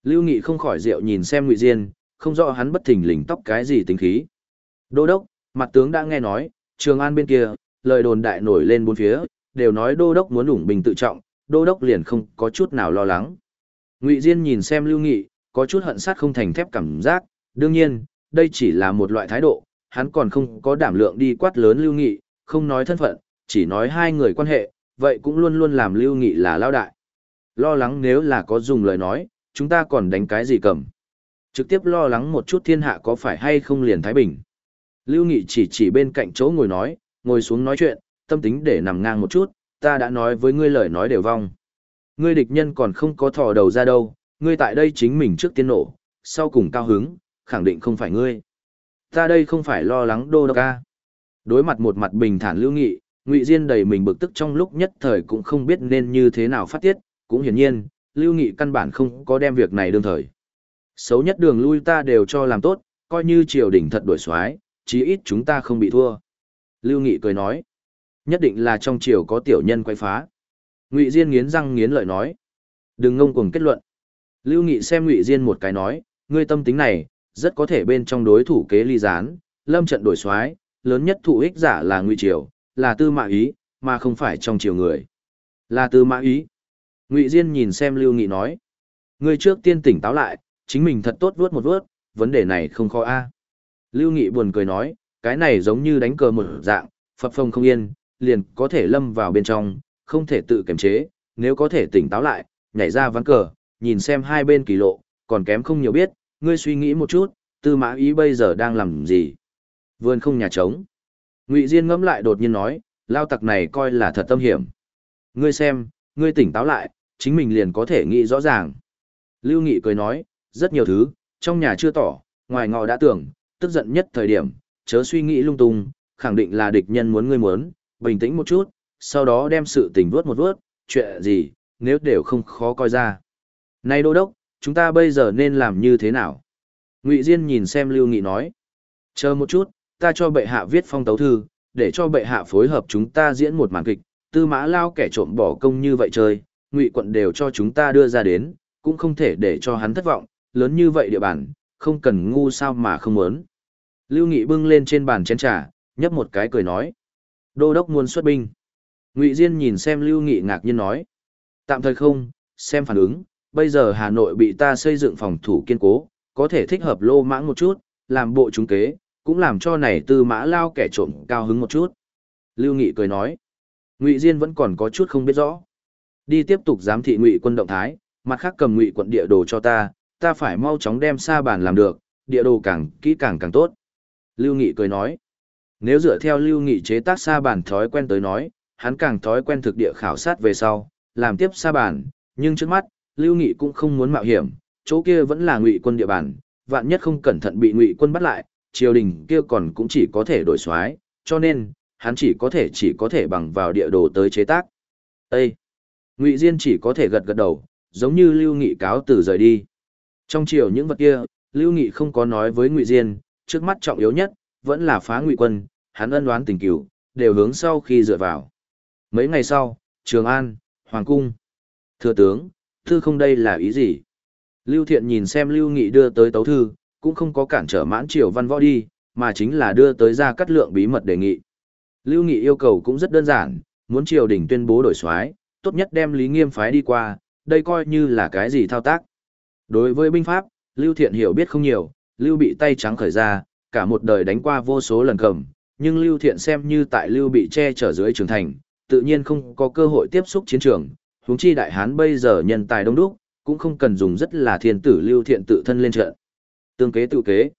Lưu Nghị không khỏi rượu nhìn xem Ngụy Diên, không rõ hắn bất thình lình tóc cái gì tính khí. Đô đốc, mặt tướng đã nghe nói, Trường An bên kia, lời đồn đại nổi lên bốn phía, đều nói đô đốc muốn ủng bình tự trọng, đô đốc liền không có chút nào lo lắng. Ngụy Diên nhìn xem Lưu Nghị, có chút hận sát không thành thép cảm giác, đương nhiên, đây chỉ là một loại thái độ, hắn còn không có đảm lượng đi quát lớn Lưu Nghị, không nói thân phận, chỉ nói hai người quan hệ, vậy cũng luôn luôn làm Lưu Nghị là lao đại. Lo lắng nếu là có dùng lời nói, chúng ta còn đánh cái gì cầm. Trực tiếp lo lắng một chút thiên hạ có phải hay không liền Thái Bình. Lưu Nghị chỉ chỉ bên cạnh chỗ ngồi nói, ngồi xuống nói chuyện, tâm tính để nằm ngang một chút, ta đã nói với ngươi lời nói đều vong. Ngươi địch nhân còn không có thò đầu ra đâu, ngươi tại đây chính mình trước tiên nổ, sau cùng cao hứng, khẳng định không phải ngươi. Ta đây không phải lo lắng đô đốc ca. Đối mặt một mặt bình thản lưu nghị, Ngụy Diên đầy mình bực tức trong lúc nhất thời cũng không biết nên như thế nào phát tiết, cũng hiển nhiên, lưu nghị căn bản không có đem việc này đương thời. Xấu nhất đường lui ta đều cho làm tốt, coi như triều đình thật đổi xoái, chí ít chúng ta không bị thua. Lưu Nghị cười nói, nhất định là trong triều có tiểu nhân quay phá. Ngụy Diên nghiến răng nghiến lợi nói, đừng ngông cuồng kết luận. Lưu Nghị xem Ngụy Diên một cái nói, ngươi tâm tính này, rất có thể bên trong đối thủ kế ly gián, lâm trận đổi xoái, lớn nhất thụ ích giả là Ngụy Triều, là tư mã ý, mà không phải trong triều người. Là tư mã ý. Ngụy Diên nhìn xem Lưu Nghị nói, ngươi trước tiên tỉnh táo lại, chính mình thật tốt vuốt một vuốt, vấn đề này không khó a. Lưu Nghị buồn cười nói, cái này giống như đánh cờ một dạng, phập phồng không yên, liền có thể lâm vào bên trong, không thể tự kiềm chế, nếu có thể tỉnh táo lại, nhảy ra ván cờ, nhìn xem hai bên kỳ lộ, còn kém không nhiều biết, ngươi suy nghĩ một chút, tư mã ý bây giờ đang làm gì? Vườn không nhà trống. Ngụy Diên ngẫm lại đột nhiên nói, lao tặc này coi là thật tâm hiểm. Ngươi xem, ngươi tỉnh táo lại, chính mình liền có thể nghĩ rõ ràng. Lưu Nghị cười nói, rất nhiều thứ, trong nhà chưa tỏ, ngoài ngọ đã tưởng, tức giận nhất thời điểm, chớ suy nghĩ lung tung, khẳng định là địch nhân muốn ngươi muốn, bình tĩnh một chút, sau đó đem sự tình vuốt một vuốt, chuyện gì, nếu đều không khó coi ra. nay đô đốc, chúng ta bây giờ nên làm như thế nào? Ngụy Diên nhìn xem Lưu Nghị nói. Chờ một chút, ta cho bệ hạ viết phong tấu thư, để cho bệ hạ phối hợp chúng ta diễn một màn kịch, tư mã lao kẻ trộm bỏ công như vậy chơi, Ngụy quận đều cho chúng ta đưa ra đến, cũng không thể để cho hắn thất vọng, lớn như vậy địa bàn, không cần ngu sao mà không muốn. Lưu Nghị bưng lên trên bàn chén trà, nhấp một cái cười nói. Đô đốc muốn xuất binh. Ngụy Diên nhìn xem Lưu Nghị ngạc nhiên nói. Tạm thời không, xem phản ứng, bây giờ Hà Nội bị ta xây dựng phòng thủ kiên cố, có thể thích hợp lô mãng một chút, làm bộ trúng kế, cũng làm cho này tư mã lao kẻ trộm cao hứng một chút. Lưu Nghị cười nói. Ngụy Diên vẫn còn có chút không biết rõ. Đi tiếp tục giám thị Ngụy quân động thái, mặt khác cầm Ngụy quận địa đồ cho ta, ta phải mau chóng đem sa bàn làm được, địa đồ càng kỹ càng càng tốt. Lưu Nghị cười nói, nếu dựa theo Lưu Nghị chế tác sa bàn thói quen tới nói, hắn càng thói quen thực địa khảo sát về sau, làm tiếp sa bàn, nhưng trước mắt, Lưu Nghị cũng không muốn mạo hiểm, chỗ kia vẫn là ngụy quân địa bàn, vạn nhất không cẩn thận bị ngụy quân bắt lại, triều đình kia còn cũng chỉ có thể đổi soái, cho nên, hắn chỉ có thể chỉ có thể bằng vào địa đồ tới chế tác. Ê! Ngụy Diên chỉ có thể gật gật đầu, giống như Lưu Nghị cáo từ rời đi. Trong chiều những vật kia, Lưu Nghị không có nói với Ngụy Diên, trước mắt trọng yếu nhất, vẫn là phá Ngụy quân, hắn ân đoán tình cửu, đều hướng sau khi dựa vào. Mấy ngày sau, Trường An, Hoàng Cung. Thưa tướng, thư không đây là ý gì? Lưu Thiện nhìn xem Lưu Nghị đưa tới tấu thư, cũng không có cản trở mãn triều văn võ đi, mà chính là đưa tới ra cắt lượng bí mật đề nghị. Lưu Nghị yêu cầu cũng rất đơn giản, muốn triều đình tuyên bố đổi soái, tốt nhất đem Lý Nghiêm phái đi qua, đây coi như là cái gì thao tác. Đối với binh pháp, Lưu Thiện hiểu biết không nhiều, Lưu bị tay trắng khởi ra, cả một đời đánh qua vô số lần cầm, nhưng Lưu Thiện xem như tại Lưu bị che chở dưới trưởng thành, tự nhiên không có cơ hội tiếp xúc chiến trường, huống chi đại hán bây giờ nhân tài đông đúc, cũng không cần dùng rất là thiên tử Lưu Thiện tự thân lên trận. Tương kế tự kế.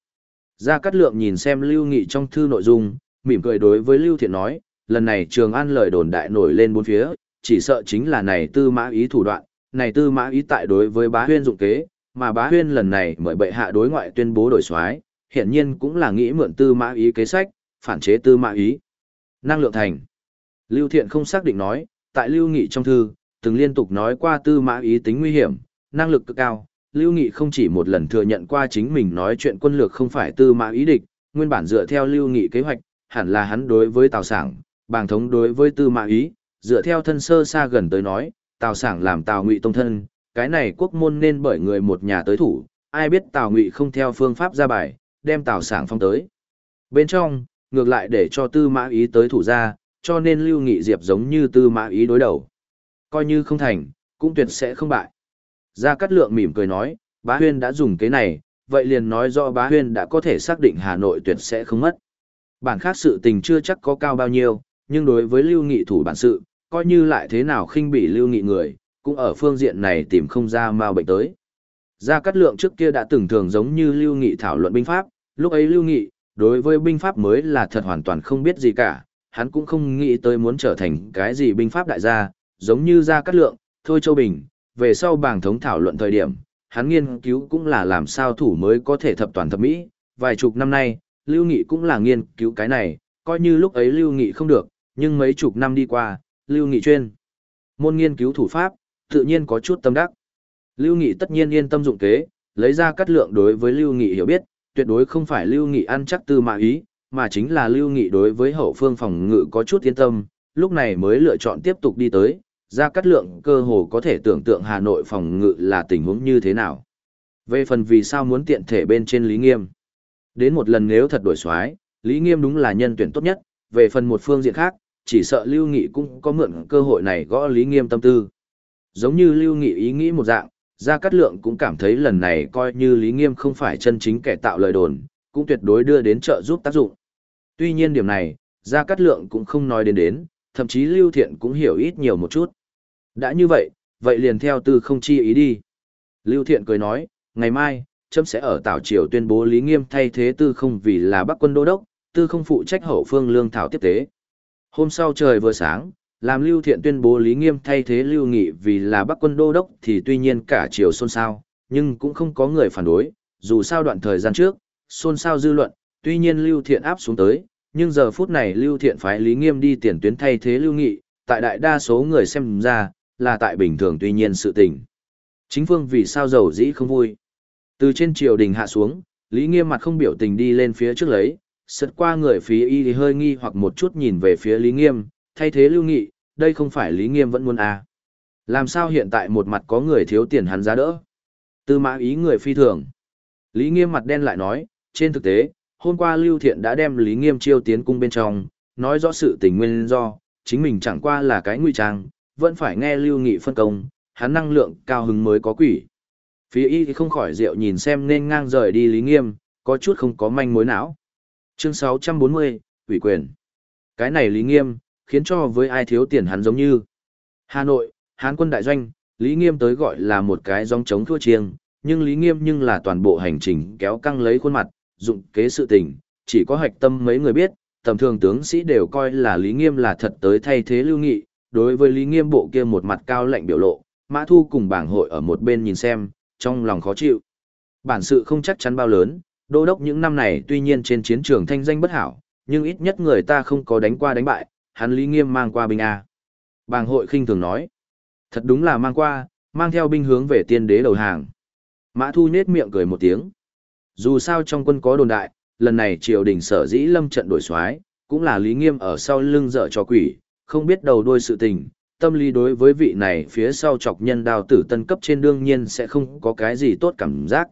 Gia Cát Lượng nhìn xem Lưu Nghị trong thư nội dung, mỉm cười đối với Lưu Thiện nói, lần này Trường An lời đồn đại nổi lên bốn phía, chỉ sợ chính là này tư mã ý thủ đoạn, này tư mã ý tại đối với bá huyên dụng kế, mà bá huyên lần này mời bệ hạ đối ngoại tuyên bố đổi soái, hiện nhiên cũng là nghĩ mượn tư mã ý kế sách, phản chế tư mã ý. Năng lượng thành. Lưu Thiện không xác định nói, tại Lưu Nghị trong thư, từng liên tục nói qua tư mã ý tính nguy hiểm, năng lực cực cao. Lưu Nghị không chỉ một lần thừa nhận qua chính mình nói chuyện quân lược không phải tư mã ý địch, nguyên bản dựa theo Lưu Nghị kế hoạch, hẳn là hắn đối với Tào Sảng, bàng thống đối với tư mã ý, dựa theo thân sơ xa gần tới nói, Tào Sảng làm Tào Ngụy tông thân, cái này quốc môn nên bởi người một nhà tới thủ, ai biết Tào Ngụy không theo phương pháp ra bài, đem Tào Sảng phong tới. Bên trong, ngược lại để cho tư mã ý tới thủ ra, cho nên Lưu Nghị Diệp giống như tư mã ý đối đầu. Coi như không thành, cũng tuyệt sẽ không bại. Gia Cát Lượng mỉm cười nói, bá huyên đã dùng cái này, vậy liền nói rõ bá huyên đã có thể xác định Hà Nội tuyệt sẽ không mất. Bản khác sự tình chưa chắc có cao bao nhiêu, nhưng đối với Lưu Nghị thủ bản sự, coi như lại thế nào khinh bị Lưu Nghị người, cũng ở phương diện này tìm không ra mau bệnh tới. Gia Cát Lượng trước kia đã từng thường giống như Lưu Nghị thảo luận binh pháp, lúc ấy Lưu Nghị, đối với binh pháp mới là thật hoàn toàn không biết gì cả, hắn cũng không nghĩ tới muốn trở thành cái gì binh pháp đại gia, giống như Gia Cát Lượng, Thôi Châu Bình, về sau bảng thống thảo luận thời điểm, hắn nghiên cứu cũng là làm sao thủ mới có thể thập toàn thập mỹ, vài chục năm nay, Lưu Nghị cũng là nghiên cứu cái này, coi như lúc ấy Lưu Nghị không được, nhưng mấy chục năm đi qua, Lưu Nghị chuyên. Môn nghiên cứu thủ pháp, tự nhiên có chút tâm đắc. Lưu Nghị tất nhiên yên tâm dụng kế, lấy ra cắt lượng đối với Lưu Nghị hiểu biết, tuyệt đối không phải Lưu Nghị ăn chắc tư mã ý, mà chính là Lưu Nghị đối với hậu phương phòng ngự có chút yên tâm, lúc này mới lựa chọn tiếp tục đi tới, ra cắt lượng cơ hồ có thể tưởng tượng Hà Nội phòng ngự là tình huống như thế nào. Về phần vì sao muốn tiện thể bên trên Lý Nghiêm. Đến một lần nếu thật đổi xoái, Lý Nghiêm đúng là nhân tuyển tốt nhất, về phần một phương diện khác, chỉ sợ Lưu Nghị cũng có mượn cơ hội này gõ Lý Nghiêm tâm tư. Giống như Lưu Nghị ý nghĩ một dạng, Gia Cát Lượng cũng cảm thấy lần này coi như Lý Nghiêm không phải chân chính kẻ tạo lời đồn, cũng tuyệt đối đưa đến trợ giúp tác dụng. Tuy nhiên điểm này, Gia Cát Lượng cũng không nói đến đến, thậm chí Lưu Thiện cũng hiểu ít nhiều một chút. Đã như vậy, vậy liền theo tư không chi ý đi. Lưu Thiện cười nói, ngày mai, chấm sẽ ở Tảo Triều tuyên bố Lý Nghiêm thay thế tư không vì là Bắc quân đô đốc, tư không phụ trách hậu phương lương thảo tiếp tế. Hôm sau trời vừa sáng, làm Lưu Thiện tuyên bố Lý Nghiêm thay thế Lưu Nghị vì là Bắc quân đô đốc thì tuy nhiên cả triều xôn xao, nhưng cũng không có người phản đối, dù sao đoạn thời gian trước, xôn xao dư luận, tuy nhiên Lưu Thiện áp xuống tới, nhưng giờ phút này Lưu Thiện phái Lý Nghiêm đi tiền tuyến thay thế Lưu Nghị, tại đại đa số người xem ra, là tại bình thường tuy nhiên sự tình. Chính phương vì sao giàu dĩ không vui. Từ trên triều đình hạ xuống, Lý Nghiêm mặt không biểu tình đi lên phía trước lấy, sượt qua người phía y thì hơi nghi hoặc một chút nhìn về phía Lý Nghiêm, thay thế Lưu Nghị, đây không phải Lý Nghiêm vẫn muốn à. Làm sao hiện tại một mặt có người thiếu tiền hắn giá đỡ? Tư mã ý người phi thường. Lý Nghiêm mặt đen lại nói, trên thực tế, hôm qua Lưu Thiện đã đem Lý Nghiêm chiêu tiến cung bên trong, nói rõ sự tình nguyên do, chính mình chẳng qua là cái nguy trang, vẫn phải nghe Lưu Nghị phân công, hắn năng lượng cao hứng mới có quỷ. Phía y thì không khỏi rượu nhìn xem nên ngang rời đi Lý Nghiêm, có chút không có manh mối não. Chương 640, ủy quyền. Cái này Lý Nghiêm, khiến cho với ai thiếu tiền hắn giống như. Hà Nội, Hán quân đại doanh, Lý Nghiêm tới gọi là một cái dòng chống thua chiêng, nhưng Lý Nghiêm nhưng là toàn bộ hành trình kéo căng lấy khuôn mặt, dụng kế sự tình, chỉ có hạch tâm mấy người biết, tầm thường tướng sĩ đều coi là Lý Nghiêm là thật tới thay thế lưu nghị, đối với Lý Nghiêm bộ kia một mặt cao lạnh biểu lộ, Mã Thu cùng bảng hội ở một bên nhìn xem, trong lòng khó chịu. Bản sự không chắc chắn bao lớn, đô đốc những năm này tuy nhiên trên chiến trường thanh danh bất hảo, nhưng ít nhất người ta không có đánh qua đánh bại, hắn Lý Nghiêm mang qua binh A. Bàng hội khinh thường nói. Thật đúng là mang qua, mang theo binh hướng về tiên đế đầu hàng. Mã Thu nết miệng cười một tiếng. Dù sao trong quân có đồn đại, lần này triều đình sở dĩ lâm trận đổi soái cũng là Lý Nghiêm ở sau lưng dở cho quỷ, không biết đầu đuôi sự tình, tâm lý đối với vị này phía sau chọc nhân đào tử tân cấp trên đương nhiên sẽ không có cái gì tốt cảm giác.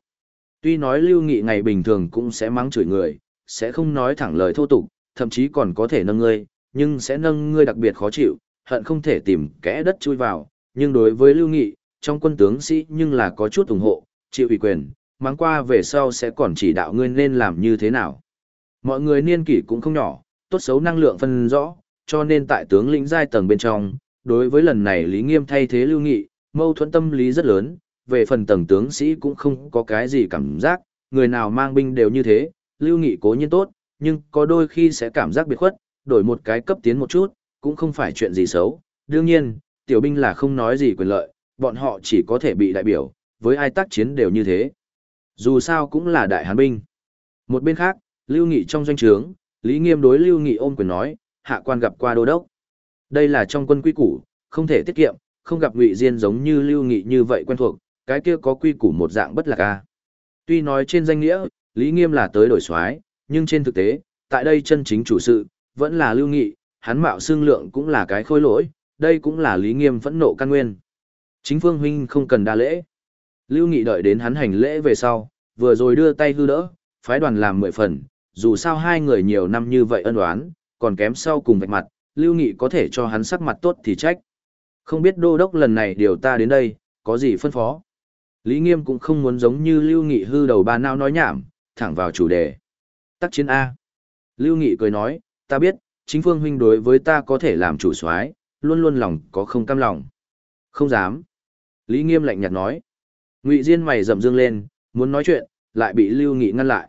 Tuy nói lưu nghị ngày bình thường cũng sẽ mắng chửi người, sẽ không nói thẳng lời thô tục, thậm chí còn có thể nâng ngươi, nhưng sẽ nâng ngươi đặc biệt khó chịu, hận không thể tìm kẽ đất chui vào, nhưng đối với lưu nghị, trong quân tướng sĩ nhưng là có chút ủng hộ, chịu ủy quyền, mắng qua về sau sẽ còn chỉ đạo ngươi nên làm như thế nào. Mọi người niên kỷ cũng không nhỏ, tốt xấu năng lượng phân rõ, cho nên tại tướng lĩnh giai tầng bên trong, đối với lần này Lý Nghiêm thay thế lưu nghị, mâu thuẫn tâm lý rất lớn, về phần tầng tướng sĩ cũng không có cái gì cảm giác, người nào mang binh đều như thế, lưu nghị cố nhiên tốt, nhưng có đôi khi sẽ cảm giác biệt khuất, đổi một cái cấp tiến một chút, cũng không phải chuyện gì xấu. Đương nhiên, tiểu binh là không nói gì quyền lợi, bọn họ chỉ có thể bị đại biểu, với ai tác chiến đều như thế. Dù sao cũng là đại hán binh. Một bên khác, Lưu Nghị trong doanh trướng, Lý Nghiêm đối Lưu Nghị ôm quyền nói, hạ quan gặp qua đô đốc. Đây là trong quân quy củ, không thể tiết kiệm, không gặp Ngụy Diên giống như Lưu Nghị như vậy quen thuộc, cái kia có quy củ một dạng bất lạc a. Tuy nói trên danh nghĩa, Lý Nghiêm là tới đổi soái, nhưng trên thực tế, tại đây chân chính chủ sự, vẫn là Lưu Nghị, hắn mạo xương lượng cũng là cái khôi lỗi, đây cũng là Lý Nghiêm phẫn nộ căn nguyên. Chính Phương huynh không cần đa lễ. Lưu Nghị đợi đến hắn hành lễ về sau, vừa rồi đưa tay hư đỡ, phái đoàn làm mười phần, dù sao hai người nhiều năm như vậy ân oán, còn kém sau cùng vạch mặt, Lưu Nghị có thể cho hắn sắc mặt tốt thì trách. Không biết đô đốc lần này điều ta đến đây, có gì phân phó? Lý Nghiêm cũng không muốn giống như Lưu Nghị hư đầu ba nao nói nhảm, thẳng vào chủ đề. Tắc chiến A. Lưu Nghị cười nói, ta biết, chính phương huynh đối với ta có thể làm chủ soái, luôn luôn lòng có không cam lòng. Không dám. Lý Nghiêm lạnh nhạt nói. Ngụy Diên mày rậm dương lên, muốn nói chuyện, lại bị Lưu Nghị ngăn lại.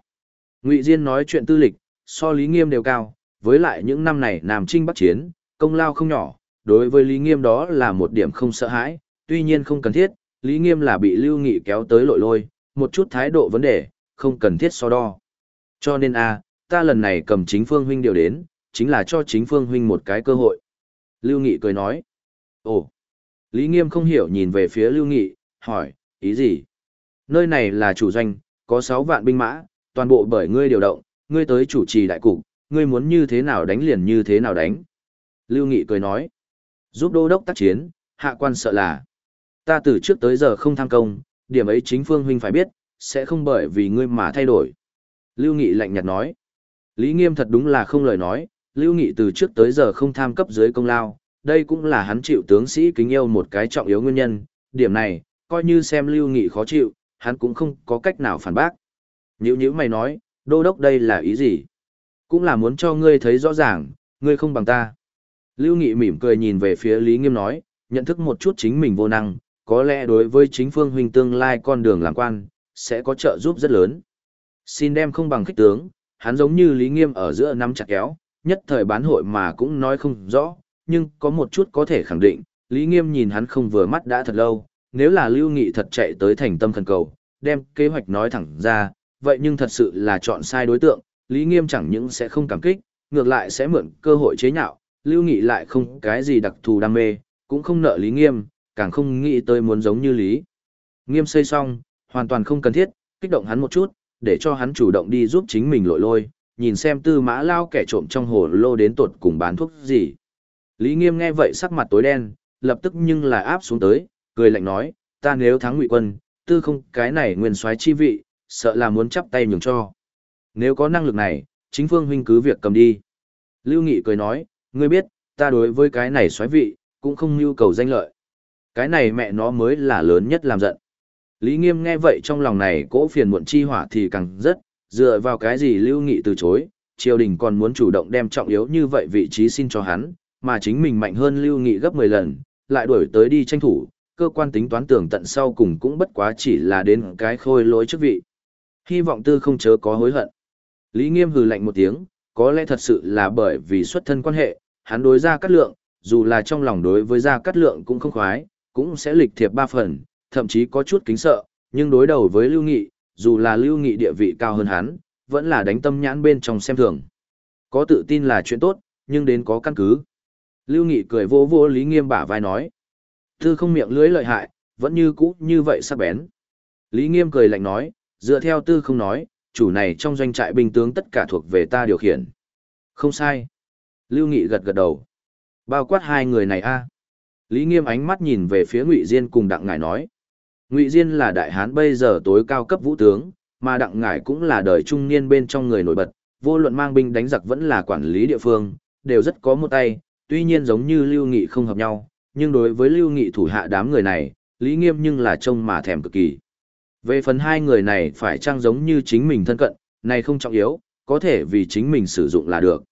Ngụy Diên nói chuyện tư lịch, so Lý Nghiêm đều cao, với lại những năm này Nam Trinh Bắc Chiến, công lao không nhỏ, đối với Lý Nghiêm đó là một điểm không sợ hãi, tuy nhiên không cần thiết, Lý Nghiêm là bị Lưu Nghị kéo tới lội lôi, một chút thái độ vấn đề, không cần thiết so đo. Cho nên a, ta lần này cầm chính phương huynh điều đến, chính là cho chính phương huynh một cái cơ hội. Lưu Nghị cười nói. Ồ. Lý Nghiêm không hiểu nhìn về phía Lưu Nghị, hỏi, ý gì? Nơi này là chủ doanh, có 6 vạn binh mã, toàn bộ bởi ngươi điều động, ngươi tới chủ trì đại cục, ngươi muốn như thế nào đánh liền như thế nào đánh. Lưu Nghị cười nói, giúp đô đốc tác chiến, hạ quan sợ là, ta từ trước tới giờ không tham công, điểm ấy chính phương huynh phải biết, sẽ không bởi vì ngươi mà thay đổi. Lưu Nghị lạnh nhạt nói, Lý Nghiêm thật đúng là không lời nói, Lưu Nghị từ trước tới giờ không tham cấp dưới công lao, đây cũng là hắn chịu tướng sĩ kính yêu một cái trọng yếu nguyên nhân, điểm này, coi như xem Lưu Nghị khó chịu, hắn cũng không có cách nào phản bác. Nhữ nhữ mày nói, đô đốc đây là ý gì? Cũng là muốn cho ngươi thấy rõ ràng, ngươi không bằng ta. Lưu Nghị mỉm cười nhìn về phía Lý Nghiêm nói, nhận thức một chút chính mình vô năng, có lẽ đối với chính phương huynh tương lai con đường làm quan, sẽ có trợ giúp rất lớn. Xin đem không bằng khích tướng, hắn giống như Lý Nghiêm ở giữa năm chặt kéo, nhất thời bán hội mà cũng nói không rõ, nhưng có một chút có thể khẳng định, Lý Nghiêm nhìn hắn không vừa mắt đã thật lâu, nếu là Lưu Nghị thật chạy tới thành tâm thần cầu, đem kế hoạch nói thẳng ra, vậy nhưng thật sự là chọn sai đối tượng, Lý Nghiêm chẳng những sẽ không cảm kích, ngược lại sẽ mượn cơ hội chế nhạo, Lưu Nghị lại không cái gì đặc thù đam mê, cũng không nợ Lý Nghiêm, càng không nghĩ tới muốn giống như Lý. Nghiêm xây xong, hoàn toàn không cần thiết, kích động hắn một chút, để cho hắn chủ động đi giúp chính mình lội lôi, nhìn xem tư mã lao kẻ trộm trong hồ lô đến tột cùng bán thuốc gì. Lý Nghiêm nghe vậy sắc mặt tối đen, lập tức nhưng là áp xuống tới, cười lạnh nói, ta nếu thắng ngụy quân, tư không cái này nguyên soái chi vị, sợ là muốn chắp tay nhường cho. Nếu có năng lực này, chính phương huynh cứ việc cầm đi. Lưu Nghị cười nói, ngươi biết, ta đối với cái này xoáy vị, cũng không nhu cầu danh lợi. Cái này mẹ nó mới là lớn nhất làm giận. Lý Nghiêm nghe vậy trong lòng này cỗ phiền muộn chi hỏa thì càng rất, dựa vào cái gì Lưu Nghị từ chối, triều đình còn muốn chủ động đem trọng yếu như vậy vị trí xin cho hắn, mà chính mình mạnh hơn Lưu Nghị gấp 10 lần, lại đuổi tới đi tranh thủ, cơ quan tính toán tưởng tận sau cùng cũng bất quá chỉ là đến cái khôi lỗi chức vị. Hy vọng tư không chớ có hối hận. Lý Nghiêm hừ lạnh một tiếng, có lẽ thật sự là bởi vì xuất thân quan hệ, hắn đối ra cắt lượng, dù là trong lòng đối với gia cắt lượng cũng không khoái, cũng sẽ lịch thiệp ba phần, thậm chí có chút kính sợ, nhưng đối đầu với Lưu Nghị, dù là Lưu Nghị địa vị cao hơn hắn, vẫn là đánh tâm nhãn bên trong xem thường. Có tự tin là chuyện tốt, nhưng đến có căn cứ. Lưu Nghị cười vô vô Lý Nghiêm bả vai nói. Tư không miệng lưới lợi hại, vẫn như cũ như vậy sắc bén. Lý Nghiêm cười lạnh nói, dựa theo tư không nói, chủ này trong doanh trại binh tướng tất cả thuộc về ta điều khiển. Không sai. Lưu Nghị gật gật đầu. Bao quát hai người này a. Lý Nghiêm ánh mắt nhìn về phía Ngụy Diên cùng Đặng Ngải nói. Ngụy Diên là đại hán bây giờ tối cao cấp vũ tướng, mà Đặng Ngải cũng là đời trung niên bên trong người nổi bật, vô luận mang binh đánh giặc vẫn là quản lý địa phương, đều rất có một tay, tuy nhiên giống như Lưu Nghị không hợp nhau, nhưng đối với Lưu Nghị thủ hạ đám người này, Lý Nghiêm nhưng là trông mà thèm cực kỳ. Về phần hai người này phải trang giống như chính mình thân cận, này không trọng yếu, có thể vì chính mình sử dụng là được.